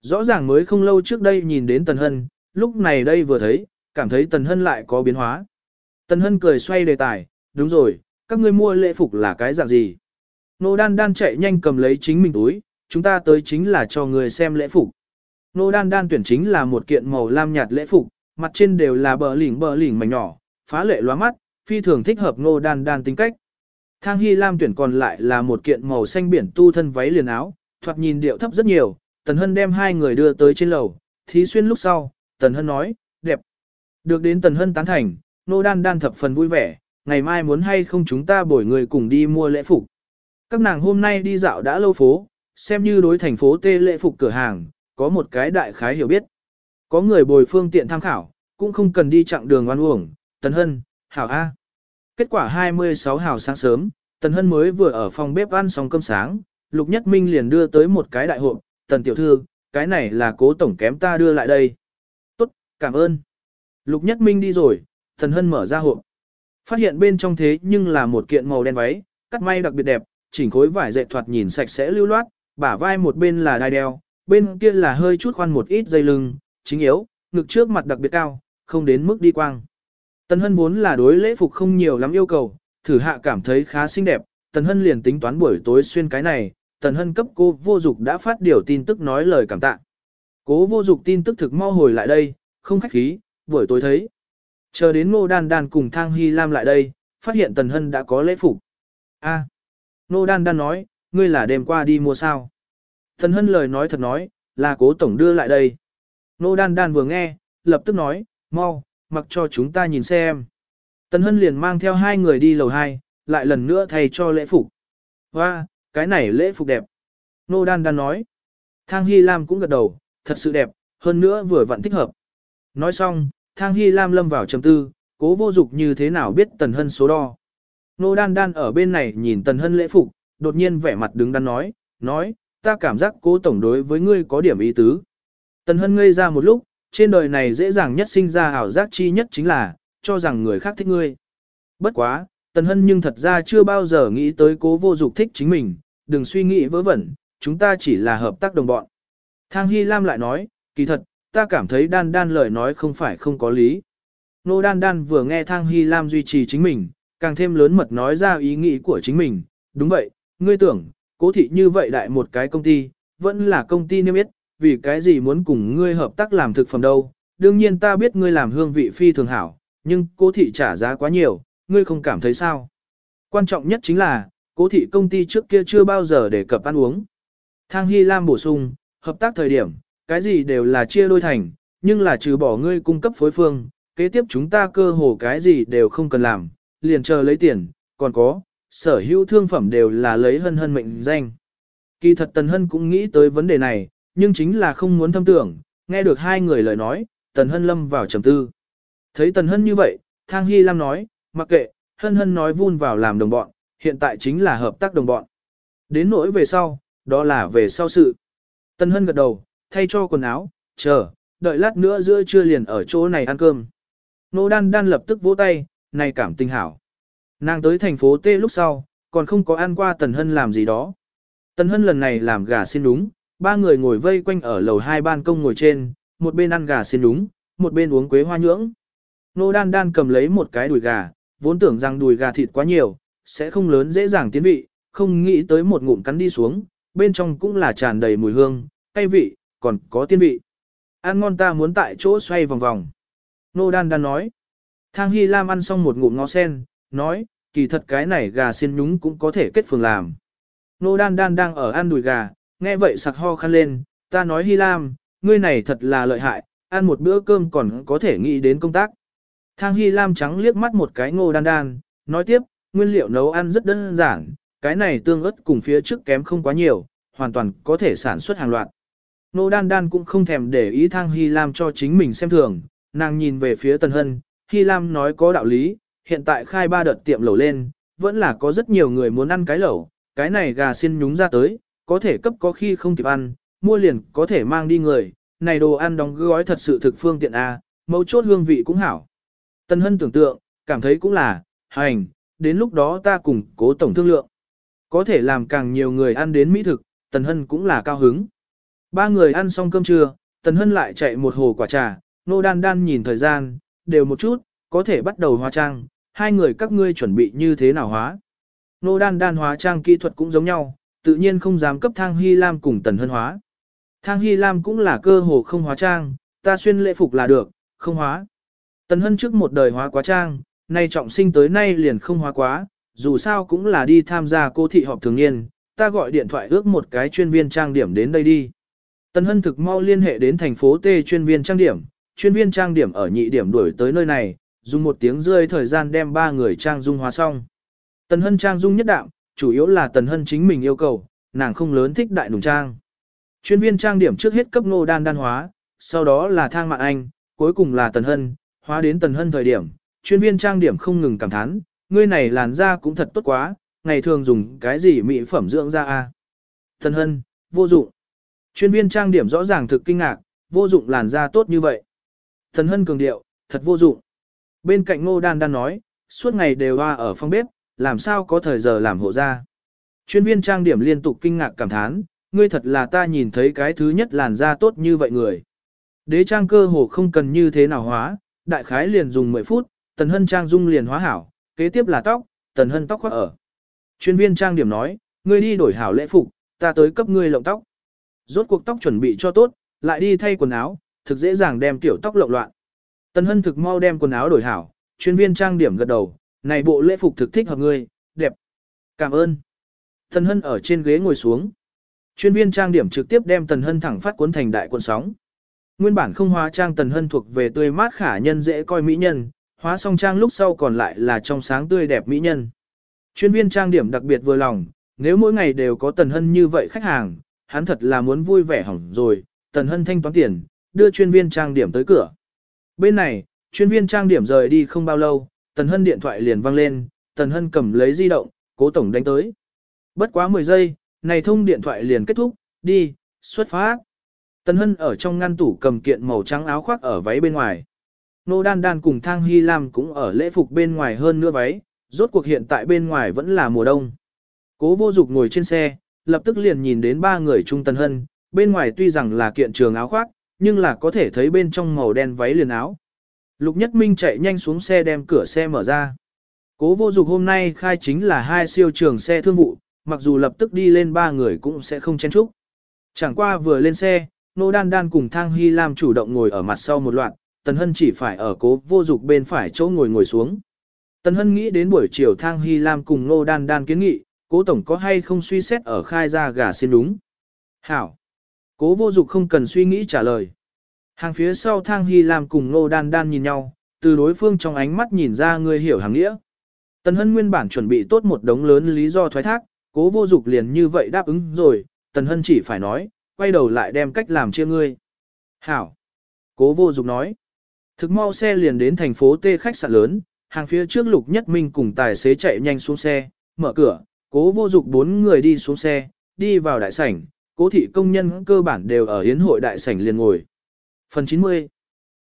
Rõ ràng mới không lâu trước đây nhìn đến Tần Hân, lúc này đây vừa thấy, cảm thấy Tần Hân lại có biến hóa. Tần Hân cười xoay đề tài, đúng rồi, các ngươi mua lễ phục là cái dạng gì? Nô Đan Đan chạy nhanh cầm lấy chính mình túi, chúng ta tới chính là cho người xem lễ phục. Nô Đan Đan tuyển chính là một kiện màu lam nhạt lễ phục, mặt trên đều là bờ lỉnh bờ lỉnh mảnh nhỏ, phá lệ loa mắt, phi thường thích hợp Nô Đan Đan tính cách. Thang Hy Lam tuyển còn lại là một kiện màu xanh biển tu thân váy liền áo, thoạt nhìn điệu thấp rất nhiều, Tần Hân đem hai người đưa tới trên lầu, thí xuyên lúc sau, Tần Hân nói, đẹp. Được đến Tần Hân tán thành, Nô Đan Đan thập phần vui vẻ, ngày mai muốn hay không chúng ta bổi người cùng đi mua lễ phục. Các nàng hôm nay đi dạo đã lâu phố, xem như đối thành phố tê lễ phục cửa hàng, có một cái đại khái hiểu biết. Có người bồi phương tiện tham khảo, cũng không cần đi chặng đường oan uổng, Tần Hân, Hảo A. Kết quả 26 hào sáng sớm, Tần Hân mới vừa ở phòng bếp ăn xong cơm sáng, Lục Nhất Minh liền đưa tới một cái đại hộp, Tần Tiểu Thư, cái này là cố tổng kém ta đưa lại đây. Tốt, cảm ơn. Lục Nhất Minh đi rồi, Tần Hân mở ra hộp. Phát hiện bên trong thế nhưng là một kiện màu đen váy, cắt may đặc biệt đẹp, chỉnh khối vải dệt thoạt nhìn sạch sẽ lưu loát, bả vai một bên là đai đeo, bên kia là hơi chút khoan một ít dây lưng, chính yếu, ngực trước mặt đặc biệt cao, không đến mức đi quang. Tần Hân vốn là đối lễ phục không nhiều lắm yêu cầu, thử hạ cảm thấy khá xinh đẹp, Tần Hân liền tính toán buổi tối xuyên cái này, Tần Hân cấp cô vô dục đã phát điều tin tức nói lời cảm tạ. Cố vô dục tin tức thực mau hồi lại đây, không khách khí, buổi tối thấy. Chờ đến Ngô Đan Đan cùng Thang Hy Lam lại đây, phát hiện Tần Hân đã có lễ phục. A, à, Ngô Đan Đan nói, ngươi là đêm qua đi mua sao? Tần Hân lời nói thật nói, là cố tổng đưa lại đây. Ngô Đan Đan vừa nghe, lập tức nói, mau, mặc cho chúng ta nhìn xem. Tần Hân liền mang theo hai người đi lầu hai, lại lần nữa thay cho lễ phục. Hoa, cái này lễ phục đẹp. Nô Đan Đan nói. Thang Hy Lam cũng gật đầu, thật sự đẹp, hơn nữa vừa vặn thích hợp. Nói xong, Thang Hy Lam lâm vào trầm tư, cố vô dục như thế nào biết Tần Hân số đo. Nô Đan Đan ở bên này nhìn Tần Hân lễ phục, đột nhiên vẻ mặt đứng đắn nói, nói, ta cảm giác cố tổng đối với ngươi có điểm ý tứ. Tần Hân ngây ra một lúc, trên đời này dễ dàng nhất sinh ra ảo giác chi nhất chính là, cho rằng người khác thích ngươi. Bất quá, Tần Hân nhưng thật ra chưa bao giờ nghĩ tới cố vô dục thích chính mình, đừng suy nghĩ vớ vẩn, chúng ta chỉ là hợp tác đồng bọn. Thang Hy Lam lại nói, kỳ thật, ta cảm thấy đan đan lời nói không phải không có lý. Nô đan đan vừa nghe Thang Hy Lam duy trì chính mình, càng thêm lớn mật nói ra ý nghĩ của chính mình, đúng vậy, ngươi tưởng, cố thị như vậy đại một cái công ty, vẫn là công ty niêm yết, vì cái gì muốn cùng ngươi hợp tác làm thực phẩm đâu, đương nhiên ta biết ngươi làm hương vị phi thường hảo, nhưng cố thị trả giá quá nhiều, ngươi không cảm thấy sao. Quan trọng nhất chính là, cố thị công ty trước kia chưa bao giờ để cập ăn uống. Thang Hy Lam bổ sung, hợp tác thời điểm, cái gì đều là chia đôi thành, nhưng là trừ bỏ ngươi cung cấp phối phương, kế tiếp chúng ta cơ hồ cái gì đều không cần làm, liền chờ lấy tiền, còn có, sở hữu thương phẩm đều là lấy hân hân mệnh danh. Kỳ thật Tần Hân cũng nghĩ tới vấn đề này, nhưng chính là không muốn thâm tưởng, nghe được hai người lời nói, Tần Hân lâm vào trầm tư. Thấy Tần Hân như vậy, Thang Hy Lam nói, mặc kệ, Hân Hân nói vun vào làm đồng bọn, hiện tại chính là hợp tác đồng bọn. Đến nỗi về sau, đó là về sau sự. Tần Hân gật đầu, thay cho quần áo, chờ, đợi lát nữa giữa trưa liền ở chỗ này ăn cơm. Nô Đan Đan lập tức vỗ tay, này cảm tình hảo. Nàng tới thành phố T lúc sau, còn không có ăn qua Tần Hân làm gì đó. Tần Hân lần này làm gà xin đúng, ba người ngồi vây quanh ở lầu hai ban công ngồi trên, một bên ăn gà xin đúng, một bên uống quế hoa nhưỡng. Nô đan đan cầm lấy một cái đùi gà, vốn tưởng rằng đùi gà thịt quá nhiều, sẽ không lớn dễ dàng tiến vị, không nghĩ tới một ngụm cắn đi xuống, bên trong cũng là tràn đầy mùi hương, cay vị, còn có tiên vị. Ăn ngon ta muốn tại chỗ xoay vòng vòng. Nô đan đan nói. Thang Hy Lam ăn xong một ngụm ngó sen, nói, kỳ thật cái này gà xiên nhúng cũng có thể kết phường làm. Nô đan đan đang ở ăn đùi gà, nghe vậy sặc ho khăn lên, ta nói Hy Lam, ngươi này thật là lợi hại, ăn một bữa cơm còn có thể nghĩ đến công tác. Thang Hy Lam trắng liếc mắt một cái ngô đan đan, nói tiếp, nguyên liệu nấu ăn rất đơn giản, cái này tương ớt cùng phía trước kém không quá nhiều, hoàn toàn có thể sản xuất hàng loạt. Nô đan đan cũng không thèm để ý Thang Hy Lam cho chính mình xem thường, nàng nhìn về phía Tần Hân, Hy Lam nói có đạo lý, hiện tại khai ba đợt tiệm lẩu lên, vẫn là có rất nhiều người muốn ăn cái lẩu, cái này gà xin nhúng ra tới, có thể cấp có khi không kịp ăn, mua liền có thể mang đi người, này đồ ăn đóng gói thật sự thực phương tiện a, mấu chốt hương vị cũng hảo. Tần Hân tưởng tượng, cảm thấy cũng là, hành, đến lúc đó ta cùng cố tổng thương lượng. Có thể làm càng nhiều người ăn đến mỹ thực, Tần Hân cũng là cao hứng. Ba người ăn xong cơm trưa, Tần Hân lại chạy một hồ quả trà, nô đan đan nhìn thời gian, đều một chút, có thể bắt đầu hóa trang, hai người các ngươi chuẩn bị như thế nào hóa. Nô đan đan hóa trang kỹ thuật cũng giống nhau, tự nhiên không dám cấp thang hy lam cùng Tần Hân hóa. Thang Hy Lam cũng là cơ hồ không hóa trang, ta xuyên lễ phục là được, không hóa. Tần Hân trước một đời hóa quá trang, nay trọng sinh tới nay liền không hóa quá, dù sao cũng là đi tham gia cô thị họp thường niên, ta gọi điện thoại ước một cái chuyên viên trang điểm đến đây đi. Tần Hân thực mau liên hệ đến thành phố T chuyên viên trang điểm, chuyên viên trang điểm ở nhị điểm đuổi tới nơi này, dùng một tiếng rơi thời gian đem ba người trang dung hóa xong. Tần Hân trang dung nhất đạo, chủ yếu là Tần Hân chính mình yêu cầu, nàng không lớn thích đại nùng trang. Chuyên viên trang điểm trước hết cấp nô đan đan hóa, sau đó là thang mạng anh, cuối cùng là tần hân, hóa đến tần hân thời điểm, chuyên viên trang điểm không ngừng cảm thán, ngươi này làn da cũng thật tốt quá, ngày thường dùng cái gì mỹ phẩm dưỡng da a? Tần hân, vô dụng. Chuyên viên trang điểm rõ ràng thực kinh ngạc, vô dụng làn da tốt như vậy. Thần hân cường điệu, thật vô dụng. Bên cạnh ngô đan đan nói, suốt ngày đều hoa ở phòng bếp, làm sao có thời giờ làm hộ da. Chuyên viên trang điểm liên tục kinh ngạc cảm thán, ngươi thật là ta nhìn thấy cái thứ nhất làn da tốt như vậy người. Đế trang cơ hồ không cần như thế nào hóa, đại khái liền dùng 10 phút, tần hân trang dung liền hóa hảo, kế tiếp là tóc, tần hân tóc khoác ở. Chuyên viên trang điểm nói, ngươi đi đổi hảo lễ phục, ta tới cấp ngươi lộng tóc. Rốt cuộc tóc chuẩn bị cho tốt, lại đi thay quần áo, thực dễ dàng đem tiểu tóc lộn loạn. Tần hân thực mau đem quần áo đổi hảo, chuyên viên trang điểm gật đầu, này bộ lễ phục thực thích hợp ngươi, đẹp. Cảm ơn. Tần hân ở trên ghế ngồi xuống. Chuyên viên trang điểm trực tiếp đem Tần Hân thẳng phát cuốn thành đại cuộn sóng. Nguyên bản không hóa trang Tần Hân thuộc về tươi mát khả nhân dễ coi mỹ nhân, hóa xong trang lúc sau còn lại là trong sáng tươi đẹp mỹ nhân. Chuyên viên trang điểm đặc biệt vừa lòng, nếu mỗi ngày đều có Tần Hân như vậy khách hàng, hắn thật là muốn vui vẻ hỏng rồi, Tần Hân thanh toán tiền, đưa chuyên viên trang điểm tới cửa. Bên này, chuyên viên trang điểm rời đi không bao lâu, Tần Hân điện thoại liền vang lên, Tần Hân cầm lấy di động, cố tổng đánh tới. Bất quá 10 giây, này thông điện thoại liền kết thúc, đi, xuất phát. Tần Hân ở trong ngăn tủ cầm kiện màu trắng áo khoác ở váy bên ngoài. Nô Đan Đan cùng Thang Hy Lam cũng ở lễ phục bên ngoài hơn nữa váy, rốt cuộc hiện tại bên ngoài vẫn là mùa đông. Cố vô dục ngồi trên xe, lập tức liền nhìn đến ba người trung Tần Hân, bên ngoài tuy rằng là kiện trường áo khoác, nhưng là có thể thấy bên trong màu đen váy liền áo. Lục Nhất Minh chạy nhanh xuống xe đem cửa xe mở ra. Cố vô dục hôm nay khai chính là hai siêu trường xe thương vụ, mặc dù lập tức đi lên ba người cũng sẽ không chen chúc. Chẳng qua vừa lên xe, Nô Đan Đan cùng Thang Hy Lam chủ động ngồi ở mặt sau một loạt, Tần Hân chỉ phải ở cố vô dục bên phải chỗ ngồi ngồi xuống. Tần Hân nghĩ đến buổi chiều Thang Hy Lam cùng Nô Đan Đan kiến nghị, cố tổng có hay không suy xét ở khai ra gà xin đúng. Hảo! Cố vô dục không cần suy nghĩ trả lời. Hàng phía sau Thang Hy làm cùng Nô Đan Đan nhìn nhau, từ đối phương trong ánh mắt nhìn ra người hiểu hàng nghĩa. Tần Hân nguyên bản chuẩn bị tốt một đống lớn lý do thoái thác, Cố vô dục liền như vậy đáp ứng rồi, Tần Hân chỉ phải nói, quay đầu lại đem cách làm chia ngươi. Hảo. Cố vô dục nói. Thực mau xe liền đến thành phố T khách sạn lớn, hàng phía trước lục nhất minh cùng tài xế chạy nhanh xuống xe, mở cửa, cố vô dục bốn người đi xuống xe, đi vào đại sảnh, cố thị công nhân cơ bản đều ở hiến hội đại sảnh liền ngồi. Phần 90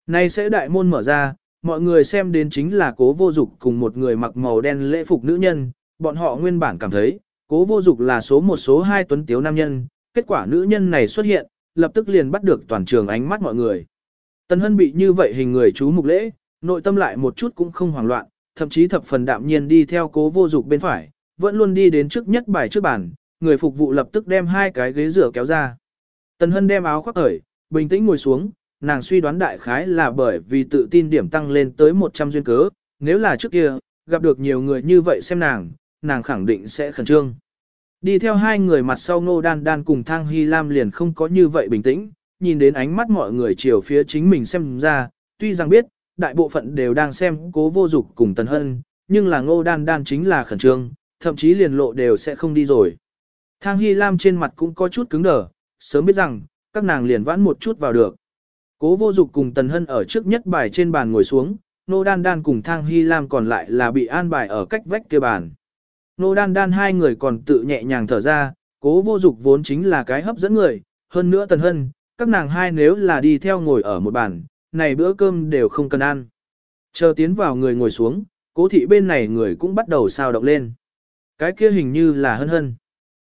Nay sẽ đại môn mở ra, mọi người xem đến chính là cố vô dục cùng một người mặc màu đen lễ phục nữ nhân, bọn họ nguyên bản cảm thấy, Cố vô dục là số một số hai tuấn tiếu nam nhân, kết quả nữ nhân này xuất hiện, lập tức liền bắt được toàn trường ánh mắt mọi người. Tần Hân bị như vậy hình người chú mục lễ, nội tâm lại một chút cũng không hoảng loạn, thậm chí thập phần đạm nhiên đi theo cố vô dục bên phải, vẫn luôn đi đến trước nhất bài trước bàn, người phục vụ lập tức đem hai cái ghế rửa kéo ra. Tần Hân đem áo khoác khởi, bình tĩnh ngồi xuống, nàng suy đoán đại khái là bởi vì tự tin điểm tăng lên tới 100 duyên cớ, nếu là trước kia, gặp được nhiều người như vậy xem nàng, nàng khẳng định sẽ khẩn trương. Đi theo hai người mặt sau Ngô Đan Đan cùng Thang Hy Lam liền không có như vậy bình tĩnh, nhìn đến ánh mắt mọi người chiều phía chính mình xem ra, tuy rằng biết, đại bộ phận đều đang xem cố vô dục cùng Tần Hân, nhưng là Ngô Đan Đan chính là khẩn trương, thậm chí liền lộ đều sẽ không đi rồi. Thang Hy Lam trên mặt cũng có chút cứng đờ, sớm biết rằng, các nàng liền vãn một chút vào được. Cố vô dục cùng Tần Hân ở trước nhất bài trên bàn ngồi xuống, Nô Đan Đan cùng Thang Hy Lam còn lại là bị an bài ở cách vách kia bàn. Nô Đan Đan hai người còn tự nhẹ nhàng thở ra, cố vô dục vốn chính là cái hấp dẫn người, hơn nữa Tần Hân, các nàng hai nếu là đi theo ngồi ở một bàn, này bữa cơm đều không cần ăn. Chờ tiến vào người ngồi xuống, cố thị bên này người cũng bắt đầu sao động lên. Cái kia hình như là hân hân.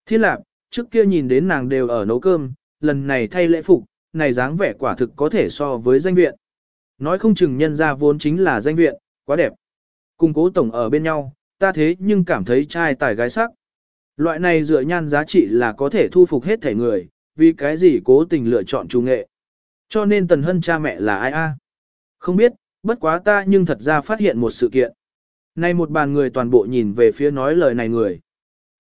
Thiên lạc, trước kia nhìn đến nàng đều ở nấu cơm, lần này thay lễ phục, này dáng vẻ quả thực có thể so với danh viện. Nói không chừng nhân ra vốn chính là danh viện, quá đẹp. Cùng cố tổng ở bên nhau, ta thế nhưng cảm thấy trai tài gái sắc. Loại này dựa nhan giá trị là có thể thu phục hết thể người, vì cái gì cố tình lựa chọn trung nghệ. Cho nên Tần Hân cha mẹ là ai a? Không biết, bất quá ta nhưng thật ra phát hiện một sự kiện. Nay một bàn người toàn bộ nhìn về phía nói lời này người.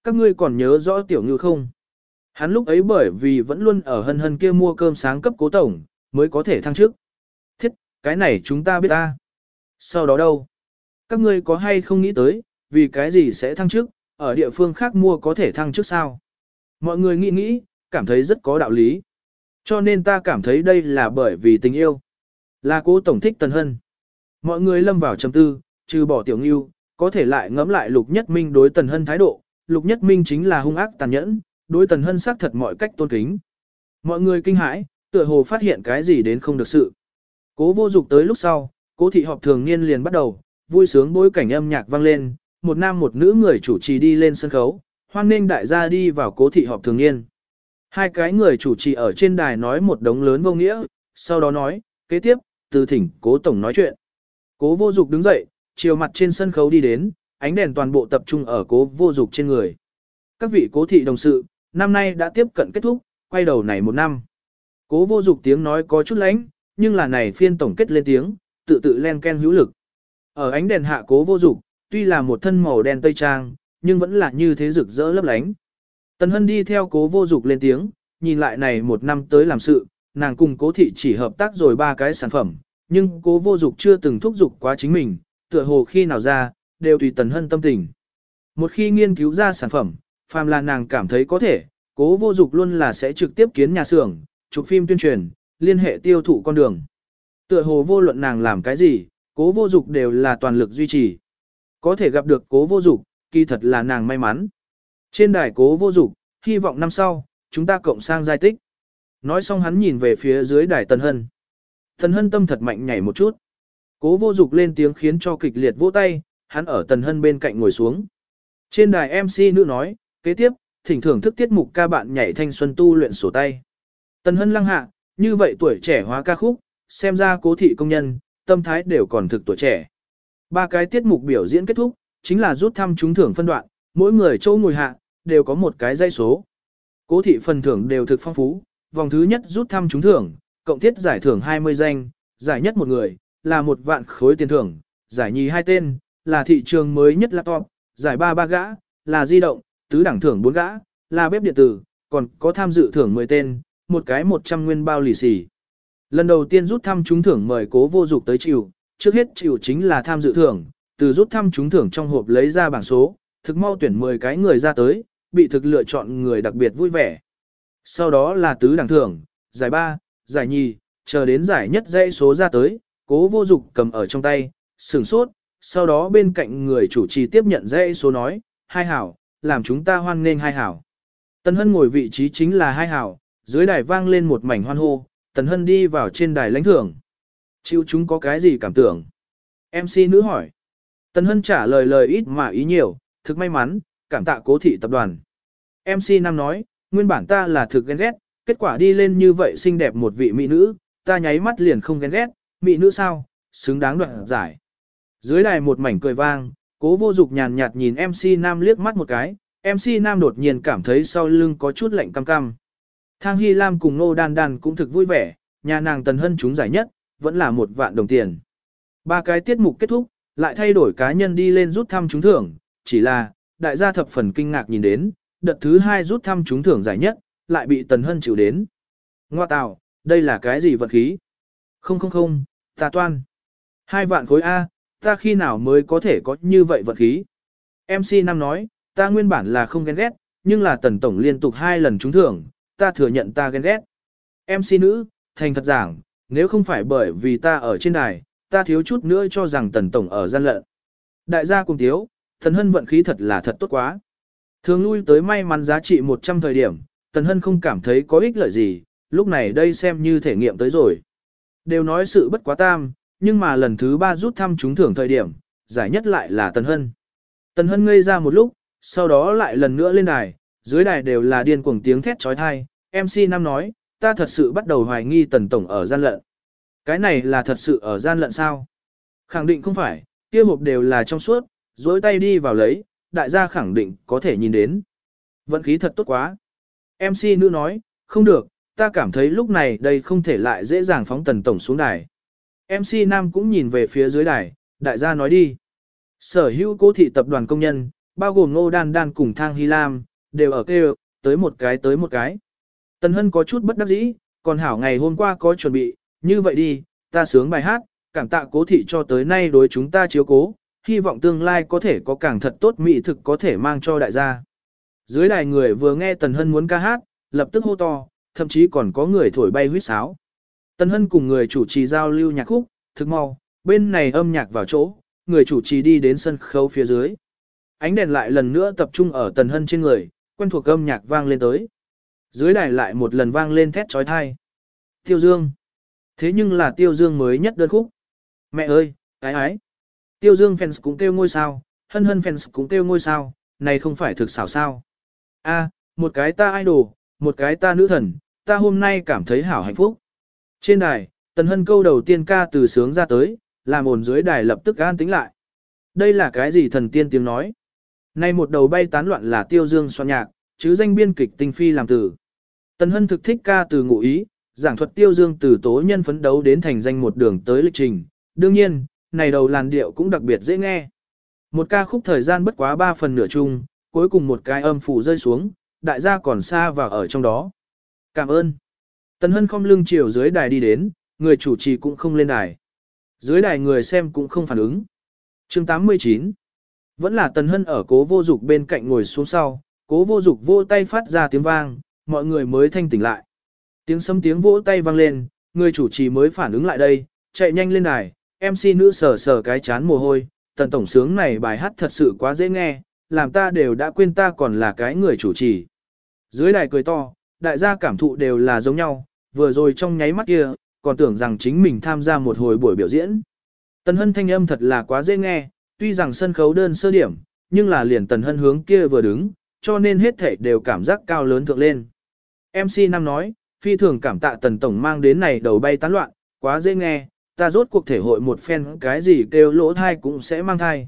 Các ngươi còn nhớ rõ tiểu ngư không? Hắn lúc ấy bởi vì vẫn luôn ở hân hân kia mua cơm sáng cấp cố tổng, mới có thể thăng chức. Thiết, cái này chúng ta biết ta. Sau đó đâu? Các ngươi có hay không nghĩ tới, vì cái gì sẽ thăng chức, ở địa phương khác mua có thể thăng chức sao? Mọi người nghĩ nghĩ, cảm thấy rất có đạo lý. Cho nên ta cảm thấy đây là bởi vì tình yêu. Là cố tổng thích Tần Hân. Mọi người lâm vào trầm tư, trừ bỏ tiểu ngưu, có thể lại ngẫm lại Lục Nhất Minh đối Tần Hân thái độ. Lục Nhất Minh chính là hung ác tàn nhẫn, đối Tần Hân xác thật mọi cách tôn kính. Mọi người kinh hãi, tựa hồ phát hiện cái gì đến không được sự. Cố vô dục tới lúc sau, cố thị họp thường niên liền bắt đầu, vui sướng bối cảnh âm nhạc vang lên, một nam một nữ người chủ trì đi lên sân khấu, hoan nghênh đại gia đi vào cố thị họp thường niên. Hai cái người chủ trì ở trên đài nói một đống lớn vô nghĩa, sau đó nói, kế tiếp, từ thỉnh cố tổng nói chuyện. Cố vô dục đứng dậy, chiều mặt trên sân khấu đi đến, ánh đèn toàn bộ tập trung ở cố vô dục trên người. Các vị cố thị đồng sự, năm nay đã tiếp cận kết thúc, quay đầu này một năm. Cố vô dục tiếng nói có chút lánh, nhưng là này phiên tổng kết lên tiếng, tự tự len ken hữu lực. Ở ánh đèn hạ cố vô dục, tuy là một thân màu đen tây trang, nhưng vẫn là như thế rực rỡ lấp lánh. Tần Hân đi theo cố vô dục lên tiếng, nhìn lại này một năm tới làm sự, nàng cùng cố thị chỉ hợp tác rồi ba cái sản phẩm, nhưng cố vô dục chưa từng thúc giục quá chính mình, tựa hồ khi nào ra, đều tùy Tần Hân tâm tình. Một khi nghiên cứu ra sản phẩm, phàm là nàng cảm thấy có thể, cố vô dục luôn là sẽ trực tiếp kiến nhà xưởng, chụp phim tuyên truyền, liên hệ tiêu thụ con đường. Tựa hồ vô luận nàng làm cái gì, cố vô dục đều là toàn lực duy trì. Có thể gặp được cố vô dục, kỳ thật là nàng may mắn. Trên đài cố vô dục, hy vọng năm sau, chúng ta cộng sang giai tích. Nói xong hắn nhìn về phía dưới đài Tần Hân. Tần Hân tâm thật mạnh nhảy một chút. Cố vô dục lên tiếng khiến cho kịch liệt vỗ tay, hắn ở Tần Hân bên cạnh ngồi xuống. Trên đài MC nữ nói, kế tiếp, thỉnh thưởng thức tiết mục ca bạn nhảy thanh xuân tu luyện sổ tay. Tần Hân lăng hạ, như vậy tuổi trẻ hóa ca khúc, xem ra cố thị công nhân, tâm thái đều còn thực tuổi trẻ. Ba cái tiết mục biểu diễn kết thúc, chính là rút thăm trúng thưởng phân đoạn, mỗi người châu ngồi hạ, đều có một cái dây số. Cố thị phần thưởng đều thực phong phú, vòng thứ nhất rút thăm trúng thưởng, cộng thiết giải thưởng 20 danh, giải nhất một người, là một vạn khối tiền thưởng, giải nhì hai tên, là thị trường mới nhất laptop, giải ba ba gã, là di động, tứ đẳng thưởng bốn gã, là bếp điện tử, còn có tham dự thưởng 10 tên, một cái 100 nguyên bao lì xì. Lần đầu tiên rút thăm trúng thưởng mời cố vô dục tới chịu, trước hết chịu chính là tham dự thưởng, từ rút thăm trúng thưởng trong hộp lấy ra bảng số, thực mau tuyển 10 cái người ra tới, bị thực lựa chọn người đặc biệt vui vẻ. Sau đó là tứ đẳng thưởng, giải ba, giải nhì, chờ đến giải nhất dãy số ra tới, cố vô dục cầm ở trong tay, sửng sốt, sau đó bên cạnh người chủ trì tiếp nhận dãy số nói, hai hảo, làm chúng ta hoan nghênh hai hảo. Tần Hân ngồi vị trí chính là hai hảo, dưới đài vang lên một mảnh hoan hô, Tần Hân đi vào trên đài lãnh thưởng. Chịu chúng có cái gì cảm tưởng? MC nữ hỏi. Tần Hân trả lời lời ít mà ý nhiều, thực may mắn, cảm tạ cố thị tập đoàn. MC Nam nói, nguyên bản ta là thực ghen ghét, kết quả đi lên như vậy xinh đẹp một vị mỹ nữ, ta nháy mắt liền không ghen ghét, mị nữ sao, xứng đáng đoạn giải. Dưới đài một mảnh cười vang, cố vô dục nhàn nhạt nhìn MC Nam liếc mắt một cái, MC Nam đột nhiên cảm thấy sau lưng có chút lạnh cam cam. Thang Hy Lam cùng Nô Đan Đan cũng thực vui vẻ, nhà nàng Tần Hân chúng giải nhất, vẫn là một vạn đồng tiền. Ba cái tiết mục kết thúc, lại thay đổi cá nhân đi lên rút thăm trúng thưởng, chỉ là, đại gia thập phần kinh ngạc nhìn đến, đợt thứ hai rút thăm trúng thưởng giải nhất, lại bị Tần Hân chịu đến. Ngoa tào, đây là cái gì vật khí? Không không không, ta toan. Hai vạn khối A, ta khi nào mới có thể có như vậy vật khí? MC Nam nói, ta nguyên bản là không ghen ghét, nhưng là Tần Tổng liên tục hai lần trúng thưởng, ta thừa nhận ta ghen ghét. MC nữ, thành thật giảng, nếu không phải bởi vì ta ở trên đài, ta thiếu chút nữa cho rằng Tần Tổng ở gian lận. Đại gia cùng thiếu, thần Hân vận khí thật là thật tốt quá. Thường lui tới may mắn giá trị 100 thời điểm, Tần Hân không cảm thấy có ích lợi gì, lúc này đây xem như thể nghiệm tới rồi. Đều nói sự bất quá tam, nhưng mà lần thứ ba rút thăm trúng thưởng thời điểm, giải nhất lại là Tần Hân. Tần Hân ngây ra một lúc, sau đó lại lần nữa lên đài, dưới đài đều là điên cuồng tiếng thét trói thai, MC Nam nói, ta thật sự bắt đầu hoài nghi Tần Tổng ở gian lận. Cái này là thật sự ở gian lận sao? Khẳng định không phải, kia hộp đều là trong suốt, dối tay đi vào lấy, đại gia khẳng định có thể nhìn đến. Vận khí thật tốt quá. MC nữ nói, không được, ta cảm thấy lúc này đây không thể lại dễ dàng phóng tần tổng xuống đài. MC Nam cũng nhìn về phía dưới đài, đại gia nói đi. Sở hữu cố thị tập đoàn công nhân, bao gồm Ngô Đan Đan cùng Thang Hy Lam, đều ở kêu, tới một cái tới một cái. Tần Hân có chút bất đắc dĩ, còn hảo ngày hôm qua có chuẩn bị, như vậy đi, ta sướng bài hát, cảm tạ cố thị cho tới nay đối chúng ta chiếu cố, hy vọng tương lai có thể có càng thật tốt mỹ thực có thể mang cho đại gia. Dưới đài người vừa nghe Tần Hân muốn ca hát, lập tức hô to, thậm chí còn có người thổi bay huýt sáo. Tần Hân cùng người chủ trì giao lưu nhạc khúc, thực mau, bên này âm nhạc vào chỗ, người chủ trì đi đến sân khấu phía dưới. Ánh đèn lại lần nữa tập trung ở Tần Hân trên người, quen thuộc âm nhạc vang lên tới. Dưới đài lại một lần vang lên thét trói thai. Tiêu Dương. Thế nhưng là Tiêu Dương mới nhất đơn khúc. Mẹ ơi, ái ái. Tiêu Dương fans cũng kêu ngôi sao, hân hân fans cũng kêu ngôi sao, này không phải thực xảo sao. A, một cái ta idol, một cái ta nữ thần, ta hôm nay cảm thấy hảo hạnh phúc. Trên đài, Tần Hân câu đầu tiên ca từ sướng ra tới, làm ồn dưới đài lập tức an tính lại. Đây là cái gì thần tiên tiếng nói? Nay một đầu bay tán loạn là tiêu dương soạn nhạc, chứ danh biên kịch tinh phi làm từ. Tần Hân thực thích ca từ ngụ ý, giảng thuật tiêu dương từ tố nhân phấn đấu đến thành danh một đường tới lịch trình. Đương nhiên, này đầu làn điệu cũng đặc biệt dễ nghe. Một ca khúc thời gian bất quá 3 phần nửa chung, cuối cùng một cái âm phủ rơi xuống, đại gia còn xa và ở trong đó. Cảm ơn. Tần Hân không lưng chiều dưới đài đi đến, người chủ trì cũng không lên đài. Dưới đài người xem cũng không phản ứng. chương 89 Vẫn là Tần Hân ở cố vô dục bên cạnh ngồi xuống sau, cố vô dục vô tay phát ra tiếng vang, mọi người mới thanh tỉnh lại. Tiếng sấm tiếng vỗ tay vang lên, người chủ trì mới phản ứng lại đây, chạy nhanh lên đài, MC nữ sờ sờ cái chán mồ hôi, tần tổng sướng này bài hát thật sự quá dễ nghe, làm ta đều đã quên ta còn là cái người chủ trì. Dưới đài cười to, đại gia cảm thụ đều là giống nhau, vừa rồi trong nháy mắt kia, còn tưởng rằng chính mình tham gia một hồi buổi biểu diễn. Tần Hân thanh âm thật là quá dễ nghe, tuy rằng sân khấu đơn sơ điểm, nhưng là liền Tần Hân hướng kia vừa đứng, cho nên hết thảy đều cảm giác cao lớn thượng lên. MC Nam nói, phi thường cảm tạ Tần Tổng mang đến này đầu bay tán loạn, quá dễ nghe, ta rốt cuộc thể hội một phen cái gì kêu lỗ thai cũng sẽ mang thai.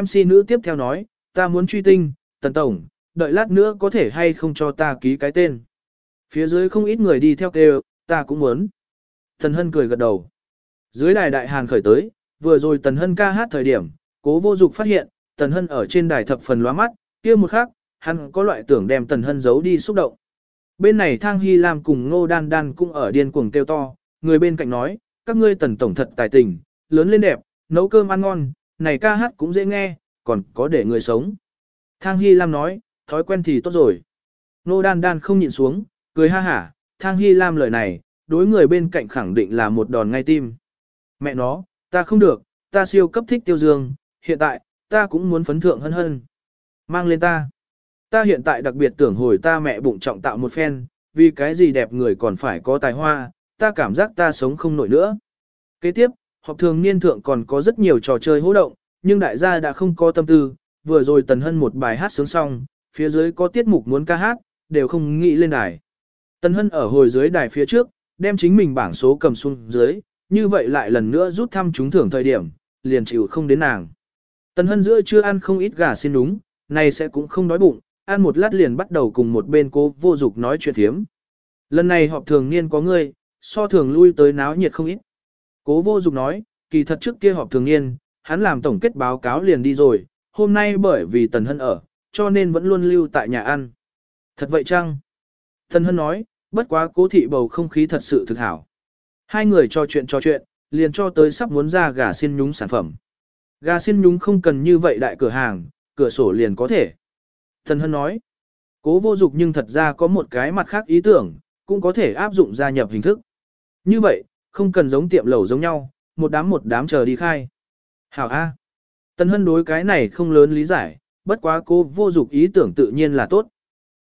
MC nữ tiếp theo nói, ta muốn truy tinh, Tần Tổng, đợi lát nữa có thể hay không cho ta ký cái tên. Phía dưới không ít người đi theo kêu, ta cũng muốn. Tần Hân cười gật đầu. Dưới đài đại hàn khởi tới, vừa rồi Tần Hân ca hát thời điểm, cố vô dục phát hiện, Tần Hân ở trên đài thập phần loa mắt, kia một khắc, hắn có loại tưởng đem Tần Hân giấu đi xúc động. Bên này Thang Hy Lam cùng Ngô Đan Đan cũng ở điên cuồng kêu to, người bên cạnh nói, các ngươi Tần Tổng thật tài tình, lớn lên đẹp, nấu cơm ăn ngon, này ca hát cũng dễ nghe, còn có để người sống. Thang Hy Lam nói, thói quen thì tốt rồi. Nô Đan Đan không nhịn xuống, cười ha hả, Thang Hy Lam lời này, đối người bên cạnh khẳng định là một đòn ngay tim. Mẹ nó, ta không được, ta siêu cấp thích tiêu dương, hiện tại, ta cũng muốn phấn thượng hân hân. Mang lên ta. Ta hiện tại đặc biệt tưởng hồi ta mẹ bụng trọng tạo một phen, vì cái gì đẹp người còn phải có tài hoa, ta cảm giác ta sống không nổi nữa. Kế tiếp, họp thường niên thượng còn có rất nhiều trò chơi hỗ động, nhưng đại gia đã không có tâm tư, vừa rồi Tần Hân một bài hát sướng xong, phía dưới có tiết mục muốn ca hát, đều không nghĩ lên đài. Tần Hân ở hồi dưới đài phía trước, đem chính mình bảng số cầm xuống dưới, như vậy lại lần nữa rút thăm trúng thưởng thời điểm, liền chịu không đến nàng. Tần Hân giữa chưa ăn không ít gà xin đúng, này sẽ cũng không đói bụng, ăn một lát liền bắt đầu cùng một bên cố vô dục nói chuyện thiếm. Lần này họp thường niên có ngươi, so thường lui tới náo nhiệt không ít. Cố vô dục nói, kỳ thật trước kia họp thường niên, hắn làm tổng kết báo cáo liền đi rồi, hôm nay bởi vì Tần Hân ở, cho nên vẫn luôn lưu tại nhà ăn. Thật vậy chăng? Tần Hân nói, bất quá cố thị bầu không khí thật sự thực hảo. Hai người trò chuyện trò chuyện, liền cho tới sắp muốn ra gà xiên nhúng sản phẩm. Gà xiên nhúng không cần như vậy đại cửa hàng, cửa sổ liền có thể. Tần Hân nói, cố vô dục nhưng thật ra có một cái mặt khác ý tưởng, cũng có thể áp dụng gia nhập hình thức. Như vậy, không cần giống tiệm lẩu giống nhau, một đám một đám chờ đi khai. Hảo A. Tần Hân đối cái này không lớn lý giải, bất quá cô vô dục ý tưởng tự nhiên là tốt.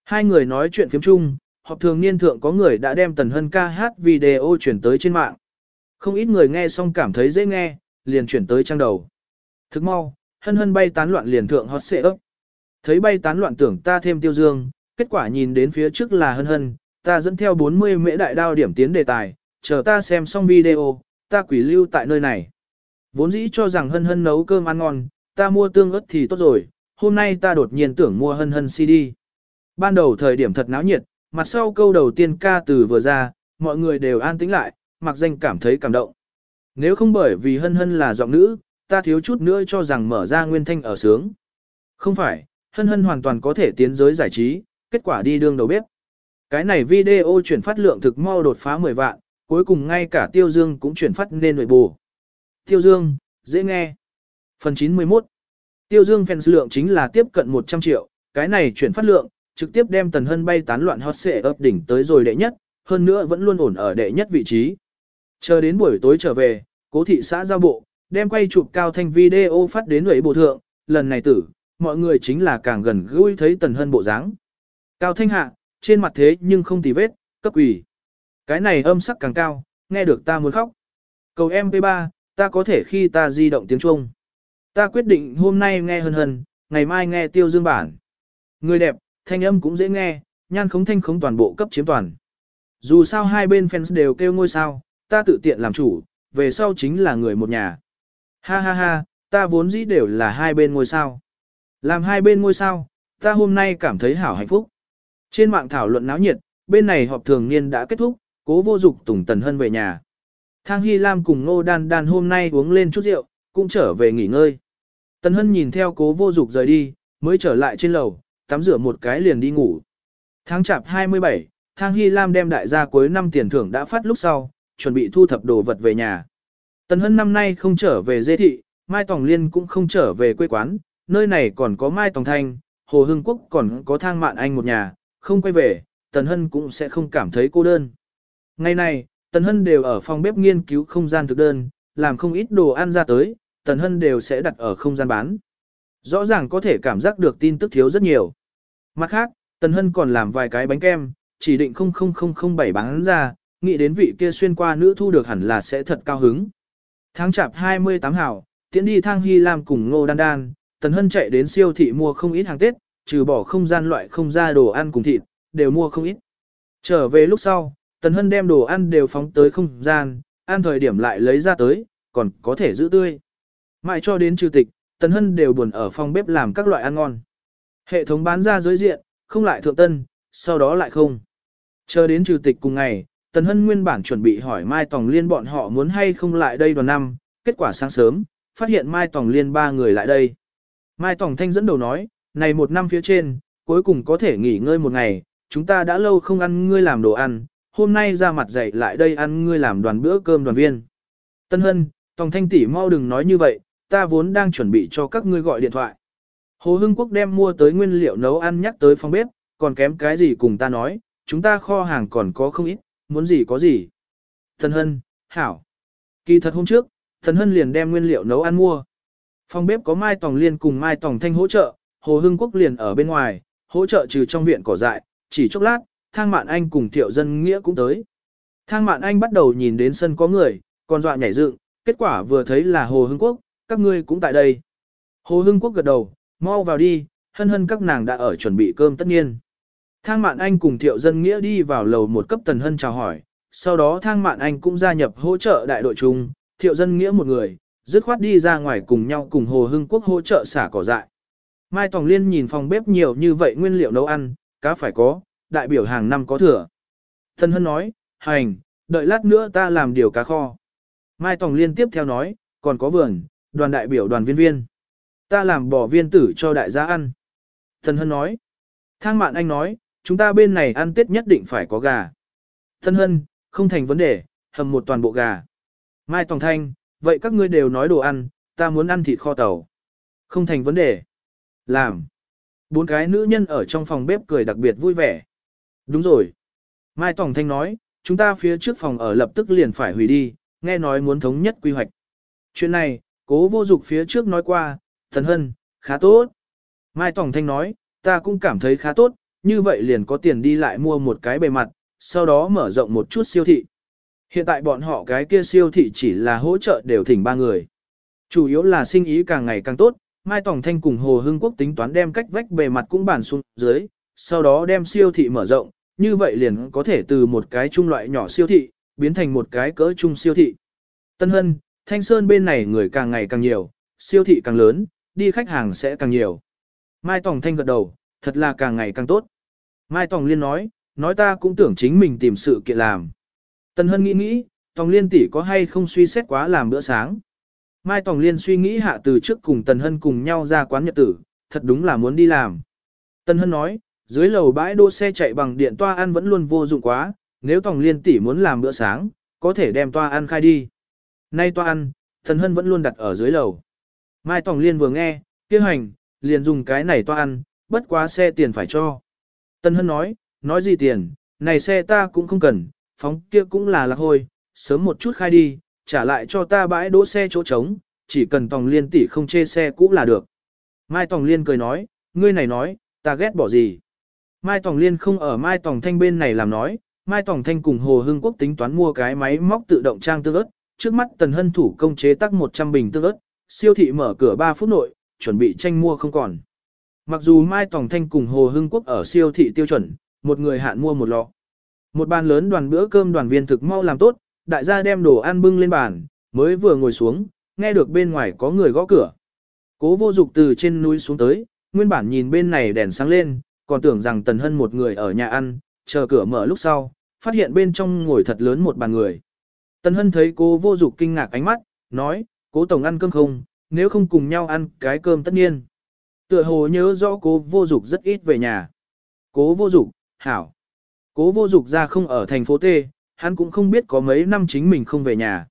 Hai người nói chuyện phiếm chung, họp thường niên thượng có người đã đem Tần Hân ca hát video chuyển tới trên mạng. Không ít người nghe xong cảm thấy dễ nghe, liền chuyển tới trang đầu. Thức mau, Hân Hân bay tán loạn liền thượng hot xệ ấp. Thấy bay tán loạn tưởng ta thêm tiêu dương, kết quả nhìn đến phía trước là Hân Hân, ta dẫn theo 40 mễ đại đao điểm tiến đề tài, chờ ta xem xong video, ta quỷ lưu tại nơi này. Vốn dĩ cho rằng hân hân nấu cơm ăn ngon, ta mua tương ớt thì tốt rồi, hôm nay ta đột nhiên tưởng mua hân hân CD. Ban đầu thời điểm thật náo nhiệt, mặt sau câu đầu tiên ca từ vừa ra, mọi người đều an tĩnh lại, mặc danh cảm thấy cảm động. Nếu không bởi vì hân hân là giọng nữ, ta thiếu chút nữa cho rằng mở ra nguyên thanh ở sướng. Không phải, hân hân hoàn toàn có thể tiến giới giải trí, kết quả đi đương đầu bếp. Cái này video chuyển phát lượng thực mau đột phá 10 vạn, cuối cùng ngay cả Tiêu Dương cũng chuyển phát nên nội bù. Tiêu Dương, dễ nghe. Phần 91 Tiêu Dương fans lượng chính là tiếp cận 100 triệu, cái này chuyển phát lượng, trực tiếp đem Tần Hân bay tán loạn hot xệ ấp đỉnh tới rồi đệ nhất, hơn nữa vẫn luôn ổn ở đệ nhất vị trí. Chờ đến buổi tối trở về, cố thị xã giao bộ, đem quay chụp cao thanh video phát đến nội bộ thượng, lần này tử, mọi người chính là càng gần gũi thấy Tần Hân bộ dáng. Cao thanh hạ, trên mặt thế nhưng không tì vết, cấp quỷ. Cái này âm sắc càng cao, nghe được ta muốn khóc. Cầu MP3, ta có thể khi ta di động tiếng Trung. Ta quyết định hôm nay nghe hân hân, ngày mai nghe tiêu dương bản. Người đẹp, thanh âm cũng dễ nghe, nhan khống thanh khống toàn bộ cấp chiếm toàn. Dù sao hai bên fans đều kêu ngôi sao, ta tự tiện làm chủ, về sau chính là người một nhà. Ha ha ha, ta vốn dĩ đều là hai bên ngôi sao. Làm hai bên ngôi sao, ta hôm nay cảm thấy hảo hạnh phúc. Trên mạng thảo luận náo nhiệt, bên này họp thường niên đã kết thúc, cố vô dục tùng tần hân về nhà. Thang Hy Lam cùng Ngô Đan Đan hôm nay uống lên chút rượu, cũng trở về nghỉ ngơi. Tần hân nhìn theo cố vô dục rời đi, mới trở lại trên lầu, tắm rửa một cái liền đi ngủ. Tháng chạp 27, Thang Hy Lam đem đại gia cuối năm tiền thưởng đã phát lúc sau, chuẩn bị thu thập đồ vật về nhà. Tần hân năm nay không trở về dê thị, Mai Tòng Liên cũng không trở về quê quán, nơi này còn có Mai Tòng Thanh, Hồ Hưng Quốc còn có Thang Mạn Anh một nhà, không quay về, Tần Hân cũng sẽ không cảm thấy cô đơn. Ngày này, Tần Hân đều ở phòng bếp nghiên cứu không gian thực đơn, làm không ít đồ ăn ra tới, Tần Hân đều sẽ đặt ở không gian bán. Rõ ràng có thể cảm giác được tin tức thiếu rất nhiều. Mặt khác, Tần Hân còn làm vài cái bánh kem, chỉ định 00007 bán ra, nghĩ đến vị kia xuyên qua nữ thu được hẳn là sẽ thật cao hứng. Tháng chạp 28 hảo, tiễn đi thang Hy Lam cùng Ngô Đan Đan, Tần Hân chạy đến siêu thị mua không ít hàng Tết, trừ bỏ không gian loại không ra đồ ăn cùng thịt, đều mua không ít. Trở về lúc sau, Tần Hân đem đồ ăn đều phóng tới không gian, ăn thời điểm lại lấy ra tới, còn có thể giữ tươi. Mãi cho đến trừ tịch, Tần Hân đều buồn ở phòng bếp làm các loại ăn ngon. Hệ thống bán ra giới diện, không lại thượng tân, sau đó lại không. Chờ đến trừ tịch cùng ngày, Tần Hân nguyên bản chuẩn bị hỏi Mai Tòng Liên bọn họ muốn hay không lại đây đoàn năm, kết quả sáng sớm, phát hiện Mai Tòng Liên ba người lại đây. Mai Tòng Thanh dẫn đầu nói, này một năm phía trên, cuối cùng có thể nghỉ ngơi một ngày, chúng ta đã lâu không ăn ngươi làm đồ ăn, hôm nay ra mặt dậy lại đây ăn ngươi làm đoàn bữa cơm đoàn viên. Tân Hân, Tòng Thanh tỷ mau đừng nói như vậy, ta vốn đang chuẩn bị cho các ngươi gọi điện thoại. Hồ Hưng Quốc đem mua tới nguyên liệu nấu ăn nhắc tới phòng bếp, còn kém cái gì cùng ta nói, chúng ta kho hàng còn có không ít, muốn gì có gì. Tân Hân, Hảo. Kỳ thật hôm trước, Tân Hân liền đem nguyên liệu nấu ăn mua. Phòng bếp có Mai Tòng Liên cùng Mai Tòng Thanh hỗ trợ, Hồ Hưng Quốc liền ở bên ngoài, hỗ trợ trừ trong viện cỏ dại, chỉ chốc lát, Thang Mạn Anh cùng Thiệu Dân Nghĩa cũng tới. Thang Mạn Anh bắt đầu nhìn đến sân có người, còn dọa nhảy dựng, kết quả vừa thấy là Hồ Hưng Quốc, các ngươi cũng tại đây. Hồ Hưng Quốc gật đầu, mau vào đi, hân hân các nàng đã ở chuẩn bị cơm tất nhiên. Thang Mạn Anh cùng Thiệu Dân Nghĩa đi vào lầu một cấp Tần Hân chào hỏi, sau đó Thang Mạn Anh cũng gia nhập hỗ trợ đại đội chung, Thiệu Dân Nghĩa một người, dứt khoát đi ra ngoài cùng nhau cùng Hồ Hưng Quốc hỗ trợ xả cỏ dại. Mai Tòng Liên nhìn phòng bếp nhiều như vậy nguyên liệu nấu ăn, cá phải có, đại biểu hàng năm có thừa. Thần Hân nói, hành, đợi lát nữa ta làm điều cá kho. Mai Tòng liên tiếp theo nói, còn có vườn, đoàn đại biểu đoàn viên viên. Ta làm bỏ viên tử cho đại gia ăn. Thân Hân nói. Thang mạn anh nói, chúng ta bên này ăn tết nhất định phải có gà. Thân Hân, không thành vấn đề, hầm một toàn bộ gà. Mai Tòng Thanh, vậy các ngươi đều nói đồ ăn, ta muốn ăn thịt kho tàu. Không thành vấn đề. Làm. Bốn cái nữ nhân ở trong phòng bếp cười đặc biệt vui vẻ. Đúng rồi. Mai Tòng Thanh nói, chúng ta phía trước phòng ở lập tức liền phải hủy đi, nghe nói muốn thống nhất quy hoạch. Chuyện này, cố vô dục phía trước nói qua, thần hân, khá tốt. Mai Tòng Thanh nói, ta cũng cảm thấy khá tốt, như vậy liền có tiền đi lại mua một cái bề mặt, sau đó mở rộng một chút siêu thị. Hiện tại bọn họ cái kia siêu thị chỉ là hỗ trợ đều thỉnh ba người. Chủ yếu là sinh ý càng ngày càng tốt, Mai Tòng Thanh cùng Hồ Hưng Quốc tính toán đem cách vách bề mặt cũng bản xuống dưới, sau đó đem siêu thị mở rộng, như vậy liền có thể từ một cái trung loại nhỏ siêu thị, biến thành một cái cỡ trung siêu thị. Tân Hân, Thanh Sơn bên này người càng ngày càng nhiều, siêu thị càng lớn, đi khách hàng sẽ càng nhiều. Mai Tòng Thanh gật đầu, thật là càng ngày càng tốt. Mai Tòng Liên nói, nói ta cũng tưởng chính mình tìm sự kiện làm. Tân Hân nghĩ nghĩ, Tòng Liên tỷ có hay không suy xét quá làm bữa sáng. Mai Tòng Liên suy nghĩ hạ từ trước cùng Tần Hân cùng nhau ra quán nhật tử, thật đúng là muốn đi làm. Tần Hân nói, dưới lầu bãi đỗ xe chạy bằng điện toa ăn vẫn luôn vô dụng quá, nếu Tòng Liên tỷ muốn làm bữa sáng, có thể đem toa ăn khai đi. Nay toa ăn, Thần Hân vẫn luôn đặt ở dưới lầu. Mai Tòng Liên vừa nghe, kêu hành, liền dùng cái này toa ăn, bất quá xe tiền phải cho. tân Hân nói, nói gì tiền, này xe ta cũng không cần, phóng kia cũng là lạc hôi, sớm một chút khai đi, trả lại cho ta bãi đỗ xe chỗ trống, chỉ cần Tòng Liên tỷ không chê xe cũ là được. Mai Tòng Liên cười nói, ngươi này nói, ta ghét bỏ gì. Mai Tòng Liên không ở Mai Tòng Thanh bên này làm nói, Mai Tòng Thanh cùng Hồ Hưng Quốc tính toán mua cái máy móc tự động trang tương ớt, trước mắt Tần Hân thủ công chế tác 100 bình tương ớt, siêu thị mở cửa 3 phút nội, chuẩn bị tranh mua không còn. Mặc dù Mai Tòng Thanh cùng Hồ Hưng Quốc ở siêu thị tiêu chuẩn, một người hạn mua một lọ. Một bàn lớn đoàn bữa cơm đoàn viên thực mau làm tốt, đại gia đem đồ ăn bưng lên bàn, mới vừa ngồi xuống, nghe được bên ngoài có người gõ cửa. Cố vô dục từ trên núi xuống tới, nguyên bản nhìn bên này đèn sáng lên, còn tưởng rằng Tần Hân một người ở nhà ăn, chờ cửa mở lúc sau, phát hiện bên trong ngồi thật lớn một bàn người. Tần Hân thấy cô vô dục kinh ngạc ánh mắt, nói, cố tổng ăn cơm không, nếu không cùng nhau ăn cái cơm tất nhiên. Tựa hồ nhớ rõ cố vô dục rất ít về nhà. Cố vô dục, hảo. Cố vô dục ra không ở thành phố T, hắn cũng không biết có mấy năm chính mình không về nhà.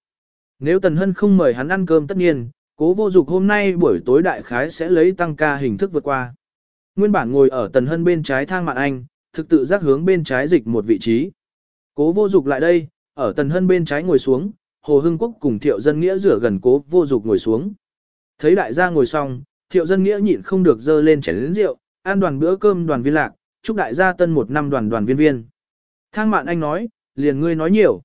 Nếu Tần Hân không mời hắn ăn cơm tất nhiên, cố vô dục hôm nay buổi tối đại khái sẽ lấy tăng ca hình thức vượt qua. Nguyên bản ngồi ở Tần Hân bên trái thang mạng anh, thực tự giác hướng bên trái dịch một vị trí. Cố vô dục lại đây, ở Tần Hân bên trái ngồi xuống, Hồ Hưng Quốc cùng Thiệu Dân Nghĩa rửa gần cố vô dục ngồi xuống. Thấy đại gia ngồi xong, Thiệu Dân Nghĩa nhịn không được dơ lên chén lớn rượu, ăn đoàn bữa cơm đoàn viên lạc, chúc đại gia tân một năm đoàn đoàn viên viên. Thang mạn anh nói, liền ngươi nói nhiều.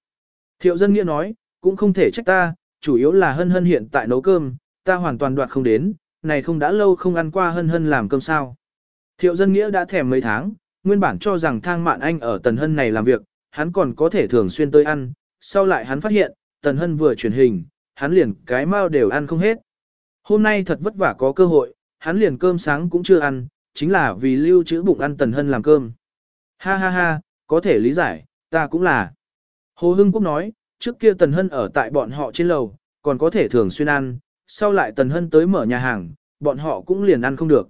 Thiệu dân nghĩa nói, cũng không thể trách ta, chủ yếu là hân hân hiện tại nấu cơm, ta hoàn toàn đoạt không đến, này không đã lâu không ăn qua hân hân làm cơm sao. Thiệu dân nghĩa đã thèm mấy tháng, nguyên bản cho rằng thang mạn anh ở tần hân này làm việc, hắn còn có thể thường xuyên tới ăn, sau lại hắn phát hiện, tần hân vừa truyền hình, hắn liền cái mau đều ăn không hết. Hôm nay thật vất vả có cơ hội, hắn liền cơm sáng cũng chưa ăn, chính là vì lưu trữ bụng ăn tần hân làm cơm. Ha ha ha, có thể lý giải, ta cũng là. Hồ Hưng Quốc nói, trước kia Tần Hân ở tại bọn họ trên lầu, còn có thể thường xuyên ăn, sau lại Tần Hân tới mở nhà hàng, bọn họ cũng liền ăn không được.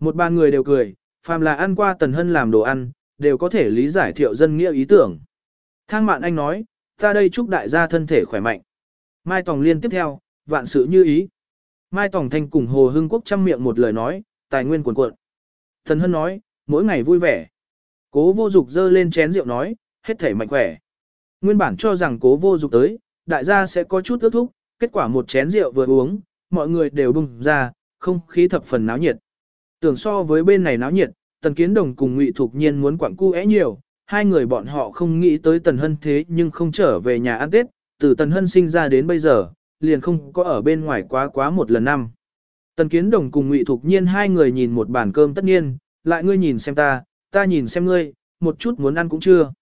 Một bàn người đều cười, phàm là ăn qua Tần Hân làm đồ ăn, đều có thể lý giải thiệu dân nghĩa ý tưởng. Thang mạn anh nói, ta đây chúc đại gia thân thể khỏe mạnh. Mai Tòng liên tiếp theo, vạn sự như ý. Mai Tòng Thanh cùng Hồ Hưng Quốc chăm miệng một lời nói, tài nguyên cuồn cuộn. Tần Hân nói, mỗi ngày vui vẻ. Cố vô dục dơ lên chén rượu nói, hết thể mạnh khỏe. Nguyên bản cho rằng cố vô dục tới, đại gia sẽ có chút ước thúc, kết quả một chén rượu vừa uống, mọi người đều bùng ra, không khí thập phần náo nhiệt. Tưởng so với bên này náo nhiệt, Tần Kiến Đồng cùng Ngụy Thục Nhiên muốn quặng cu é nhiều, hai người bọn họ không nghĩ tới Tần Hân thế nhưng không trở về nhà ăn Tết, từ Tần Hân sinh ra đến bây giờ, liền không có ở bên ngoài quá quá một lần năm. Tần Kiến Đồng cùng Ngụy Thục Nhiên hai người nhìn một bàn cơm tất nhiên, lại ngươi nhìn xem ta, ta nhìn xem ngươi, một chút muốn ăn cũng chưa.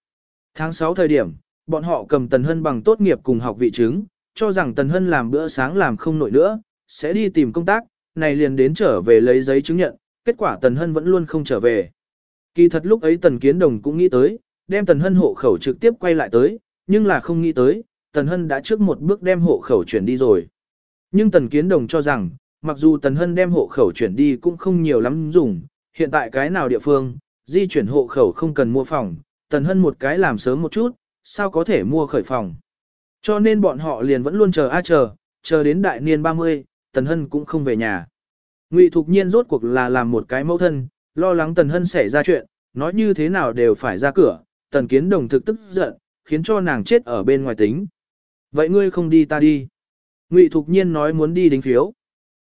Tháng 6 thời điểm, bọn họ cầm Tần Hân bằng tốt nghiệp cùng học vị chứng, cho rằng Tần Hân làm bữa sáng làm không nổi nữa, sẽ đi tìm công tác, này liền đến trở về lấy giấy chứng nhận, kết quả Tần Hân vẫn luôn không trở về. Kỳ thật lúc ấy Tần Kiến Đồng cũng nghĩ tới, đem Tần Hân hộ khẩu trực tiếp quay lại tới, nhưng là không nghĩ tới, Tần Hân đã trước một bước đem hộ khẩu chuyển đi rồi. Nhưng Tần Kiến Đồng cho rằng, mặc dù Tần Hân đem hộ khẩu chuyển đi cũng không nhiều lắm dùng, hiện tại cái nào địa phương, di chuyển hộ khẩu không cần mua phòng, Tần Hân một cái làm sớm một chút, sao có thể mua khởi phòng. Cho nên bọn họ liền vẫn luôn chờ a chờ, chờ đến đại niên 30, Tần Hân cũng không về nhà. Ngụy Thục Nhiên rốt cuộc là làm một cái mẫu thân, lo lắng Tần Hân xảy ra chuyện, nói như thế nào đều phải ra cửa, Tần Kiến Đồng thực tức giận, khiến cho nàng chết ở bên ngoài tính. Vậy ngươi không đi ta đi. Ngụy Thục Nhiên nói muốn đi đính phiếu.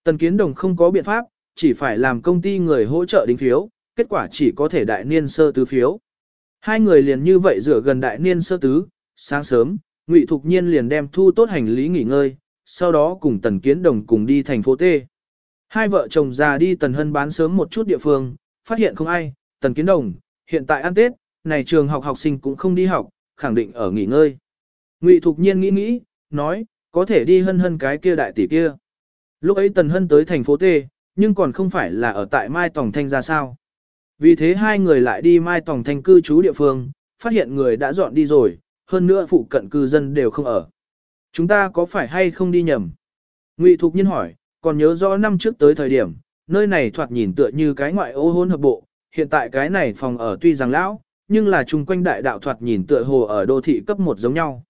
Tần Kiến Đồng không có biện pháp, chỉ phải làm công ty người hỗ trợ đính phiếu, kết quả chỉ có thể đại niên sơ tứ phiếu. Hai người liền như vậy rửa gần đại niên sơ tứ, sáng sớm, Ngụy Thục Nhiên liền đem thu tốt hành lý nghỉ ngơi, sau đó cùng Tần Kiến Đồng cùng đi thành phố T. Hai vợ chồng già đi Tần Hân bán sớm một chút địa phương, phát hiện không ai, Tần Kiến Đồng, hiện tại ăn Tết, này trường học học sinh cũng không đi học, khẳng định ở nghỉ ngơi. Ngụy Thục Nhiên nghĩ nghĩ, nói, có thể đi hân hân cái kia đại tỷ kia. Lúc ấy Tần Hân tới thành phố T, nhưng còn không phải là ở tại Mai Tòng Thanh ra sao. Vì thế hai người lại đi Mai Tòng Thanh cư trú địa phương, phát hiện người đã dọn đi rồi, hơn nữa phụ cận cư dân đều không ở. Chúng ta có phải hay không đi nhầm? Ngụy Thục Nhiên hỏi, còn nhớ rõ năm trước tới thời điểm, nơi này thoạt nhìn tựa như cái ngoại ô hôn hợp bộ, hiện tại cái này phòng ở tuy rằng lão, nhưng là chung quanh đại đạo thoạt nhìn tựa hồ ở đô thị cấp một giống nhau.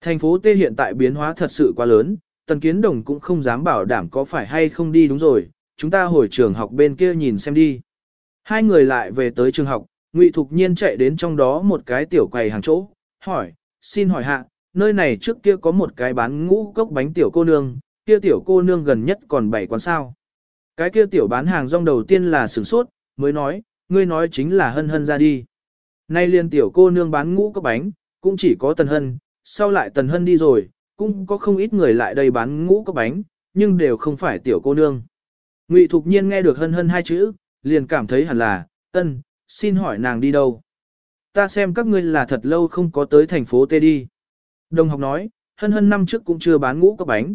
Thành phố T hiện tại biến hóa thật sự quá lớn, Tần Kiến Đồng cũng không dám bảo đảm có phải hay không đi đúng rồi, chúng ta hồi trường học bên kia nhìn xem đi. Hai người lại về tới trường học, Ngụy Thục Nhiên chạy đến trong đó một cái tiểu quầy hàng chỗ, hỏi, xin hỏi hạ, nơi này trước kia có một cái bán ngũ cốc bánh tiểu cô nương, kia tiểu cô nương gần nhất còn bảy quán sao. Cái kia tiểu bán hàng rong đầu tiên là sửng sốt, mới nói, ngươi nói chính là hân hân ra đi. Nay liên tiểu cô nương bán ngũ cốc bánh, cũng chỉ có tần hân, sau lại tần hân đi rồi, cũng có không ít người lại đây bán ngũ cốc bánh, nhưng đều không phải tiểu cô nương. Ngụy Thục Nhiên nghe được hân hân hai chữ, liền cảm thấy hẳn là, ân, xin hỏi nàng đi đâu. Ta xem các ngươi là thật lâu không có tới thành phố Tê đi. Đồng học nói, hân hân năm trước cũng chưa bán ngũ cốc bánh.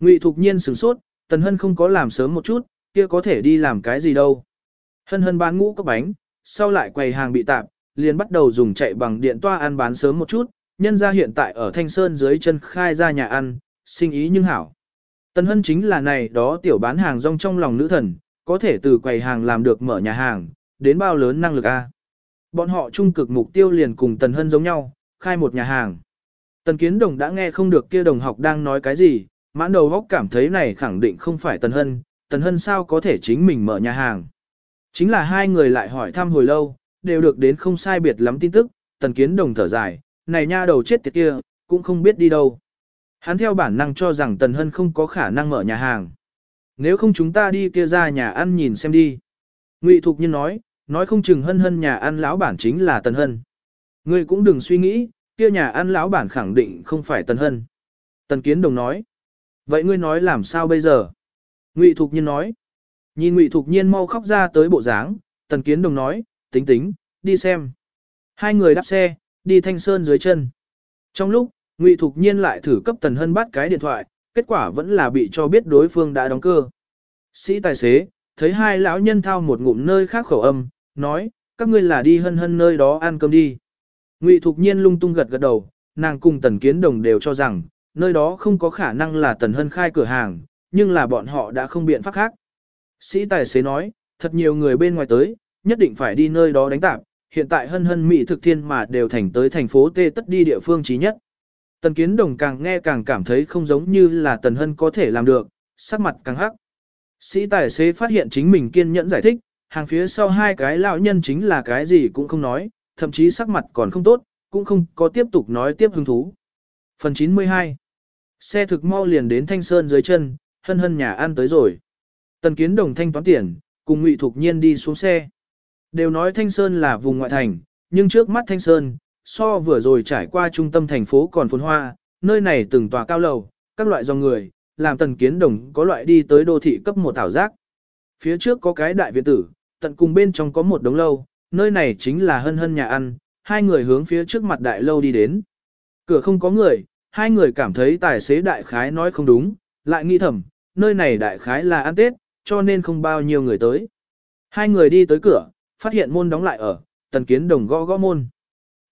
Ngụy Thục Nhiên sửng sốt, tần hân không có làm sớm một chút, kia có thể đi làm cái gì đâu. Hân hân bán ngũ cốc bánh, sau lại quầy hàng bị tạp, liền bắt đầu dùng chạy bằng điện toa ăn bán sớm một chút, nhân ra hiện tại ở Thanh Sơn dưới chân khai ra nhà ăn, sinh ý nhưng hảo. Tần Hân chính là này đó tiểu bán hàng rong trong lòng nữ thần, có thể từ quầy hàng làm được mở nhà hàng, đến bao lớn năng lực a. Bọn họ trung cực mục tiêu liền cùng Tần Hân giống nhau, khai một nhà hàng. Tần Kiến Đồng đã nghe không được kia đồng học đang nói cái gì, mãn đầu góc cảm thấy này khẳng định không phải Tần Hân, Tần Hân sao có thể chính mình mở nhà hàng. Chính là hai người lại hỏi thăm hồi lâu, đều được đến không sai biệt lắm tin tức, Tần Kiến Đồng thở dài, này nha đầu chết tiệt kia, cũng không biết đi đâu. Hắn theo bản năng cho rằng Tần Hân không có khả năng mở nhà hàng. Nếu không chúng ta đi kia ra nhà ăn nhìn xem đi. Ngụy Thục nhân nói, nói không chừng Hân Hân nhà ăn lão bản chính là Tần Hân. Ngươi cũng đừng suy nghĩ, kia nhà ăn lão bản khẳng định không phải Tần Hân. Tần Kiến Đồng nói, vậy ngươi nói làm sao bây giờ? Ngụy Thục Nhiên nói, nhìn Ngụy Thục Nhiên mau khóc ra tới bộ dáng, Tần Kiến Đồng nói, tính tính, đi xem. Hai người đáp xe, đi thanh sơn dưới chân. Trong lúc, Ngụy Thục Nhiên lại thử cấp Tần Hân bắt cái điện thoại, kết quả vẫn là bị cho biết đối phương đã đóng cơ. Sĩ tài xế, thấy hai lão nhân thao một ngụm nơi khác khẩu âm, nói, các ngươi là đi hân hân nơi đó ăn cơm đi. Ngụy Thục Nhiên lung tung gật gật đầu, nàng cùng Tần Kiến Đồng đều cho rằng, nơi đó không có khả năng là Tần Hân khai cửa hàng, nhưng là bọn họ đã không biện pháp khác. Sĩ tài xế nói, thật nhiều người bên ngoài tới, nhất định phải đi nơi đó đánh tạp, hiện tại hân hân mỹ thực thiên mà đều thành tới thành phố Tê tất đi địa phương trí nhất. Tần Kiến Đồng càng nghe càng cảm thấy không giống như là Tần Hân có thể làm được, sắc mặt càng hắc. Sĩ tài xế phát hiện chính mình kiên nhẫn giải thích, hàng phía sau hai cái lão nhân chính là cái gì cũng không nói, thậm chí sắc mặt còn không tốt, cũng không có tiếp tục nói tiếp hứng thú. Phần 92 Xe thực mau liền đến Thanh Sơn dưới chân, hân hân nhà ăn tới rồi. Tần Kiến Đồng thanh toán tiền, cùng Ngụy Thục Nhiên đi xuống xe. Đều nói Thanh Sơn là vùng ngoại thành, nhưng trước mắt Thanh Sơn, so vừa rồi trải qua trung tâm thành phố còn phồn hoa, nơi này từng tòa cao lầu, các loại dòng người, làm tần kiến đồng có loại đi tới đô thị cấp một ảo giác. Phía trước có cái đại viện tử, tận cùng bên trong có một đống lâu, nơi này chính là hân hân nhà ăn, hai người hướng phía trước mặt đại lâu đi đến. Cửa không có người, hai người cảm thấy tài xế đại khái nói không đúng, lại nghĩ thầm, nơi này đại khái là ăn Tết, cho nên không bao nhiêu người tới. Hai người đi tới cửa, phát hiện môn đóng lại ở, tần kiến đồng gõ gõ môn.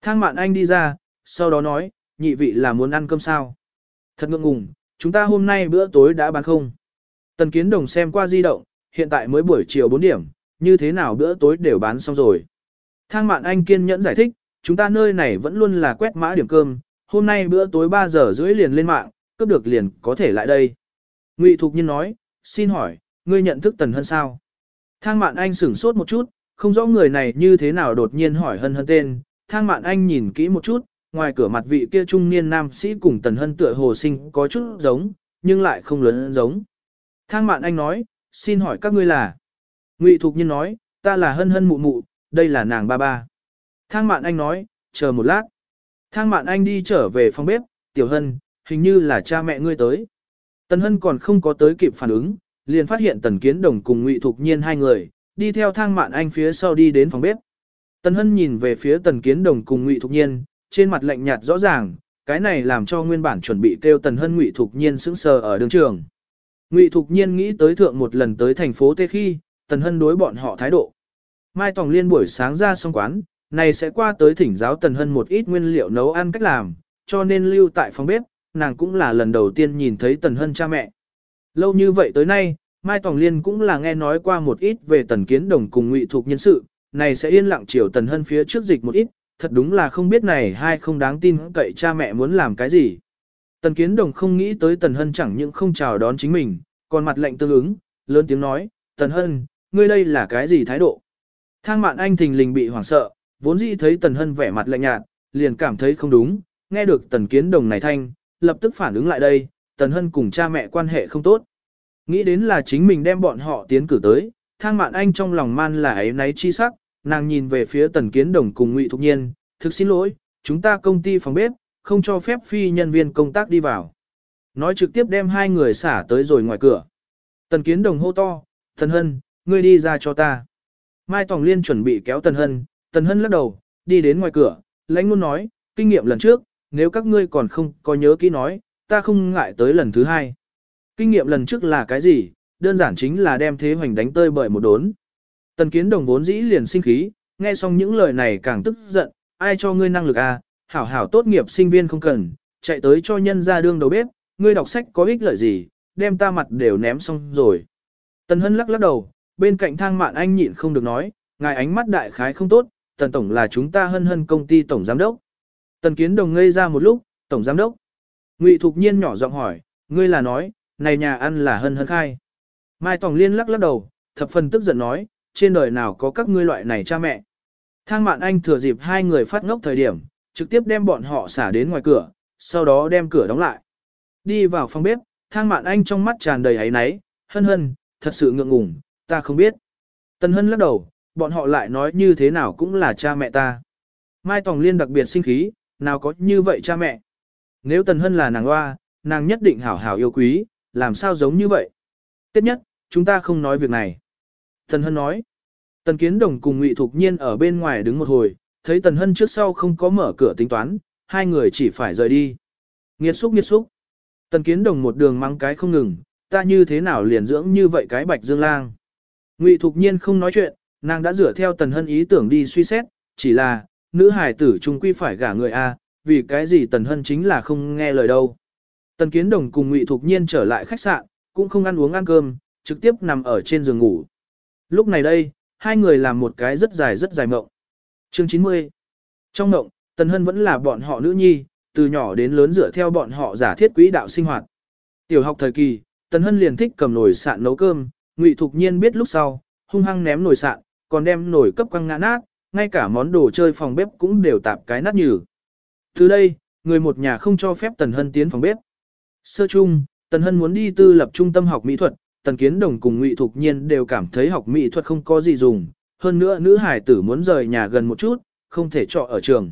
Thang mạn anh đi ra, sau đó nói, nhị vị là muốn ăn cơm sao. Thật ngượng ngùng, chúng ta hôm nay bữa tối đã bán không? Tần Kiến Đồng xem qua di động, hiện tại mới buổi chiều 4 điểm, như thế nào bữa tối đều bán xong rồi. Thang Mạn Anh kiên nhẫn giải thích, chúng ta nơi này vẫn luôn là quét mã điểm cơm, hôm nay bữa tối 3 giờ rưỡi liền lên mạng, cướp được liền có thể lại đây. Ngụy Thục Nhiên nói, xin hỏi, ngươi nhận thức Tần Hân sao? Thang Mạn Anh sửng sốt một chút, không rõ người này như thế nào đột nhiên hỏi Hân Hân tên. Thang Mạn Anh nhìn kỹ một chút, ngoài cửa mặt vị kia trung niên nam sĩ cùng Tần Hân tựa hồ sinh có chút giống, nhưng lại không lớn giống. Thang Mạn Anh nói, xin hỏi các ngươi là? Ngụy Thục Nhiên nói, ta là Hân Hân mụ mụ, đây là nàng ba ba. Thang Mạn Anh nói, chờ một lát. Thang Mạn Anh đi trở về phòng bếp, Tiểu Hân, hình như là cha mẹ ngươi tới. Tần Hân còn không có tới kịp phản ứng, liền phát hiện Tần Kiến Đồng cùng Ngụy Thục Nhiên hai người, đi theo thang Mạn Anh phía sau đi đến phòng bếp. Tần Hân nhìn về phía Tần Kiến Đồng cùng Ngụy Thục Nhiên, trên mặt lạnh nhạt rõ ràng, cái này làm cho nguyên bản chuẩn bị kêu Tần Hân Ngụy Thục Nhiên sững sờ ở đường trường. Ngụy Thục Nhiên nghĩ tới thượng một lần tới thành phố Tê khi, Tần Hân đối bọn họ thái độ. Mai Tòng Liên buổi sáng ra xong quán, này sẽ qua tới thỉnh giáo Tần Hân một ít nguyên liệu nấu ăn cách làm, cho nên lưu tại phòng bếp, nàng cũng là lần đầu tiên nhìn thấy Tần Hân cha mẹ. Lâu như vậy tới nay, Mai Tòng Liên cũng là nghe nói qua một ít về Tần Kiến Đồng cùng Ngụy Thục nhân sự, này sẽ yên lặng chiều Tần Hân phía trước dịch một ít, thật đúng là không biết này hai không đáng tin cậy cha mẹ muốn làm cái gì. Tần Kiến Đồng không nghĩ tới Tần Hân chẳng những không chào đón chính mình, còn mặt lệnh tương ứng, lớn tiếng nói, Tần Hân, ngươi đây là cái gì thái độ? Thang mạn anh thình lình bị hoảng sợ, vốn dĩ thấy Tần Hân vẻ mặt lạnh nhạt, liền cảm thấy không đúng, nghe được Tần Kiến Đồng này thanh, lập tức phản ứng lại đây, Tần Hân cùng cha mẹ quan hệ không tốt. Nghĩ đến là chính mình đem bọn họ tiến cử tới, thang mạn anh trong lòng man là ấy náy chi sắc, nàng nhìn về phía Tần Kiến Đồng cùng Ngụy Thục Nhiên, thực xin lỗi, chúng ta công ty phòng bếp, không cho phép phi nhân viên công tác đi vào. Nói trực tiếp đem hai người xả tới rồi ngoài cửa. Tần Kiến Đồng hô to, Tần Hân, ngươi đi ra cho ta. Mai Tòng Liên chuẩn bị kéo Tần Hân, Tần Hân lắc đầu, đi đến ngoài cửa, lãnh luôn nói, kinh nghiệm lần trước, nếu các ngươi còn không có nhớ kỹ nói, ta không ngại tới lần thứ hai. Kinh nghiệm lần trước là cái gì? Đơn giản chính là đem thế hoành đánh tơi bởi một đốn. Tần kiến đồng vốn dĩ liền sinh khí, nghe xong những lời này càng tức giận, ai cho ngươi năng lực à, hảo hảo tốt nghiệp sinh viên không cần, chạy tới cho nhân ra đương đầu bếp, ngươi đọc sách có ích lợi gì, đem ta mặt đều ném xong rồi. Tần hân lắc lắc đầu, bên cạnh thang mạn anh nhịn không được nói, ngài ánh mắt đại khái không tốt, tần tổng là chúng ta hân hân công ty tổng giám đốc. Tần kiến đồng ngây ra một lúc, tổng giám đốc. Ngụy Thục Nhiên nhỏ giọng hỏi, ngươi là nói, này nhà ăn là hân hân khai. Mai Tòng Liên lắc lắc đầu, thập phần tức giận nói, trên đời nào có các ngươi loại này cha mẹ. Thang Mạn Anh thừa dịp hai người phát ngốc thời điểm, trực tiếp đem bọn họ xả đến ngoài cửa, sau đó đem cửa đóng lại. Đi vào phòng bếp, Thang Mạn Anh trong mắt tràn đầy áy náy, hân hân, thật sự ngượng ngùng, ta không biết. Tần Hân lắc đầu, bọn họ lại nói như thế nào cũng là cha mẹ ta. Mai Tòng Liên đặc biệt sinh khí, nào có như vậy cha mẹ. Nếu Tần Hân là nàng hoa, nàng nhất định hảo hảo yêu quý, làm sao giống như vậy. Tiếp nhất, chúng ta không nói việc này. Tần Hân nói. Tần Kiến Đồng cùng Ngụy Thục Nhiên ở bên ngoài đứng một hồi, thấy Tần Hân trước sau không có mở cửa tính toán, hai người chỉ phải rời đi. Nghiệt xúc nghiệt xúc. Tần Kiến Đồng một đường mắng cái không ngừng, ta như thế nào liền dưỡng như vậy cái bạch dương lang. Ngụy Thục Nhiên không nói chuyện, nàng đã dựa theo Tần Hân ý tưởng đi suy xét, chỉ là, nữ hài tử trung quy phải gả người A, vì cái gì Tần Hân chính là không nghe lời đâu. Tần Kiến Đồng cùng Ngụy Thục Nhiên trở lại khách sạn, cũng không ăn uống ăn cơm, trực tiếp nằm ở trên giường ngủ. Lúc này đây, hai người làm một cái rất dài rất dài mộng. Chương 90 Trong mộng, Tần Hân vẫn là bọn họ nữ nhi, từ nhỏ đến lớn dựa theo bọn họ giả thiết quỹ đạo sinh hoạt. Tiểu học thời kỳ, Tần Hân liền thích cầm nồi sạn nấu cơm, Ngụy Thục Nhiên biết lúc sau, hung hăng ném nồi sạn, còn đem nồi cấp quăng ngã nát, ngay cả món đồ chơi phòng bếp cũng đều tạp cái nát nhừ. Từ đây, người một nhà không cho phép Tần Hân tiến phòng bếp. Sơ chung, Tần Hân muốn đi tư lập trung tâm học mỹ thuật, Tần Kiến Đồng cùng Ngụy Thục Nhiên đều cảm thấy học mỹ thuật không có gì dùng, hơn nữa nữ hải tử muốn rời nhà gần một chút, không thể trọ ở trường.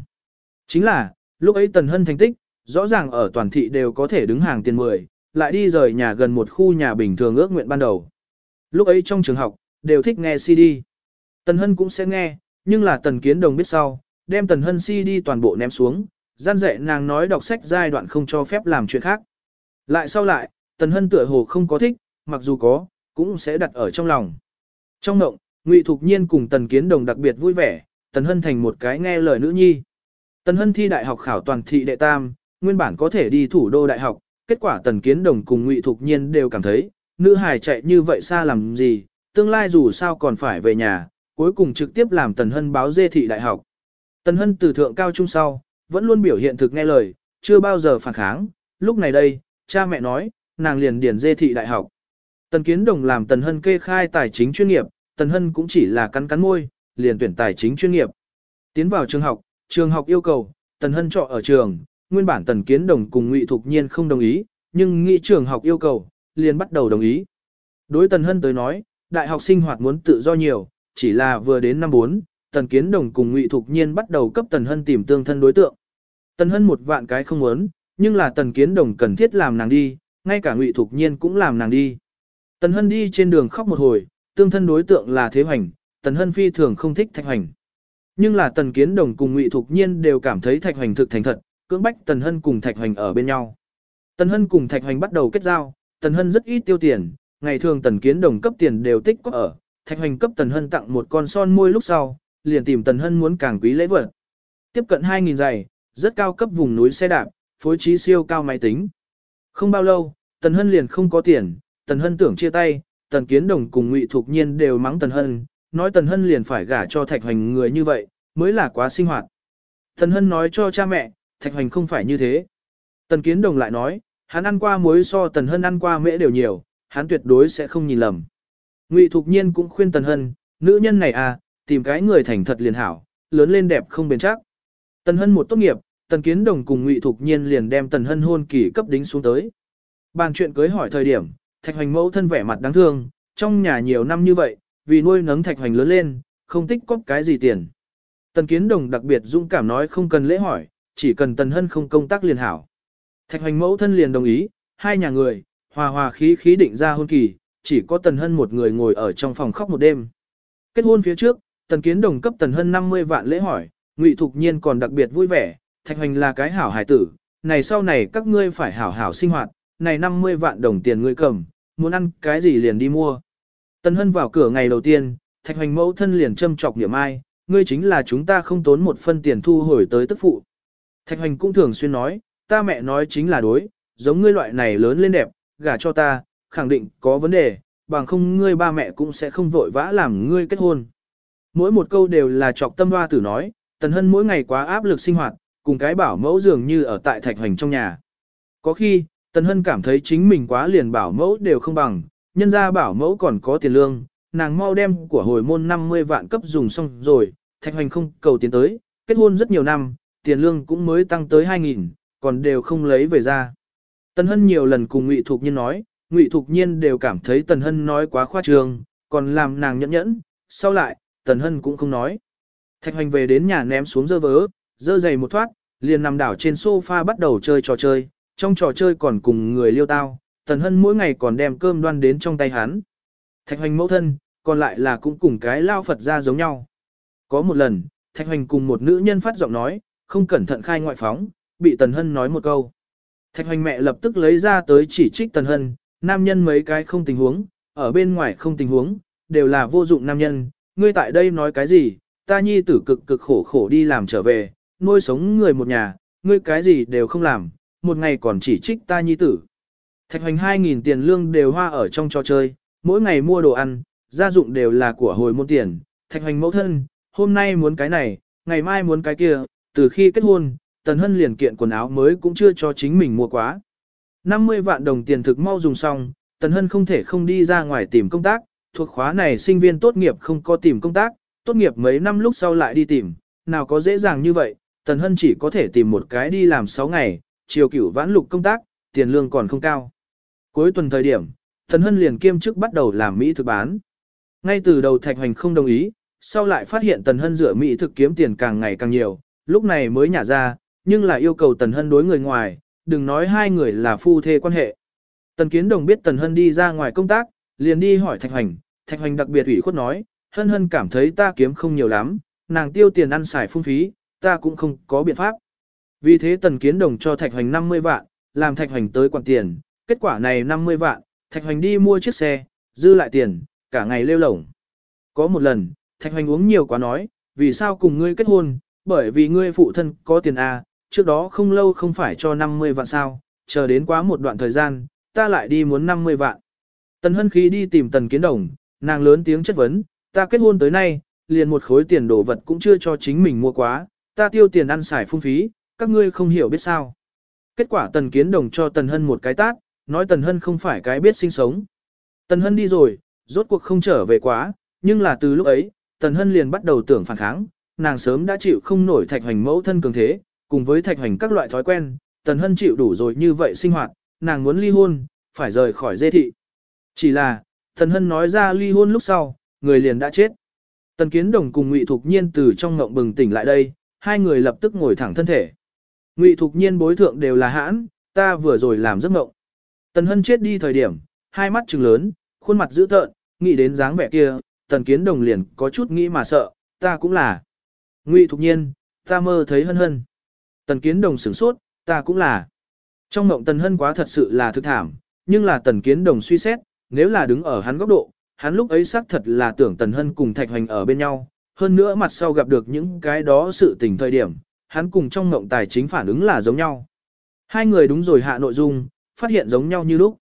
Chính là, lúc ấy Tần Hân thành tích, rõ ràng ở toàn thị đều có thể đứng hàng tiền 10, lại đi rời nhà gần một khu nhà bình thường ước nguyện ban đầu. Lúc ấy trong trường học, đều thích nghe CD. Tần Hân cũng sẽ nghe, nhưng là Tần Kiến Đồng biết sau, đem Tần Hân si đi toàn bộ ném xuống, gian dạy nàng nói đọc sách giai đoạn không cho phép làm chuyện khác. Lại sau lại, Tần Hân tựa hồ không có thích, mặc dù có, cũng sẽ đặt ở trong lòng. Trong mộng, Ngụy Thục Nhiên cùng Tần Kiến Đồng đặc biệt vui vẻ, Tần Hân thành một cái nghe lời nữ nhi. Tần Hân thi đại học khảo toàn thị đệ tam, nguyên bản có thể đi thủ đô đại học, kết quả Tần Kiến Đồng cùng Ngụy Thục Nhiên đều cảm thấy, nữ hài chạy như vậy xa làm gì, tương lai dù sao còn phải về nhà, cuối cùng trực tiếp làm Tần Hân báo dê thị đại học. Tần Hân từ thượng cao trung sau, vẫn luôn biểu hiện thực nghe lời, chưa bao giờ phản kháng, lúc này đây, cha mẹ nói, nàng liền điển dê thị đại học. Tần Kiến Đồng làm Tần Hân kê khai tài chính chuyên nghiệp, Tần Hân cũng chỉ là cắn cắn môi, liền tuyển tài chính chuyên nghiệp. Tiến vào trường học, trường học yêu cầu, Tần Hân trọ ở trường, nguyên bản Tần Kiến Đồng cùng Ngụy Thục Nhiên không đồng ý, nhưng nghị trường học yêu cầu, liền bắt đầu đồng ý. Đối Tần Hân tới nói, đại học sinh hoạt muốn tự do nhiều, chỉ là vừa đến năm 4, Tần Kiến Đồng cùng Ngụy Thục Nhiên bắt đầu cấp Tần Hân tìm tương thân đối tượng. Tần Hân một vạn cái không muốn, nhưng là Tần Kiến Đồng cần thiết làm nàng đi, ngay cả Ngụy Thục Nhiên cũng làm nàng đi. Tần Hân đi trên đường khóc một hồi, tương thân đối tượng là Thế Hoành, Tần Hân phi thường không thích Thạch Hoành. Nhưng là Tần Kiến Đồng cùng Ngụy Thục Nhiên đều cảm thấy Thạch Hoành thực thành thật, cưỡng bách Tần Hân cùng Thạch Hoành ở bên nhau. Tần Hân cùng Thạch Hoành bắt đầu kết giao, Tần Hân rất ít tiêu tiền, ngày thường Tần Kiến Đồng cấp tiền đều tích có ở, Thạch Hoành cấp Tần Hân tặng một con son môi lúc sau, liền tìm Tần Hân muốn càng quý lễ vật. Tiếp cận 2.000 giày, rất cao cấp vùng núi xe đạp, phối trí siêu cao máy tính. Không bao lâu, Tần Hân liền không có tiền, Tần Hân tưởng chia tay, Tần Kiến Đồng cùng Ngụy Thục Nhiên đều mắng Tần Hân, nói Tần Hân liền phải gả cho Thạch Hoành người như vậy, mới là quá sinh hoạt. Tần Hân nói cho cha mẹ, Thạch Hoành không phải như thế. Tần Kiến Đồng lại nói, hắn ăn qua muối so Tần Hân ăn qua mễ đều nhiều, hắn tuyệt đối sẽ không nhìn lầm. Ngụy Thục Nhiên cũng khuyên Tần Hân, nữ nhân này à, tìm cái người thành thật liền hảo, lớn lên đẹp không bền chắc. Tần Hân một tốt nghiệp, Tần Kiến Đồng cùng Ngụy Thục Nhiên liền đem Tần Hân hôn kỳ cấp đính xuống tới. Bàn chuyện cưới hỏi thời điểm, Thạch Hoành mẫu thân vẻ mặt đáng thương, trong nhà nhiều năm như vậy, vì nuôi nấng Thạch Hoành lớn lên, không tích cóp cái gì tiền. Tần Kiến Đồng đặc biệt dũng cảm nói không cần lễ hỏi, chỉ cần Tần Hân không công tác liền hảo. Thạch Hoành mẫu thân liền đồng ý, hai nhà người, hòa hòa khí khí định ra hôn kỳ, chỉ có Tần Hân một người ngồi ở trong phòng khóc một đêm. Kết hôn phía trước, Tần Kiến Đồng cấp Tần Hân 50 vạn lễ hỏi, Ngụy Thục Nhiên còn đặc biệt vui vẻ, Thạch Hoành là cái hảo hải tử, này sau này các ngươi phải hảo hảo sinh hoạt, này 50 vạn đồng tiền ngươi cầm, muốn ăn cái gì liền đi mua. Tần Hân vào cửa ngày đầu tiên, Thạch Hoành mẫu thân liền châm chọc niệm ai, ngươi chính là chúng ta không tốn một phân tiền thu hồi tới tức phụ. Thạch Hoành cũng thường xuyên nói, ta mẹ nói chính là đối, giống ngươi loại này lớn lên đẹp, gả cho ta, khẳng định có vấn đề, bằng không ngươi ba mẹ cũng sẽ không vội vã làm ngươi kết hôn. Mỗi một câu đều là chọc tâm hoa tử nói, Tần Hân mỗi ngày quá áp lực sinh hoạt, cùng cái bảo mẫu dường như ở tại Thạch Hoành trong nhà. Có khi, Tần Hân cảm thấy chính mình quá liền bảo mẫu đều không bằng, nhân ra bảo mẫu còn có tiền lương, nàng mau đem của hồi môn 50 vạn cấp dùng xong rồi, Thạch Hoành không cầu tiền tới, kết hôn rất nhiều năm, tiền lương cũng mới tăng tới 2.000, còn đều không lấy về ra. Tần Hân nhiều lần cùng Ngụy Thục Nhiên nói, Ngụy Thục Nhiên đều cảm thấy Tần Hân nói quá khoa trương, còn làm nàng nhẫn nhẫn, sau lại, Tần Hân cũng không nói. Thạch Hoành về đến nhà ném xuống dơ vớ, dơ giày một thoát, liền nằm đảo trên sofa bắt đầu chơi trò chơi, trong trò chơi còn cùng người liêu tao, Tần Hân mỗi ngày còn đem cơm đoan đến trong tay hắn. Thạch Hoành mẫu thân, còn lại là cũng cùng cái lao Phật ra giống nhau. Có một lần, Thạch Hoành cùng một nữ nhân phát giọng nói, không cẩn thận khai ngoại phóng, bị Tần Hân nói một câu. Thạch Hoành mẹ lập tức lấy ra tới chỉ trích Tần Hân, nam nhân mấy cái không tình huống, ở bên ngoài không tình huống, đều là vô dụng nam nhân, ngươi tại đây nói cái gì, ta nhi tử cực cực khổ khổ đi làm trở về, nuôi sống người một nhà, ngươi cái gì đều không làm, một ngày còn chỉ trích ta nhi tử. Thạch hoành 2.000 tiền lương đều hoa ở trong trò chơi, mỗi ngày mua đồ ăn, gia dụng đều là của hồi môn tiền. Thạch hoành mẫu thân, hôm nay muốn cái này, ngày mai muốn cái kia, từ khi kết hôn, Tần Hân liền kiện quần áo mới cũng chưa cho chính mình mua quá. 50 vạn đồng tiền thực mau dùng xong, Tần Hân không thể không đi ra ngoài tìm công tác, thuộc khóa này sinh viên tốt nghiệp không có tìm công tác, tốt nghiệp mấy năm lúc sau lại đi tìm, nào có dễ dàng như vậy, Tần Hân chỉ có thể tìm một cái đi làm 6 ngày, chiều cửu vãn lục công tác, tiền lương còn không cao. Cuối tuần thời điểm, Tần Hân liền kiêm chức bắt đầu làm Mỹ thực bán. Ngay từ đầu Thạch Hoành không đồng ý, sau lại phát hiện Tần Hân rửa Mỹ thực kiếm tiền càng ngày càng nhiều, lúc này mới nhả ra, nhưng lại yêu cầu Tần Hân đối người ngoài, đừng nói hai người là phu thê quan hệ. Tần Kiến Đồng biết Tần Hân đi ra ngoài công tác, liền đi hỏi Thạch Hoành, Thạch Hoành đặc biệt ủy khuất nói, Hân Hân cảm thấy ta kiếm không nhiều lắm, nàng tiêu tiền ăn xài phung phí, ta cũng không có biện pháp. Vì thế Tần Kiến Đồng cho Thạch Hoành 50 vạn, làm Thạch Hoành tới quản tiền, kết quả này 50 vạn, Thạch Hoành đi mua chiếc xe, dư lại tiền, cả ngày lêu lổng. Có một lần, Thạch Hoành uống nhiều quá nói, vì sao cùng ngươi kết hôn, bởi vì ngươi phụ thân có tiền A, trước đó không lâu không phải cho 50 vạn sao, chờ đến quá một đoạn thời gian, ta lại đi muốn 50 vạn. Tần Hân khí đi tìm Tần Kiến Đồng, nàng lớn tiếng chất vấn, ta kết hôn tới nay, liền một khối tiền đồ vật cũng chưa cho chính mình mua quá, ta tiêu tiền ăn xài phung phí, các ngươi không hiểu biết sao. Kết quả Tần Kiến Đồng cho Tần Hân một cái tát, nói Tần Hân không phải cái biết sinh sống. Tần Hân đi rồi, rốt cuộc không trở về quá, nhưng là từ lúc ấy, Tần Hân liền bắt đầu tưởng phản kháng, nàng sớm đã chịu không nổi thạch hoành mẫu thân cường thế, cùng với thạch hành các loại thói quen, Tần Hân chịu đủ rồi như vậy sinh hoạt, nàng muốn ly hôn, phải rời khỏi dê thị. Chỉ là, Tần Hân nói ra ly hôn lúc sau, người liền đã chết. Tần Kiến Đồng cùng Ngụy Thục Nhiên từ trong ngộng bừng tỉnh lại đây, hai người lập tức ngồi thẳng thân thể. Ngụy Thục Nhiên bối thượng đều là hãn, ta vừa rồi làm giấc ngộng. Tần Hân chết đi thời điểm, hai mắt trừng lớn, khuôn mặt dữ tợn, nghĩ đến dáng vẻ kia, Tần Kiến Đồng liền có chút nghĩ mà sợ, ta cũng là. Ngụy Thục Nhiên, ta mơ thấy hân hân. Tần Kiến Đồng sửng sốt, ta cũng là. Trong mộng Tần Hân quá thật sự là thực thảm, nhưng là Tần Kiến Đồng suy xét, nếu là đứng ở hắn góc độ, hắn lúc ấy xác thật là tưởng Tần Hân cùng Thạch Hoành ở bên nhau, hơn nữa mặt sau gặp được những cái đó sự tình thời điểm, hắn cùng trong mộng tài chính phản ứng là giống nhau. Hai người đúng rồi hạ nội dung, phát hiện giống nhau như lúc.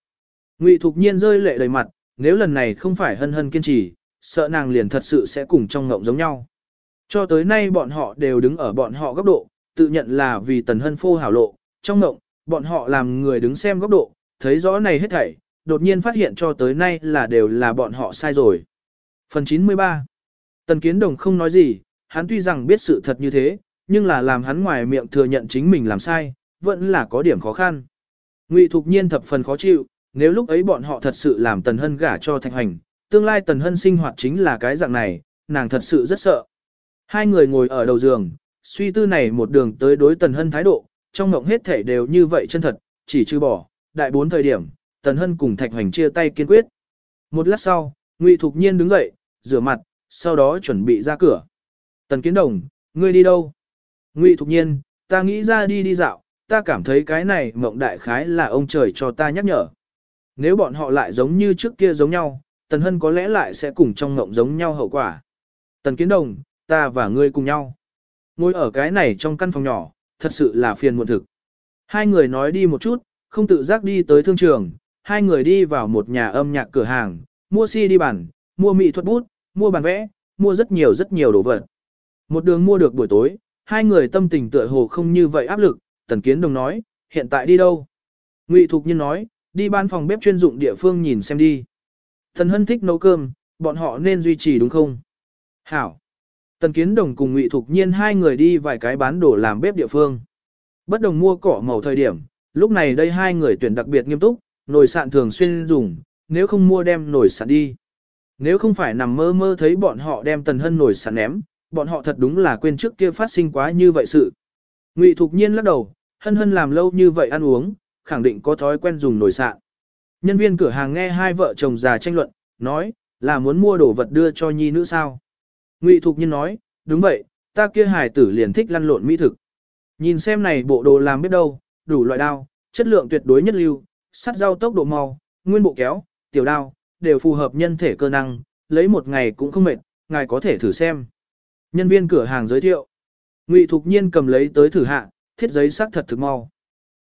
Ngụy Thục Nhiên rơi lệ đầy mặt, nếu lần này không phải hân hân kiên trì, sợ nàng liền thật sự sẽ cùng trong mộng giống nhau. Cho tới nay bọn họ đều đứng ở bọn họ góc độ, tự nhận là vì tần hân phô hảo lộ, trong ngộng, bọn họ làm người đứng xem góc độ, thấy rõ này hết thảy, đột nhiên phát hiện cho tới nay là đều là bọn họ sai rồi. Phần 93 Tần Kiến Đồng không nói gì, hắn tuy rằng biết sự thật như thế, nhưng là làm hắn ngoài miệng thừa nhận chính mình làm sai, vẫn là có điểm khó khăn. Ngụy Thục Nhiên thập phần khó chịu, nếu lúc ấy bọn họ thật sự làm Tần Hân gả cho Thạch Hành, tương lai Tần Hân sinh hoạt chính là cái dạng này, nàng thật sự rất sợ. Hai người ngồi ở đầu giường, suy tư này một đường tới đối Tần Hân thái độ, trong mộng hết thể đều như vậy chân thật, chỉ trừ bỏ, đại bốn thời điểm, Tần Hân cùng Thạch Hoành chia tay kiên quyết. Một lát sau, Ngụy Thục Nhiên đứng dậy, rửa mặt, sau đó chuẩn bị ra cửa. Tần Kiến Đồng, ngươi đi đâu? Ngụy Thục Nhiên, ta nghĩ ra đi đi dạo, ta cảm thấy cái này mộng đại khái là ông trời cho ta nhắc nhở. Nếu bọn họ lại giống như trước kia giống nhau, Tần Hân có lẽ lại sẽ cùng trong mộng giống nhau hậu quả. Tần Kiến Đồng, ta và ngươi cùng nhau. Ngồi ở cái này trong căn phòng nhỏ, thật sự là phiền muộn thực. Hai người nói đi một chút, không tự giác đi tới thương trường, hai người đi vào một nhà âm nhạc cửa hàng, mua si đi bản, mua mỹ thuật bút, mua bàn vẽ, mua rất nhiều rất nhiều đồ vật. Một đường mua được buổi tối, hai người tâm tình tựa hồ không như vậy áp lực, Tần Kiến Đồng nói, hiện tại đi đâu? Ngụy Thục Nhân nói, đi ban phòng bếp chuyên dụng địa phương nhìn xem đi. Thần Hân thích nấu cơm, bọn họ nên duy trì đúng không? Hảo. Tần Kiến Đồng cùng Ngụy Thục Nhiên hai người đi vài cái bán đồ làm bếp địa phương. Bất đồng mua cỏ màu thời điểm, lúc này đây hai người tuyển đặc biệt nghiêm túc, nồi sạn thường xuyên dùng, nếu không mua đem nồi sạn đi. Nếu không phải nằm mơ mơ thấy bọn họ đem Tần Hân nồi sạn ném, bọn họ thật đúng là quên trước kia phát sinh quá như vậy sự. Ngụy Thục Nhiên lắc đầu, Hân Hân làm lâu như vậy ăn uống, khẳng định có thói quen dùng nồi sạn. Nhân viên cửa hàng nghe hai vợ chồng già tranh luận, nói, là muốn mua đồ vật đưa cho nhi nữ sao. Ngụy Thục Nhiên nói, đúng vậy, ta kia hài tử liền thích lăn lộn mỹ thực. Nhìn xem này bộ đồ làm biết đâu, đủ loại đao, chất lượng tuyệt đối nhất lưu, sắt rau tốc độ mau, nguyên bộ kéo, tiểu đao, đều phù hợp nhân thể cơ năng, lấy một ngày cũng không mệt, ngài có thể thử xem. Nhân viên cửa hàng giới thiệu. Ngụy Thục Nhiên cầm lấy tới thử hạ, thiết giấy sắc thật thực mau.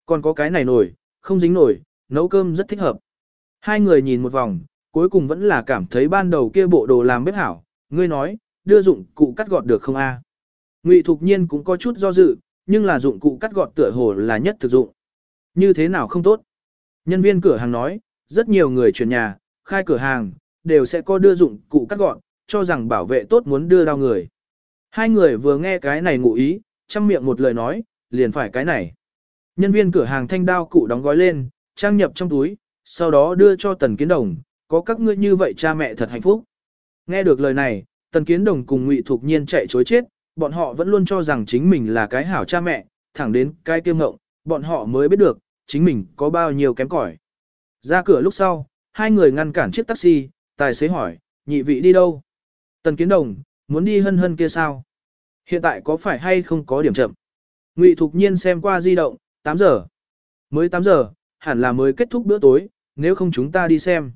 Còn có cái này nổi, không dính nổi, nấu cơm rất thích hợp. Hai người nhìn một vòng, cuối cùng vẫn là cảm thấy ban đầu kia bộ đồ làm bếp hảo. Ngươi nói, đưa dụng cụ cắt gọt được không a? Ngụy Thục Nhiên cũng có chút do dự, nhưng là dụng cụ cắt gọt tựa hồ là nhất thực dụng. Như thế nào không tốt? Nhân viên cửa hàng nói, rất nhiều người chuyển nhà, khai cửa hàng, đều sẽ có đưa dụng cụ cắt gọn, cho rằng bảo vệ tốt muốn đưa đau người. Hai người vừa nghe cái này ngụ ý, chăm miệng một lời nói, liền phải cái này. Nhân viên cửa hàng thanh đao cụ đóng gói lên, trang nhập trong túi, sau đó đưa cho Tần Kiến Đồng, có các ngươi như vậy cha mẹ thật hạnh phúc. Nghe được lời này, Tần Kiến Đồng cùng Ngụy Thục Nhiên chạy chối chết, bọn họ vẫn luôn cho rằng chính mình là cái hảo cha mẹ, thẳng đến cái kiêm ngộng, bọn họ mới biết được, chính mình có bao nhiêu kém cỏi. Ra cửa lúc sau, hai người ngăn cản chiếc taxi, tài xế hỏi, nhị vị đi đâu? Tần Kiến Đồng, muốn đi hân hân kia sao? Hiện tại có phải hay không có điểm chậm? Ngụy Thục Nhiên xem qua di động, 8 giờ. Mới 8 giờ, hẳn là mới kết thúc bữa tối, nếu không chúng ta đi xem.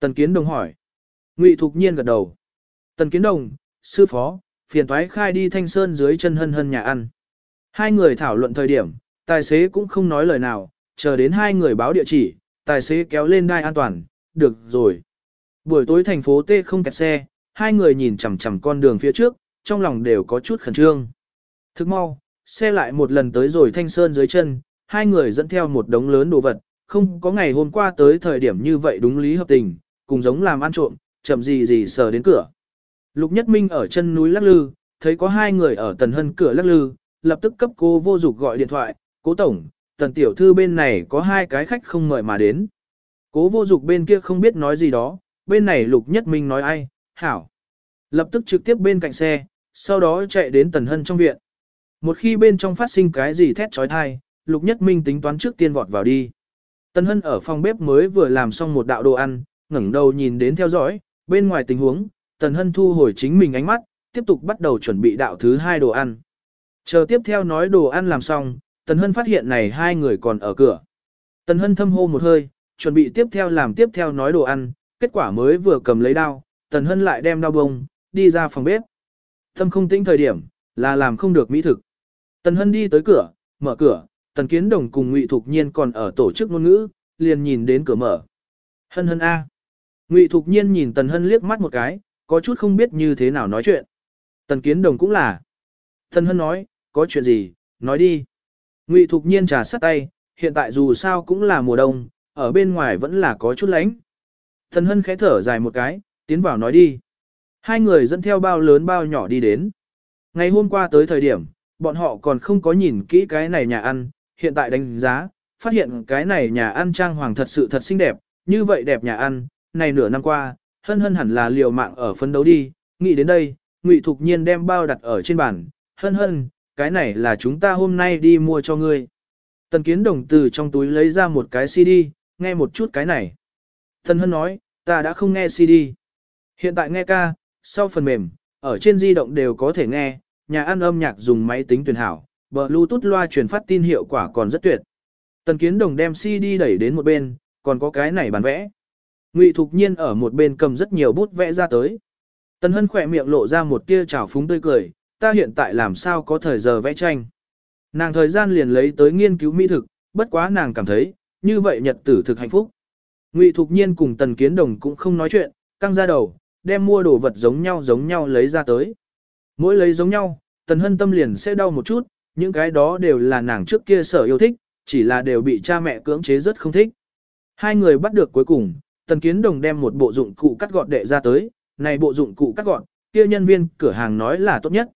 Tần Kiến Đồng hỏi. Ngụy Thục Nhiên gật đầu. Tần Kiến Đồng, sư phó, phiền toái khai đi thanh sơn dưới chân hân hân nhà ăn. Hai người thảo luận thời điểm, tài xế cũng không nói lời nào, chờ đến hai người báo địa chỉ, tài xế kéo lên đai an toàn, được rồi. Buổi tối thành phố T không kẹt xe, hai người nhìn chằm chằm con đường phía trước, trong lòng đều có chút khẩn trương. Thức mau, xe lại một lần tới rồi thanh sơn dưới chân, hai người dẫn theo một đống lớn đồ vật, không có ngày hôm qua tới thời điểm như vậy đúng lý hợp tình, cùng giống làm ăn trộm, chậm gì gì sờ đến cửa. Lục Nhất Minh ở chân núi lắc lư, thấy có hai người ở tần hân cửa lắc lư, lập tức cấp cô vô dục gọi điện thoại, cố tổng, tần tiểu thư bên này có hai cái khách không mời mà đến. Cố vô dục bên kia không biết nói gì đó, bên này Lục Nhất Minh nói ai, hảo. Lập tức trực tiếp bên cạnh xe, sau đó chạy đến tần hân trong viện. Một khi bên trong phát sinh cái gì thét trói thai, Lục Nhất Minh tính toán trước tiên vọt vào đi. Tần hân ở phòng bếp mới vừa làm xong một đạo đồ ăn, ngẩng đầu nhìn đến theo dõi, bên ngoài tình huống, tần hân thu hồi chính mình ánh mắt, tiếp tục bắt đầu chuẩn bị đạo thứ hai đồ ăn. Chờ tiếp theo nói đồ ăn làm xong, tần hân phát hiện này hai người còn ở cửa. Tần hân thâm hô một hơi, chuẩn bị tiếp theo làm tiếp theo nói đồ ăn, kết quả mới vừa cầm lấy đao, tần hân lại đem đao bông, đi ra phòng bếp. Thâm không tĩnh thời điểm, là làm không được mỹ thực. Tần hân đi tới cửa, mở cửa, tần kiến đồng cùng ngụy thục nhiên còn ở tổ chức ngôn ngữ, liền nhìn đến cửa mở. Hân hân A. Ngụy thục nhiên nhìn tần hân liếc mắt một cái, có chút không biết như thế nào nói chuyện. Tần kiến đồng cũng là. Tần hân nói, có chuyện gì, nói đi. Ngụy thục nhiên trà sắt tay, hiện tại dù sao cũng là mùa đông, ở bên ngoài vẫn là có chút lạnh. Tần hân khẽ thở dài một cái, tiến vào nói đi. Hai người dẫn theo bao lớn bao nhỏ đi đến. Ngày hôm qua tới thời điểm, bọn họ còn không có nhìn kỹ cái này nhà ăn, hiện tại đánh giá, phát hiện cái này nhà ăn trang hoàng thật sự thật xinh đẹp, như vậy đẹp nhà ăn, này nửa năm qua, hân hân hẳn là liều mạng ở phấn đấu đi, nghĩ đến đây, Ngụy Thục Nhiên đem bao đặt ở trên bàn, hân hân, cái này là chúng ta hôm nay đi mua cho ngươi. Tần Kiến Đồng từ trong túi lấy ra một cái CD, nghe một chút cái này. Tần Hân nói, ta đã không nghe CD. Hiện tại nghe ca, sau phần mềm, ở trên di động đều có thể nghe, nhà ăn âm nhạc dùng máy tính tuyển hảo, Bluetooth loa truyền phát tin hiệu quả còn rất tuyệt. Tần Kiến Đồng đem CD đẩy đến một bên, còn có cái này bản vẽ. Ngụy Thục Nhiên ở một bên cầm rất nhiều bút vẽ ra tới. Tần Hân khỏe miệng lộ ra một tia trào phúng tươi cười, ta hiện tại làm sao có thời giờ vẽ tranh. Nàng thời gian liền lấy tới nghiên cứu mỹ thực, bất quá nàng cảm thấy, như vậy nhật tử thực hạnh phúc. Ngụy Thục Nhiên cùng Tần Kiến Đồng cũng không nói chuyện, căng ra đầu, đem mua đồ vật giống nhau giống nhau lấy ra tới. Mỗi lấy giống nhau, Tần Hân tâm liền sẽ đau một chút, những cái đó đều là nàng trước kia sở yêu thích, chỉ là đều bị cha mẹ cưỡng chế rất không thích. Hai người bắt được cuối cùng, Tần Kiến Đồng đem một bộ dụng cụ cắt gọt đệ ra tới, này bộ dụng cụ cắt gọt, kia nhân viên cửa hàng nói là tốt nhất.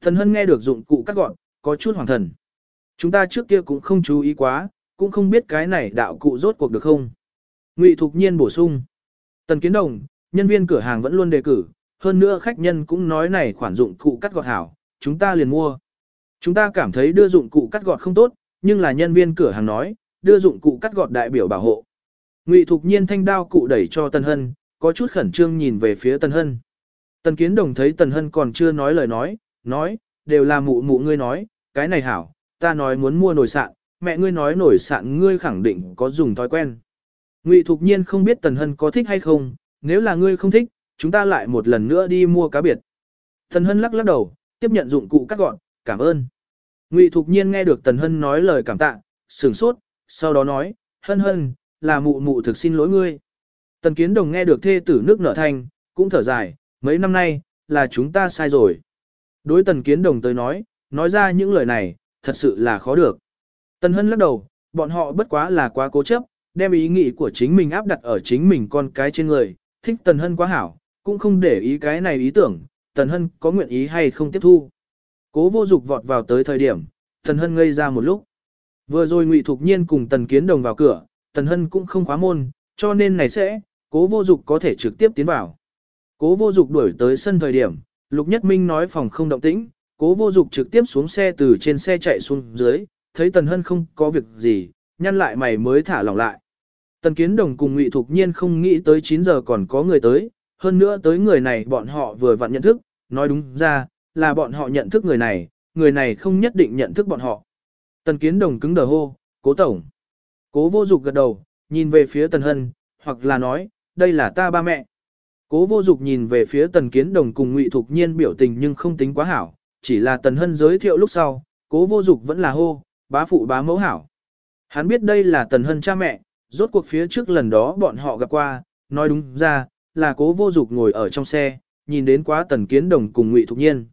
Thần Hân nghe được dụng cụ cắt gọt, có chút hoàng thần. Chúng ta trước kia cũng không chú ý quá, cũng không biết cái này đạo cụ rốt cuộc được không. Ngụy Thục Nhiên bổ sung. Tần Kiến Đồng, nhân viên cửa hàng vẫn luôn đề cử, hơn nữa khách nhân cũng nói này khoản dụng cụ cắt gọt hảo, chúng ta liền mua. Chúng ta cảm thấy đưa dụng cụ cắt gọt không tốt, nhưng là nhân viên cửa hàng nói, đưa dụng cụ cắt gọt đại biểu bảo hộ. Ngụy Thục Nhiên thanh đao cụ đẩy cho Tần Hân, có chút khẩn trương nhìn về phía Tần Hân. Tần Kiến Đồng thấy Tần Hân còn chưa nói lời nói, nói, đều là mụ mụ ngươi nói, cái này hảo, ta nói muốn mua nồi sạn, mẹ ngươi nói nồi sạn ngươi khẳng định có dùng thói quen. Ngụy Thục Nhiên không biết Tần Hân có thích hay không, nếu là ngươi không thích, chúng ta lại một lần nữa đi mua cá biệt. Tần Hân lắc lắc đầu, tiếp nhận dụng cụ cắt gọn, cảm ơn. Ngụy Thục Nhiên nghe được Tần Hân nói lời cảm tạ, sửng sốt, sau đó nói, hân hân, là mụ mụ thực xin lỗi ngươi. Tần Kiến Đồng nghe được thê tử nước nở thanh, cũng thở dài, mấy năm nay, là chúng ta sai rồi. Đối Tần Kiến Đồng tới nói, nói ra những lời này, thật sự là khó được. Tần Hân lắc đầu, bọn họ bất quá là quá cố chấp, đem ý nghĩ của chính mình áp đặt ở chính mình con cái trên người, thích Tần Hân quá hảo, cũng không để ý cái này ý tưởng, Tần Hân có nguyện ý hay không tiếp thu. Cố vô dục vọt vào tới thời điểm, Tần Hân ngây ra một lúc. Vừa rồi Ngụy Thục Nhiên cùng Tần Kiến Đồng vào cửa, Tần Hân cũng không khóa môn, cho nên này sẽ, cố vô dục có thể trực tiếp tiến vào. Cố vô dục đuổi tới sân thời điểm, Lục Nhất Minh nói phòng không động tĩnh, cố vô dục trực tiếp xuống xe từ trên xe chạy xuống dưới, thấy Tần Hân không có việc gì, nhăn lại mày mới thả lỏng lại. Tần Kiến Đồng cùng Ngụy Thục Nhiên không nghĩ tới 9 giờ còn có người tới, hơn nữa tới người này bọn họ vừa vặn nhận thức, nói đúng ra, là bọn họ nhận thức người này, người này không nhất định nhận thức bọn họ. Tần Kiến Đồng cứng đờ hô, cố tổng. Cố vô dục gật đầu, nhìn về phía Tần Hân, hoặc là nói, đây là ta ba mẹ. Cố vô dục nhìn về phía Tần Kiến Đồng cùng Ngụy Thục Nhiên biểu tình nhưng không tính quá hảo, chỉ là Tần Hân giới thiệu lúc sau, cố vô dục vẫn là hô, bá phụ bá mẫu hảo. Hắn biết đây là Tần Hân cha mẹ, rốt cuộc phía trước lần đó bọn họ gặp qua, nói đúng ra, là cố vô dục ngồi ở trong xe, nhìn đến quá Tần Kiến Đồng cùng Ngụy Thục Nhiên.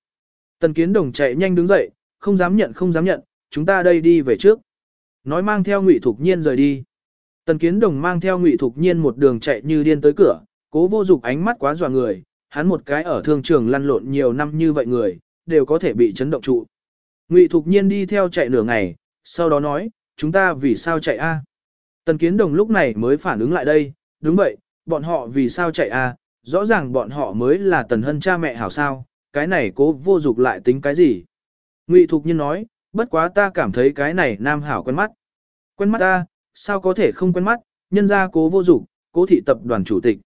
Tần Kiến Đồng chạy nhanh đứng dậy, không dám nhận không dám nhận, chúng ta đây đi về trước. Nói mang theo Ngụy Thục Nhiên rời đi. Tần Kiến Đồng mang theo Ngụy Thục Nhiên một đường chạy như điên tới cửa, cố vô dục ánh mắt quá dọa người, hắn một cái ở thương trường lăn lộn nhiều năm như vậy người, đều có thể bị chấn động trụ. Ngụy Thục Nhiên đi theo chạy nửa ngày, sau đó nói, chúng ta vì sao chạy a? Tần Kiến Đồng lúc này mới phản ứng lại đây, đúng vậy, bọn họ vì sao chạy a? Rõ ràng bọn họ mới là Tần Hân cha mẹ hảo sao, cái này cố vô dục lại tính cái gì? Ngụy Thục Nhiên nói, bất quá ta cảm thấy cái này nam hảo quen mắt. Quen mắt ta, sao có thể không quen mắt, nhân ra cố vô dục, cố thị tập đoàn chủ tịch.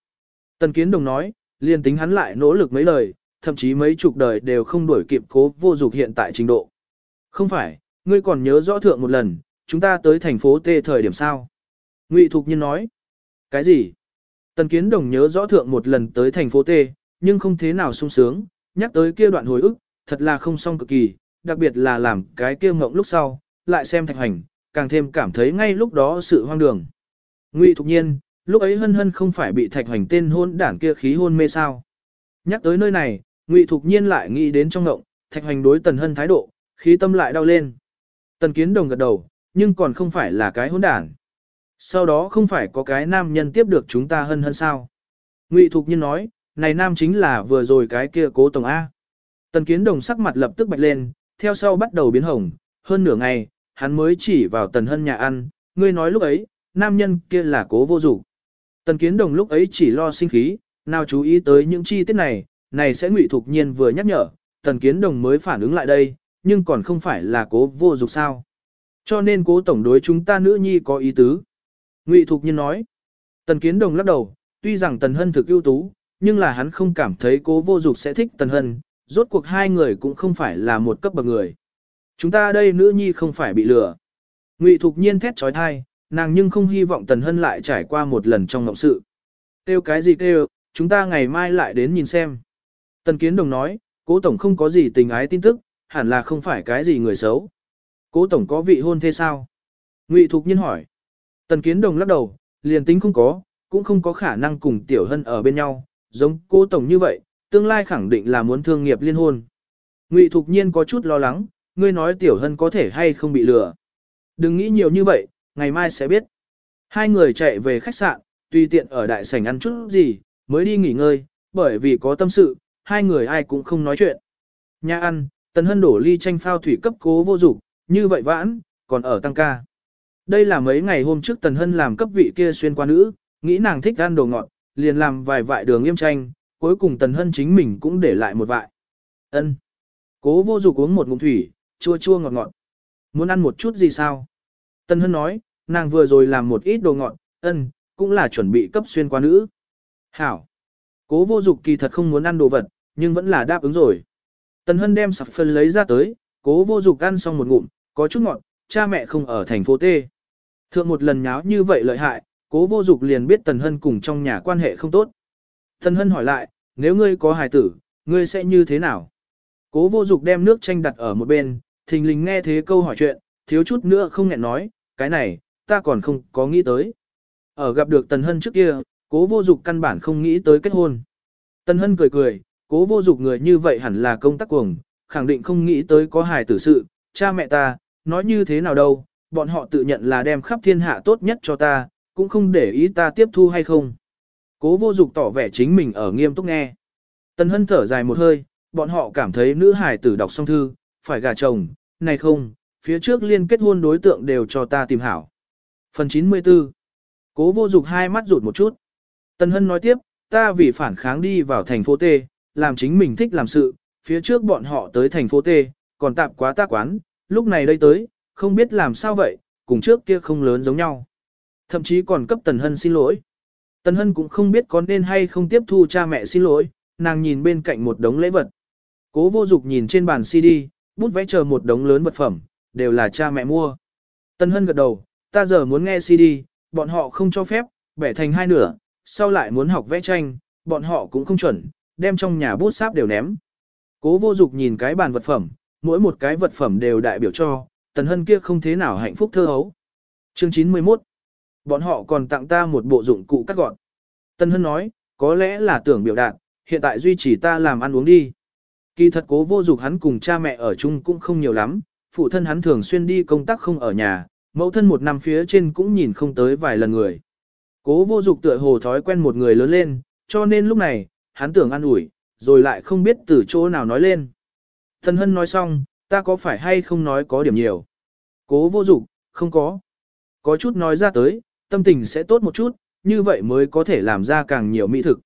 Tần Kiến Đồng nói, liền tính hắn lại nỗ lực mấy lời, thậm chí mấy chục đời đều không đuổi kịp cố vô dục hiện tại trình độ. Không phải, ngươi còn nhớ rõ thượng một lần, chúng ta tới thành phố T thời điểm sao? Ngụy Thục Nhiên nói, cái gì? Tần Kiến Đồng nhớ rõ thượng một lần tới thành phố T, nhưng không thế nào sung sướng, nhắc tới kia đoạn hồi ức, thật là không xong cực kỳ, đặc biệt là làm cái kia mộng lúc sau, lại xem thạch hành, càng thêm cảm thấy ngay lúc đó sự hoang đường. Ngụy Thục Nhiên, lúc ấy hân hân không phải bị thạch hành tên hôn đảng kia khí hôn mê sao. Nhắc tới nơi này, Ngụy Thục Nhiên lại nghĩ đến trong ngộng, thạch hành đối tần hân thái độ, khí tâm lại đau lên. Tần kiến đồng gật đầu, nhưng còn không phải là cái hôn đảng. Sau đó không phải có cái nam nhân tiếp được chúng ta hân hân sao. Ngụy Thục Nhiên nói, này nam chính là vừa rồi cái kia cố tổng A. Tần kiến đồng sắc mặt lập tức bạch lên, theo sau bắt đầu biến hồng, hơn nửa ngày, hắn mới chỉ vào tần hân nhà ăn, ngươi nói lúc ấy, nam nhân kia là cố vô dụng. Tần kiến đồng lúc ấy chỉ lo sinh khí, nào chú ý tới những chi tiết này, này sẽ ngụy thục nhiên vừa nhắc nhở, tần kiến đồng mới phản ứng lại đây, nhưng còn không phải là cố vô dụng sao. Cho nên cố tổng đối chúng ta nữ nhi có ý tứ. Ngụy thục nhiên nói, tần kiến đồng lắc đầu, tuy rằng tần hân thực ưu tú, nhưng là hắn không cảm thấy cố vô dục sẽ thích tần hân, rốt cuộc hai người cũng không phải là một cấp bậc người. Chúng ta đây nữ nhi không phải bị lừa. Ngụy Thục Nhiên thét trói thai, nàng nhưng không hy vọng Tần Hân lại trải qua một lần trong ngộng sự. Tiêu cái gì kêu, chúng ta ngày mai lại đến nhìn xem. Tần Kiến Đồng nói, cố tổng không có gì tình ái tin tức, hẳn là không phải cái gì người xấu. Cố tổng có vị hôn thế sao? Ngụy Thục Nhiên hỏi. Tần Kiến Đồng lắc đầu, liền tính không có, cũng không có khả năng cùng Tiểu Hân ở bên nhau, giống cố tổng như vậy, tương lai khẳng định là muốn thương nghiệp liên hôn. Ngụy Thục Nhiên có chút lo lắng, ngươi nói Tiểu Hân có thể hay không bị lừa. Đừng nghĩ nhiều như vậy, ngày mai sẽ biết. Hai người chạy về khách sạn, tùy tiện ở đại sảnh ăn chút gì, mới đi nghỉ ngơi, bởi vì có tâm sự, hai người ai cũng không nói chuyện. Nhà ăn, Tần Hân đổ ly tranh phao thủy cấp cố vô dục, như vậy vãn, còn ở tăng ca. Đây là mấy ngày hôm trước Tần Hân làm cấp vị kia xuyên qua nữ, nghĩ nàng thích ăn đồ ngọt, liền làm vài vại đường yêm tranh, cuối cùng Tần Hân chính mình cũng để lại một vại. Ân. Cố vô dục uống một ngụm thủy, chua chua ngọt ngọt. Muốn ăn một chút gì sao? Tần Hân nói, nàng vừa rồi làm một ít đồ ngọt, ân, cũng là chuẩn bị cấp xuyên qua nữ. Hảo. Cố vô dục kỳ thật không muốn ăn đồ vật, nhưng vẫn là đáp ứng rồi. Tần Hân đem sạp phân lấy ra tới, cố vô dục ăn xong một ngụm, có chút ngọt, cha mẹ không ở thành phố T. Thượng một lần nháo như vậy lợi hại, cố vô dục liền biết Tần Hân cùng trong nhà quan hệ không tốt. Thần Hân hỏi lại, nếu ngươi có hài tử, ngươi sẽ như thế nào? Cố vô dục đem nước chanh đặt ở một bên, thình lình nghe thế câu hỏi chuyện, thiếu chút nữa không nghẹn nói, cái này, ta còn không có nghĩ tới. Ở gặp được Tần Hân trước kia, cố vô dục căn bản không nghĩ tới kết hôn. Tần Hân cười cười, cố vô dục người như vậy hẳn là công tác cuồng, khẳng định không nghĩ tới có hài tử sự, cha mẹ ta, nói như thế nào đâu, bọn họ tự nhận là đem khắp thiên hạ tốt nhất cho ta, cũng không để ý ta tiếp thu hay không. Cố vô dục tỏ vẻ chính mình ở nghiêm túc nghe. Tần Hân thở dài một hơi, bọn họ cảm thấy nữ hài tử đọc xong thư, phải gả chồng, này không, phía trước liên kết hôn đối tượng đều cho ta tìm hảo. Phần 94 Cố vô dục hai mắt rụt một chút. Tần Hân nói tiếp, ta vì phản kháng đi vào thành phố T, làm chính mình thích làm sự, phía trước bọn họ tới thành phố T, còn tạm quá tác quán, lúc này đây tới, không biết làm sao vậy, cùng trước kia không lớn giống nhau. Thậm chí còn cấp Tần Hân xin lỗi. Tần Hân cũng không biết có nên hay không tiếp thu cha mẹ xin lỗi, nàng nhìn bên cạnh một đống lễ vật. Cố vô dục nhìn trên bàn CD, bút vẽ chờ một đống lớn vật phẩm, đều là cha mẹ mua. Tân Hân gật đầu, ta giờ muốn nghe CD, bọn họ không cho phép, bẻ thành hai nửa, sau lại muốn học vẽ tranh, bọn họ cũng không chuẩn, đem trong nhà bút sáp đều ném. Cố vô dục nhìn cái bàn vật phẩm, mỗi một cái vật phẩm đều đại biểu cho, Tần Hân kia không thế nào hạnh phúc thơ hấu. Chương 91 Bọn họ còn tặng ta một bộ dụng cụ cắt gọn. Tân Hân nói, có lẽ là tưởng biểu đạt, hiện tại duy trì ta làm ăn uống đi. Kỳ thật cố vô dục hắn cùng cha mẹ ở chung cũng không nhiều lắm, phụ thân hắn thường xuyên đi công tác không ở nhà, mẫu thân một năm phía trên cũng nhìn không tới vài lần người. Cố vô dục tựa hồ thói quen một người lớn lên, cho nên lúc này, hắn tưởng ăn ủi, rồi lại không biết từ chỗ nào nói lên. Thần hân nói xong, ta có phải hay không nói có điểm nhiều. Cố vô dục, không có. Có chút nói ra tới, tâm tình sẽ tốt một chút, như vậy mới có thể làm ra càng nhiều mỹ thực.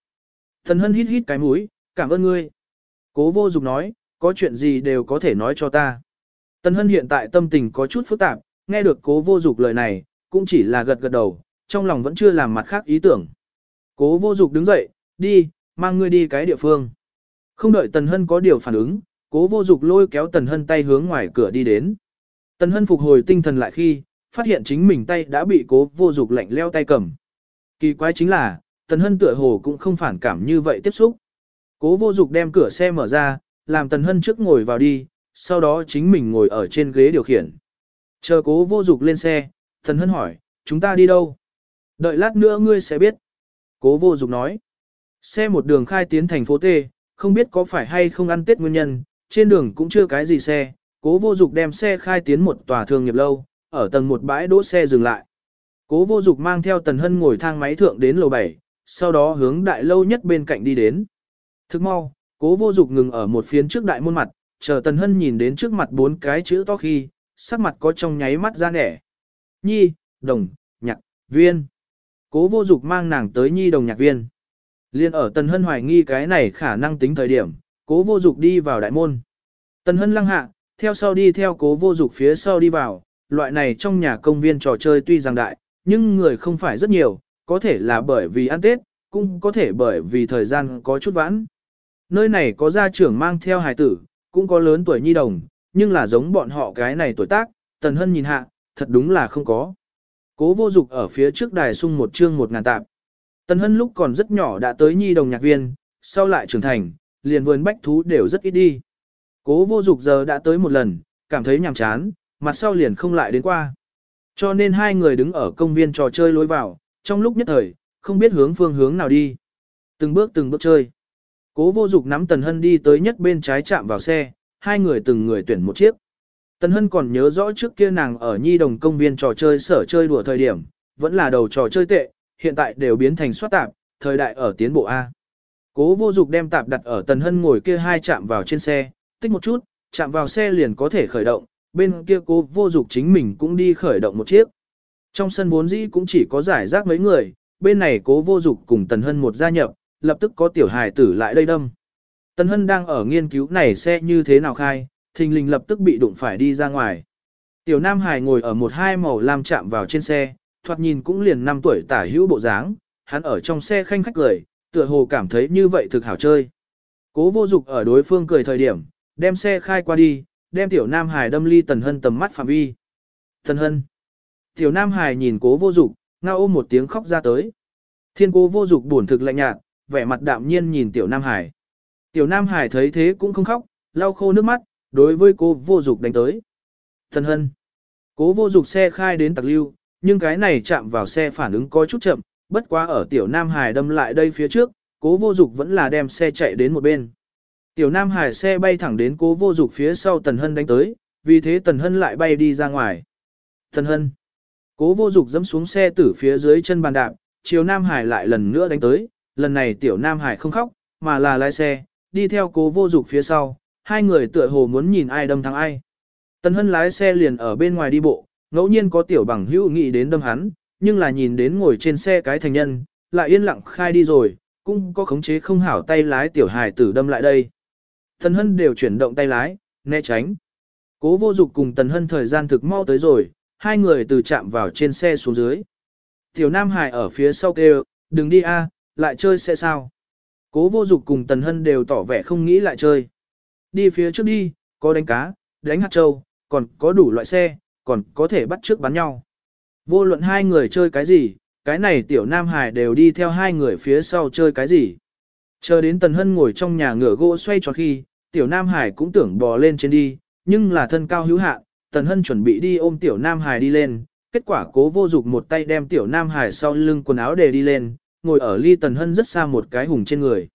Thần hân hít hít cái mũi, cảm ơn ngươi. Cố vô dục nói, có chuyện gì đều có thể nói cho ta. Tần hân hiện tại tâm tình có chút phức tạp, nghe được cố vô dục lời này, cũng chỉ là gật gật đầu, trong lòng vẫn chưa làm mặt khác ý tưởng. Cố vô dục đứng dậy, đi, mang ngươi đi cái địa phương. Không đợi Tần Hân có điều phản ứng, cố vô dục lôi kéo Tần Hân tay hướng ngoài cửa đi đến. Tần Hân phục hồi tinh thần lại khi, phát hiện chính mình tay đã bị cố vô dục lạnh leo tay cầm. Kỳ quái chính là, Tần Hân tựa hồ cũng không phản cảm như vậy tiếp xúc. Cố vô dục đem cửa xe mở ra, làm Tần Hân trước ngồi vào đi, sau đó chính mình ngồi ở trên ghế điều khiển. Chờ cố vô dục lên xe, Tần Hân hỏi, chúng ta đi đâu? Đợi lát nữa ngươi sẽ biết. Cố vô dục nói. Xe một đường khai tiến thành phố T, không biết có phải hay không ăn tết nguyên nhân, trên đường cũng chưa cái gì xe. Cố vô dục đem xe khai tiến một tòa thương nghiệp lâu, ở tầng một bãi đỗ xe dừng lại. Cố vô dục mang theo tần hân ngồi thang máy thượng đến lầu 7, sau đó hướng đại lâu nhất bên cạnh đi đến. Thức mau, cố vô dục ngừng ở một phiến trước đại môn mặt, chờ tần hân nhìn đến trước mặt bốn cái chữ to khi, sắc mặt có trong nháy mắt ra nẻ. Nhi, đồng, nhạc, viên. Cố vô dục mang nàng tới nhi đồng nhạc viên. Liên ở Tần Hân hoài nghi cái này khả năng tính thời điểm, cố vô dục đi vào đại môn. Tần Hân lăng hạ, theo sau đi theo cố vô dục phía sau đi vào, loại này trong nhà công viên trò chơi tuy rằng đại, nhưng người không phải rất nhiều, có thể là bởi vì ăn Tết, cũng có thể bởi vì thời gian có chút vãn. Nơi này có gia trưởng mang theo hài tử, cũng có lớn tuổi nhi đồng, nhưng là giống bọn họ cái này tuổi tác, Tần Hân nhìn hạ, thật đúng là không có. Cố vô dục ở phía trước đài sung một chương một ngàn tạp. Tần Hân lúc còn rất nhỏ đã tới nhi đồng nhạc viên, sau lại trưởng thành, liền vườn bách thú đều rất ít đi. Cố vô dục giờ đã tới một lần, cảm thấy nhàm chán, mặt sau liền không lại đến qua. Cho nên hai người đứng ở công viên trò chơi lối vào, trong lúc nhất thời, không biết hướng phương hướng nào đi. Từng bước từng bước chơi. Cố vô dục nắm Tần Hân đi tới nhất bên trái chạm vào xe, hai người từng người tuyển một chiếc. Tần Hân còn nhớ rõ trước kia nàng ở nhi đồng công viên trò chơi sở chơi đùa thời điểm, vẫn là đầu trò chơi tệ, hiện tại đều biến thành soát tạp, thời đại ở tiến bộ A. Cố vô dục đem tạp đặt ở Tần Hân ngồi kia hai chạm vào trên xe, tích một chút, chạm vào xe liền có thể khởi động, bên kia cố vô dục chính mình cũng đi khởi động một chiếc. Trong sân vốn dĩ cũng chỉ có giải rác mấy người, bên này cố vô dục cùng Tần Hân một gia nhập, lập tức có tiểu hài tử lại đây đâm. Tần Hân đang ở nghiên cứu này xe như thế nào khai, thình lình lập tức bị đụng phải đi ra ngoài. Tiểu Nam Hải ngồi ở một hai màu lam chạm vào trên xe, thoạt nhìn cũng liền 5 tuổi tả hữu bộ dáng, hắn ở trong xe khanh khách cười, tựa hồ cảm thấy như vậy thực hảo chơi. Cố vô dục ở đối phương cười thời điểm, đem xe khai qua đi, đem tiểu Nam Hải đâm ly Tần Hân tầm mắt phạm vi. Tần Hân. Tiểu Nam Hải nhìn cố vô dục, ngao ôm một tiếng khóc ra tới. Thiên cố vô dục buồn thực lạnh nhạt, vẻ mặt đạm nhiên nhìn tiểu Nam Hải. Tiểu Nam Hải thấy thế cũng không khóc, lau khô nước mắt, đối với cô vô dục đánh tới. Tần hân. Cố vô dục xe khai đến tặc lưu, nhưng cái này chạm vào xe phản ứng có chút chậm, bất quá ở tiểu Nam Hải đâm lại đây phía trước, cố vô dục vẫn là đem xe chạy đến một bên. Tiểu Nam Hải xe bay thẳng đến cố vô dục phía sau Tần Hân đánh tới, vì thế Tần Hân lại bay đi ra ngoài. Tần Hân. Cố vô dục dẫm xuống xe từ phía dưới chân bàn đạp, chiều Nam Hải lại lần nữa đánh tới, lần này tiểu Nam Hải không khóc, mà là lái xe, đi theo cố vô dục phía sau, hai người tựa hồ muốn nhìn ai đâm thắng ai. Tần Hân lái xe liền ở bên ngoài đi bộ, ngẫu nhiên có tiểu bằng hữu nghị đến đâm hắn, nhưng là nhìn đến ngồi trên xe cái thành nhân, lại yên lặng khai đi rồi, cũng có khống chế không hảo tay lái tiểu Hải tử đâm lại đây. Tần Hân đều chuyển động tay lái, né tránh. Cố vô dục cùng Tần Hân thời gian thực mau tới rồi, hai người từ chạm vào trên xe xuống dưới. Tiểu Nam Hải ở phía sau kêu, đừng đi a, lại chơi xe sao. Cố vô dục cùng Tần Hân đều tỏ vẻ không nghĩ lại chơi. Đi phía trước đi, có đánh cá, đánh hạt trâu, còn có đủ loại xe, còn có thể bắt trước bắn nhau. Vô luận hai người chơi cái gì, cái này tiểu Nam Hải đều đi theo hai người phía sau chơi cái gì. Chờ đến Tần Hân ngồi trong nhà ngựa gỗ xoay tròn khi, tiểu Nam Hải cũng tưởng bò lên trên đi, nhưng là thân cao hữu hạn, Tần Hân chuẩn bị đi ôm tiểu Nam Hải đi lên, kết quả cố vô dục một tay đem tiểu Nam Hải sau lưng quần áo để đi lên, ngồi ở ly tần hân rất xa một cái hùng trên người.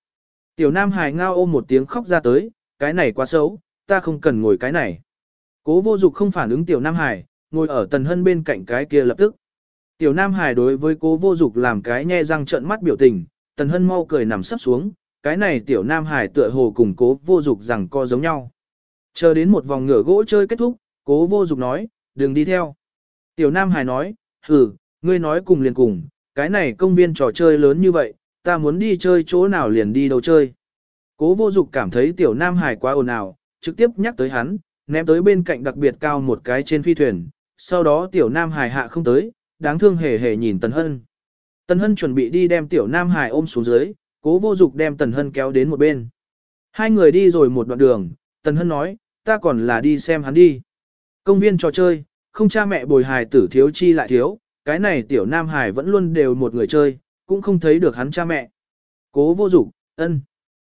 Tiểu Nam Hải ngao ôm một tiếng khóc ra tới, cái này quá xấu, ta không cần ngồi cái này. Cố vô dục không phản ứng tiểu Nam Hải, ngồi ở tần hân bên cạnh cái kia lập tức. Tiểu Nam Hải đối với cố vô dục làm cái nhe răng trợn mắt biểu tình, tần hân mau cười nằm sắp xuống, cái này tiểu Nam Hải tựa hồ cùng cố vô dục rằng co giống nhau. Chờ đến một vòng ngửa gỗ chơi kết thúc, cố vô dục nói, đừng đi theo. Tiểu Nam Hải nói, hừ, ngươi nói cùng liền cùng, cái này công viên trò chơi lớn như vậy, ta muốn đi chơi chỗ nào liền đi đâu chơi. Cố vô dục cảm thấy tiểu Nam Hải quá ồn ào, trực tiếp nhắc tới hắn, ném tới bên cạnh đặc biệt cao một cái trên phi thuyền, sau đó tiểu Nam Hải hạ không tới, đáng thương hề hề nhìn Tần Hân. Tần Hân chuẩn bị đi đem tiểu Nam Hải ôm xuống dưới, cố vô dục đem Tần Hân kéo đến một bên. Hai người đi rồi một đoạn đường, Tần Hân nói, ta còn là đi xem hắn đi. Công viên trò chơi, không cha mẹ bồi hài tử thiếu chi lại thiếu, cái này tiểu Nam Hải vẫn luôn đều một người chơi, cũng không thấy được hắn cha mẹ. Cố vô dục, ân.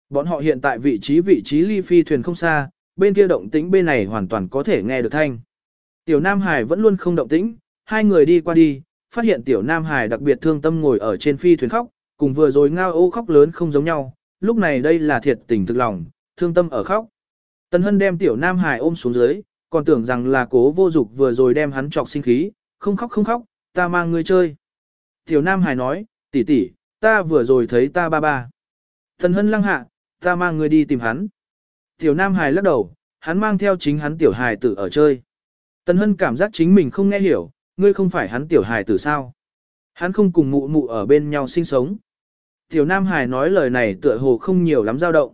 Bọn họ hiện tại vị trí vị trí ly phi thuyền không xa, bên kia động tĩnh bên này hoàn toàn có thể nghe được thanh. Tiểu Nam Hải vẫn luôn không động tĩnh, hai người đi qua đi, phát hiện Tiểu Nam Hải đặc biệt thương tâm ngồi ở trên phi thuyền khóc, cùng vừa rồi ngao ô khóc lớn không giống nhau, lúc này đây là thiệt tình thực lòng, thương tâm ở khóc. Tần Hân đem Tiểu Nam Hải ôm xuống dưới, còn tưởng rằng là cố vô dục vừa rồi đem hắn chọc sinh khí, không khóc không khóc, ta mang ngươi chơi. Tiểu Nam Hải nói, tỷ tỷ, ta vừa rồi thấy ta ba ba. Tần Hân lăng hạ, ta mang ngươi đi tìm hắn. Tiểu Nam Hải lắc đầu, hắn mang theo chính hắn tiểu Hải tử ở chơi. Tần Hân cảm giác chính mình không nghe hiểu, ngươi không phải hắn tiểu Hải tử sao? Hắn không cùng mụ mụ ở bên nhau sinh sống. Tiểu Nam Hải nói lời này tựa hồ không nhiều lắm dao động.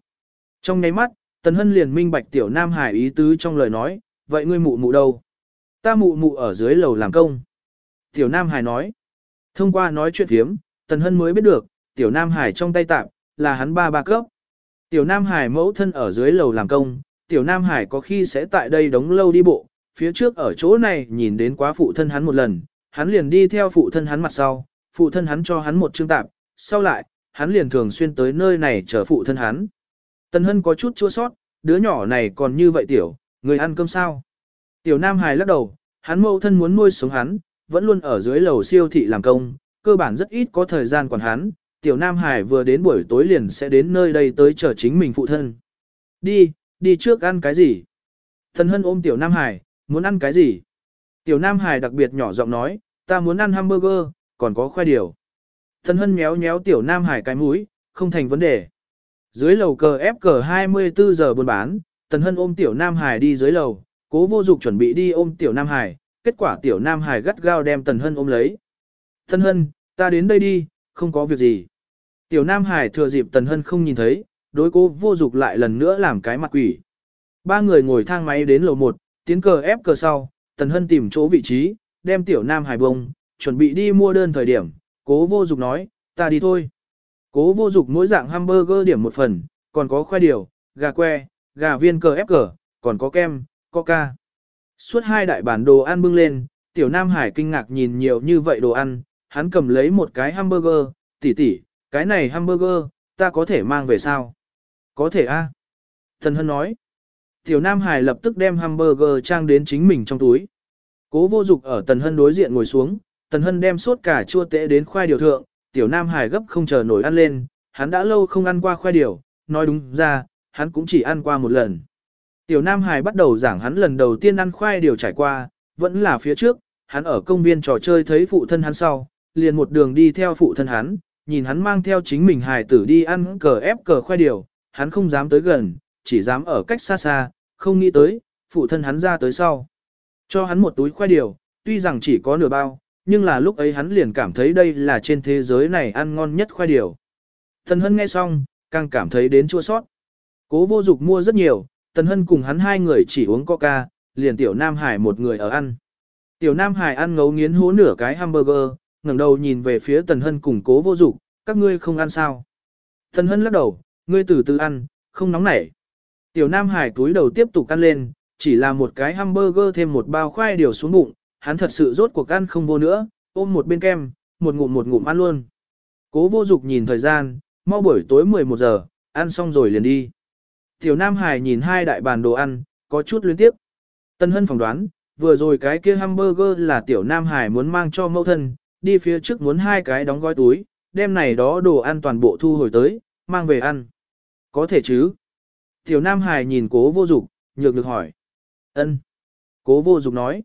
Trong nháy mắt, Tần Hân liền minh bạch Tiểu Nam Hải ý tứ trong lời nói, vậy ngươi mụ mụ đâu? Ta mụ mụ ở dưới lầu làm công. Tiểu Nam Hải nói. Thông qua nói chuyện thiếm, Tần Hân mới biết được, Tiểu Nam Hải trong tay tạm, là hắn ba ba cấp. Tiểu Nam Hải mẫu thân ở dưới lầu làm công, Tiểu Nam Hải có khi sẽ tại đây đóng lâu đi bộ, phía trước ở chỗ này nhìn đến quá phụ thân hắn một lần, hắn liền đi theo phụ thân hắn mặt sau, phụ thân hắn cho hắn một chương tạp, sau lại, hắn liền thường xuyên tới nơi này chờ phụ thân hắn. Tần Hân có chút chua sót, đứa nhỏ này còn như vậy tiểu, người ăn cơm sao? Tiểu Nam Hải lắc đầu, hắn mẫu thân muốn nuôi sống hắn, vẫn luôn ở dưới lầu siêu thị làm công, cơ bản rất ít có thời gian quản hắn, tiểu Nam Hải vừa đến buổi tối liền sẽ đến nơi đây tới chờ chính mình phụ thân. Đi, đi trước ăn cái gì? Thần Hân ôm tiểu Nam Hải, muốn ăn cái gì? Tiểu Nam Hải đặc biệt nhỏ giọng nói, ta muốn ăn hamburger, còn có khoai điều. Thần Hân méo méo tiểu Nam Hải cái mũi, không thành vấn đề. Dưới lầu cờ ép cờ 24 giờ buôn bán, Tần Hân ôm tiểu Nam Hải đi dưới lầu, cố vô dục chuẩn bị đi ôm tiểu Nam Hải, kết quả tiểu Nam Hải gắt gao đem Tần Hân ôm lấy. Tần Hân, ta đến đây đi, không có việc gì. Tiểu Nam Hải thừa dịp Tần Hân không nhìn thấy, đối cố vô dục lại lần nữa làm cái mặt quỷ. Ba người ngồi thang máy đến lầu 1, tiến cờ ép cờ sau, Tần Hân tìm chỗ vị trí, đem Tiểu Nam Hải bông, chuẩn bị đi mua đơn thời điểm, cố vô dục nói, ta đi thôi. Cố vô dục mỗi dạng hamburger điểm một phần, còn có khoai điều, gà que, gà viên cờ ép cờ, còn có kem, coca. Suốt hai đại bản đồ ăn bưng lên, Tiểu Nam Hải kinh ngạc nhìn nhiều như vậy đồ ăn, hắn cầm lấy một cái hamburger, tỉ tỉ, cái này hamburger, ta có thể mang về sao? Có thể a. À? Thần Hân nói. Tiểu Nam Hải lập tức đem hamburger trang đến chính mình trong túi. Cố vô dục ở Tần Hân đối diện ngồi xuống, Tần Hân đem sốt cả chua tễ đến khoai điều thượng, Tiểu Nam Hải gấp không chờ nổi ăn lên, hắn đã lâu không ăn qua khoai điều, nói đúng ra, hắn cũng chỉ ăn qua một lần. Tiểu Nam Hải bắt đầu giảng hắn lần đầu tiên ăn khoai điều trải qua, vẫn là phía trước, hắn ở công viên trò chơi thấy phụ thân hắn sau, liền một đường đi theo phụ thân hắn, nhìn hắn mang theo chính mình hài tử đi ăn cờ ép cờ khoai điều, hắn không dám tới gần, chỉ dám ở cách xa xa, không nghĩ tới, phụ thân hắn ra tới sau. Cho hắn một túi khoai điều, tuy rằng chỉ có nửa bao, nhưng là lúc ấy hắn liền cảm thấy đây là trên thế giới này ăn ngon nhất khoai điều. Tần Hân nghe xong, càng cảm thấy đến chua sót. Cố vô dục mua rất nhiều, Tần Hân cùng hắn hai người chỉ uống coca, liền Tiểu Nam Hải một người ở ăn. Tiểu Nam Hải ăn ngấu nghiến hố nửa cái hamburger, ngẩng đầu nhìn về phía Tần Hân cùng cố vô dục, các ngươi không ăn sao. Tần Hân lắc đầu, ngươi từ từ ăn, không nóng nảy. Tiểu Nam Hải túi đầu tiếp tục ăn lên, chỉ là một cái hamburger thêm một bao khoai điều xuống bụng, hắn thật sự rốt cuộc ăn không vô nữa, ôm một bên kem, một ngụm một ngụm ăn luôn. Cố vô dục nhìn thời gian, mau buổi tối 11 giờ, ăn xong rồi liền đi. Tiểu Nam Hải nhìn hai đại bàn đồ ăn, có chút luyến tiếp. Tân Hân phỏng đoán, vừa rồi cái kia hamburger là tiểu Nam Hải muốn mang cho mẫu thân, đi phía trước muốn hai cái đóng gói túi, đem này đó đồ ăn toàn bộ thu hồi tới, mang về ăn. Có thể chứ? Tiểu Nam Hải nhìn cố vô dục, nhược được hỏi. ân Cố vô dục nói.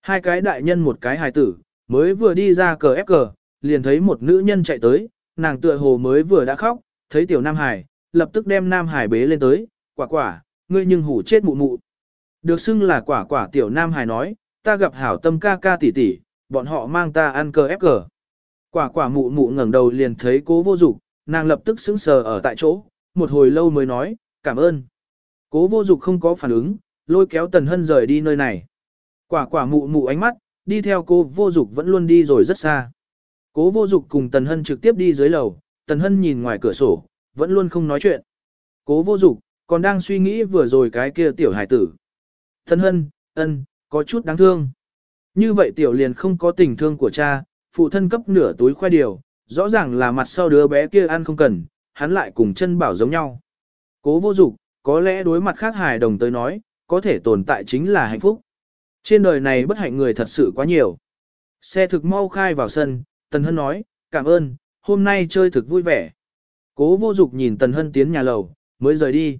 Hai cái đại nhân một cái hài tử, mới vừa đi ra cờ ép cờ, liền thấy một nữ nhân chạy tới, nàng tựa hồ mới vừa đã khóc, thấy tiểu Nam Hải, lập tức đem Nam Hải bế lên tới, quả quả, ngươi nhưng hủ chết mụ mụ. Được xưng là quả quả tiểu Nam Hải nói, ta gặp hảo tâm ca ca tỷ tỷ, bọn họ mang ta ăn cờ ép cờ. Quả quả mụ mụ ngẩng đầu liền thấy cố vô dục, nàng lập tức sững sờ ở tại chỗ, một hồi lâu mới nói, cảm ơn. Cố vô dục không có phản ứng, lôi kéo tần hân rời đi nơi này. Quả quả mụ mụ ánh mắt, đi theo cô vô dục vẫn luôn đi rồi rất xa. Cố vô dục cùng tần hân trực tiếp đi dưới lầu, tần hân nhìn ngoài cửa sổ, vẫn luôn không nói chuyện. Cố vô dục, còn đang suy nghĩ vừa rồi cái kia tiểu hải tử. Tần hân, ân, có chút đáng thương. Như vậy tiểu liền không có tình thương của cha, phụ thân cấp nửa túi khoai điều, rõ ràng là mặt sau đứa bé kia ăn không cần, hắn lại cùng chân bảo giống nhau. Cố vô dục, có lẽ đối mặt khác hài đồng tới nói, có thể tồn tại chính là hạnh phúc. Trên đời này bất hạnh người thật sự quá nhiều. Xe thực mau khai vào sân, Tần Hân nói, cảm ơn, hôm nay chơi thực vui vẻ. Cố vô dục nhìn Tần Hân tiến nhà lầu, mới rời đi.